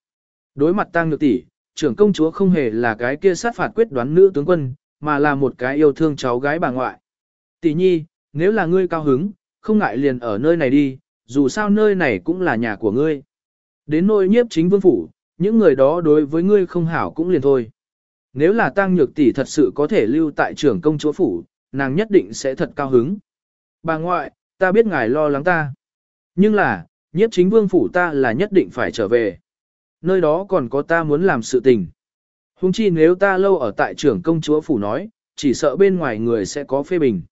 Đối mặt tăng nhược tỷ, trưởng công chúa không hề là cái kia sát phạt quyết đoán nữ tướng quân, mà là một cái yêu thương cháu gái bà ngoại. Tỷ nhi, nếu là ngươi cao hứng, không ngại liền ở nơi này đi, dù sao nơi này cũng là nhà của ngươi. Đến nôi nhiếp chính vương phủ, những người đó đối với ngươi không hảo cũng liền thôi. Nếu là tăng nhược tỷ thật sự có thể lưu tại trưởng công chúa phủ, nàng nhất định sẽ thật cao hứng. Bà ngoại, ta biết ngài lo lắng ta. Nhưng là, nhiếp chính vương phủ ta là nhất định phải trở về. Nơi đó còn có ta muốn làm sự tình. Hùng chi nếu ta lâu ở tại trưởng công chúa phủ nói, chỉ sợ bên ngoài người sẽ có phê bình.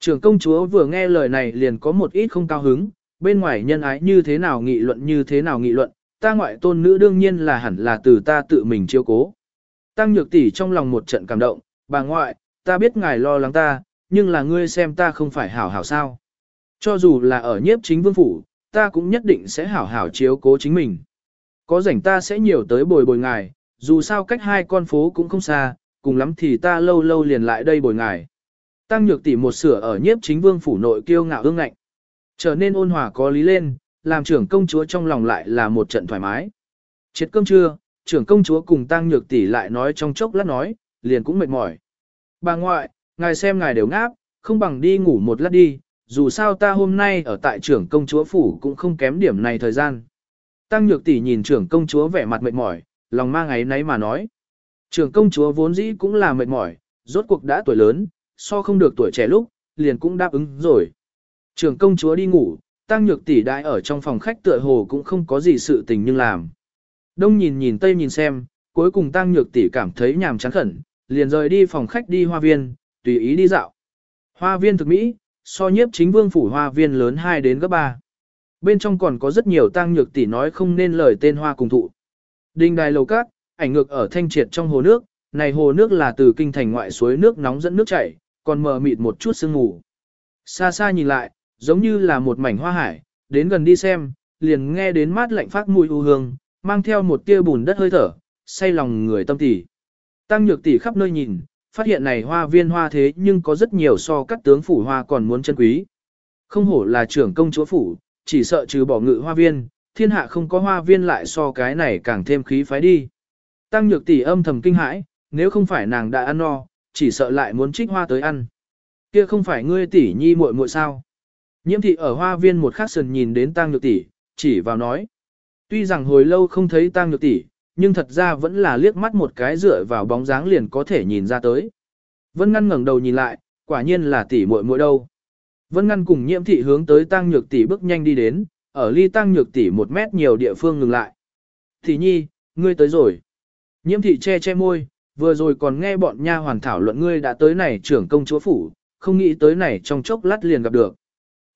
Trưởng công chúa vừa nghe lời này liền có một ít không cao hứng, bên ngoài nhân ái như thế nào nghị luận như thế nào nghị luận, ta ngoại tôn nữ đương nhiên là hẳn là từ ta tự mình chiêu cố. Tăng nhược tỷ trong lòng một trận cảm động, bà ngoại, ta biết ngài lo lắng ta, nhưng là ngươi xem ta không phải hảo hảo sao. Cho dù là ở nhiếp chính vương phủ, ta cũng nhất định sẽ hảo hảo chiếu cố chính mình. Có rảnh ta sẽ nhiều tới bồi bồi ngài, dù sao cách hai con phố cũng không xa, cùng lắm thì ta lâu lâu liền lại đây bồi ngài. Tăng nhược tỷ một sửa ở nhiếp chính vương phủ nội kiêu ngạo ương ngạnh. Trở nên ôn hòa có lý lên, làm trưởng công chúa trong lòng lại là một trận thoải mái. Chết cơm trưa, trưởng công chúa cùng tăng nhược tỷ lại nói trong chốc lát nói, liền cũng mệt mỏi. Bà ngoại, ngài xem ngài đều ngáp, không bằng đi ngủ một lát đi, dù sao ta hôm nay ở tại trưởng công chúa phủ cũng không kém điểm này thời gian. Tăng nhược tỷ nhìn trưởng công chúa vẻ mặt mệt mỏi, lòng mang ấy nấy mà nói. Trưởng công chúa vốn dĩ cũng là mệt mỏi, rốt cuộc đã tuổi lớn, so không được tuổi trẻ lúc, liền cũng đáp ứng rồi. Trưởng công chúa đi ngủ, tăng nhược tỷ đại ở trong phòng khách tựa hồ cũng không có gì sự tình nhưng làm. Đông nhìn nhìn tây nhìn xem, cuối cùng tăng nhược tỷ cảm thấy nhàm chán khẩn, liền rời đi phòng khách đi hoa viên, tùy ý đi dạo. Hoa viên thực mỹ, so nhiếp chính vương phủ hoa viên lớn 2 đến gấp 3. Bên trong còn có rất nhiều tăng nhược tỷ nói không nên lời tên hoa cùng thụ. Đình đài lầu cát, ảnh ngược ở thanh triệt trong hồ nước, này hồ nước là từ kinh thành ngoại suối nước nóng dẫn nước chảy, còn mờ mịt một chút sương mù. Xa xa nhìn lại, giống như là một mảnh hoa hải, đến gần đi xem, liền nghe đến mát lạnh phát mùi u hương, mang theo một tia bùn đất hơi thở, say lòng người tâm tỷ. Tăng nhược tỷ khắp nơi nhìn, phát hiện này hoa viên hoa thế nhưng có rất nhiều so các tướng phủ hoa còn muốn chân quý. Không hổ là trưởng công chúa phủ, chỉ sợ trừ bỏ ngự hoa viên, thiên hạ không có hoa viên lại so cái này càng thêm khí phái đi. Tăng nhược tỷ âm thầm kinh hãi, nếu không phải nàng đã ăn no, chỉ sợ lại muốn trích hoa tới ăn. Kia không phải ngươi tỷ nhi muội muội sao? Nhiễm thị ở hoa viên một khắc sần nhìn đến tăng nhược tỷ, chỉ vào nói. Tuy rằng hồi lâu không thấy tăng nhược tỷ, nhưng thật ra vẫn là liếc mắt một cái dựa vào bóng dáng liền có thể nhìn ra tới. Vân Ngăn ngẩng đầu nhìn lại, quả nhiên là tỷ muội muội đâu. Vân Ngăn cùng nhiễm thị hướng tới tăng nhược tỷ bước nhanh đi đến, ở ly tăng nhược tỷ một mét nhiều địa phương ngừng lại. Tỷ nhi, ngươi tới rồi. Nhiễm thị che che môi, vừa rồi còn nghe bọn nha hoàn thảo luận ngươi đã tới này trưởng công chúa phủ, không nghĩ tới này trong chốc lát liền gặp được.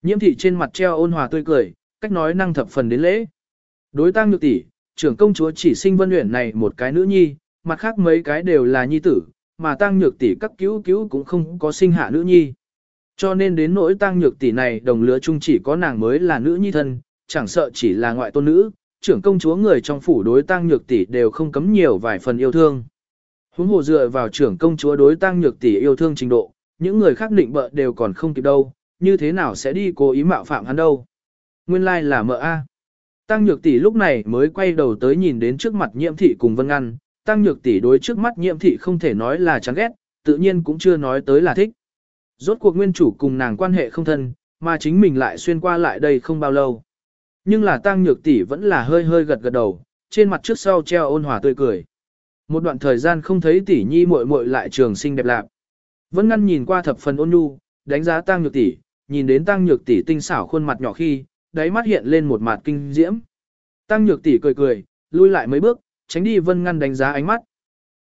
Nhiễm thị trên mặt treo ôn hòa tươi cười, cách nói năng thập phần đến lễ. Đối tăng nhược tỷ, trưởng công chúa chỉ sinh vân luyện này một cái nữ nhi, mặt khác mấy cái đều là nhi tử, mà tăng nhược tỷ các cứu cứu cũng không có sinh hạ nữ nhi. Cho nên đến nỗi tăng nhược tỷ này đồng lứa chung chỉ có nàng mới là nữ nhi thân, chẳng sợ chỉ là ngoại tôn nữ, trưởng công chúa người trong phủ đối tăng nhược tỷ đều không cấm nhiều vài phần yêu thương. Huống hồ dựa vào trưởng công chúa đối tăng nhược tỷ yêu thương trình độ, những người khác định bợ đều còn không kịp đâu, như thế nào sẽ đi cố ý mạo phạm hắn đâu. Nguyên lai like là mợ A. Tăng nhược tỷ lúc này mới quay đầu tới nhìn đến trước mặt nhiễm thị cùng vân ngăn, tăng nhược tỷ đối trước mắt nhiễm thị không thể nói là chán ghét, tự nhiên cũng chưa nói tới là thích. Rốt cuộc nguyên chủ cùng nàng quan hệ không thân, mà chính mình lại xuyên qua lại đây không bao lâu. Nhưng là tăng nhược tỷ vẫn là hơi hơi gật gật đầu, trên mặt trước sau treo ôn hòa tươi cười. Một đoạn thời gian không thấy tỷ nhi muội muội lại trường sinh đẹp lạc. Vẫn ngăn nhìn qua thập phần ôn nhu, đánh giá tăng nhược tỷ, nhìn đến tăng nhược tỷ tinh xảo khuôn mặt nhỏ khi, đáy mắt hiện lên một mặt kinh diễm. Tăng nhược tỷ cười cười, lui lại mấy bước, tránh đi vân ngăn đánh giá ánh mắt.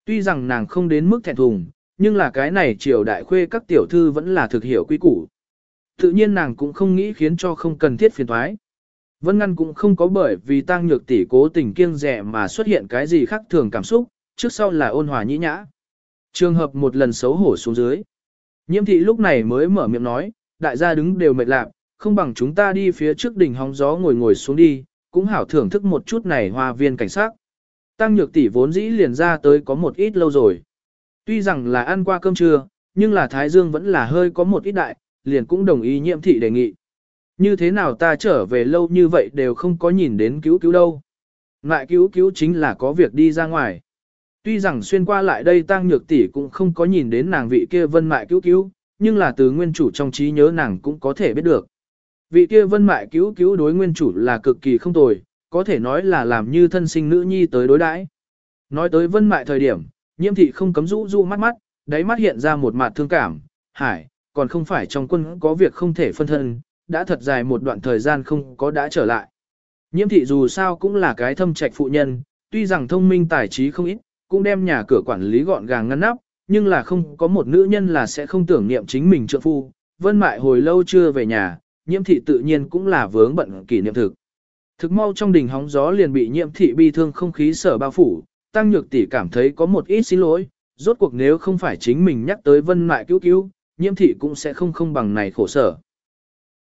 Tuy rằng nàng không đến mức thẹn thùng, nhưng là cái này triều đại khuê các tiểu thư vẫn là thực hiểu quy củ. Tự nhiên nàng cũng không nghĩ khiến cho không cần thiết phiền thoái. Vân ngăn cũng không có bởi vì tăng nhược tỷ cố tình kiêng rẻ mà xuất hiện cái gì khác thường cảm xúc, trước sau là ôn hòa nhĩ nhã. Trường hợp một lần xấu hổ xuống dưới. Nhiễm thị lúc này mới mở miệng nói, đại gia đứng đều mệt lạc, không bằng chúng ta đi phía trước đỉnh hóng gió ngồi ngồi xuống đi, cũng hảo thưởng thức một chút này hoa viên cảnh sát. Tăng nhược tỷ vốn dĩ liền ra tới có một ít lâu rồi. Tuy rằng là ăn qua cơm trưa, nhưng là Thái Dương vẫn là hơi có một ít đại, liền cũng đồng ý nhiễm thị đề nghị. Như thế nào ta trở về lâu như vậy đều không có nhìn đến cứu cứu đâu. Lại cứu cứu chính là có việc đi ra ngoài. Tuy rằng xuyên qua lại đây tăng nhược tỷ cũng không có nhìn đến nàng vị kia vân mại cứu cứu, nhưng là từ nguyên chủ trong trí nhớ nàng cũng có thể biết được. Vị kia vân mại cứu cứu đối nguyên chủ là cực kỳ không tồi, có thể nói là làm như thân sinh nữ nhi tới đối đãi. Nói tới vân mại thời điểm, nhiễm thị không cấm rũ rũ mắt mắt, đáy mắt hiện ra một mặt thương cảm, hải, còn không phải trong quân có việc không thể phân thân, đã thật dài một đoạn thời gian không có đã trở lại. Nhiễm thị dù sao cũng là cái thâm trạch phụ nhân, tuy rằng thông minh tài trí không ít, cũng đem nhà cửa quản lý gọn gàng ngăn nắp, nhưng là không có một nữ nhân là sẽ không tưởng niệm chính mình trượng phu. Vân Mại hồi lâu chưa về nhà, nhiễm thị tự nhiên cũng là vướng bận kỷ niệm thực. Thực mau trong đình hóng gió liền bị nhiễm thị bi thương không khí sở bao phủ, tăng nhược tỷ cảm thấy có một ít xin lỗi, rốt cuộc nếu không phải chính mình nhắc tới Vân Mại cứu cứu, nhiễm thị cũng sẽ không không bằng này khổ sở.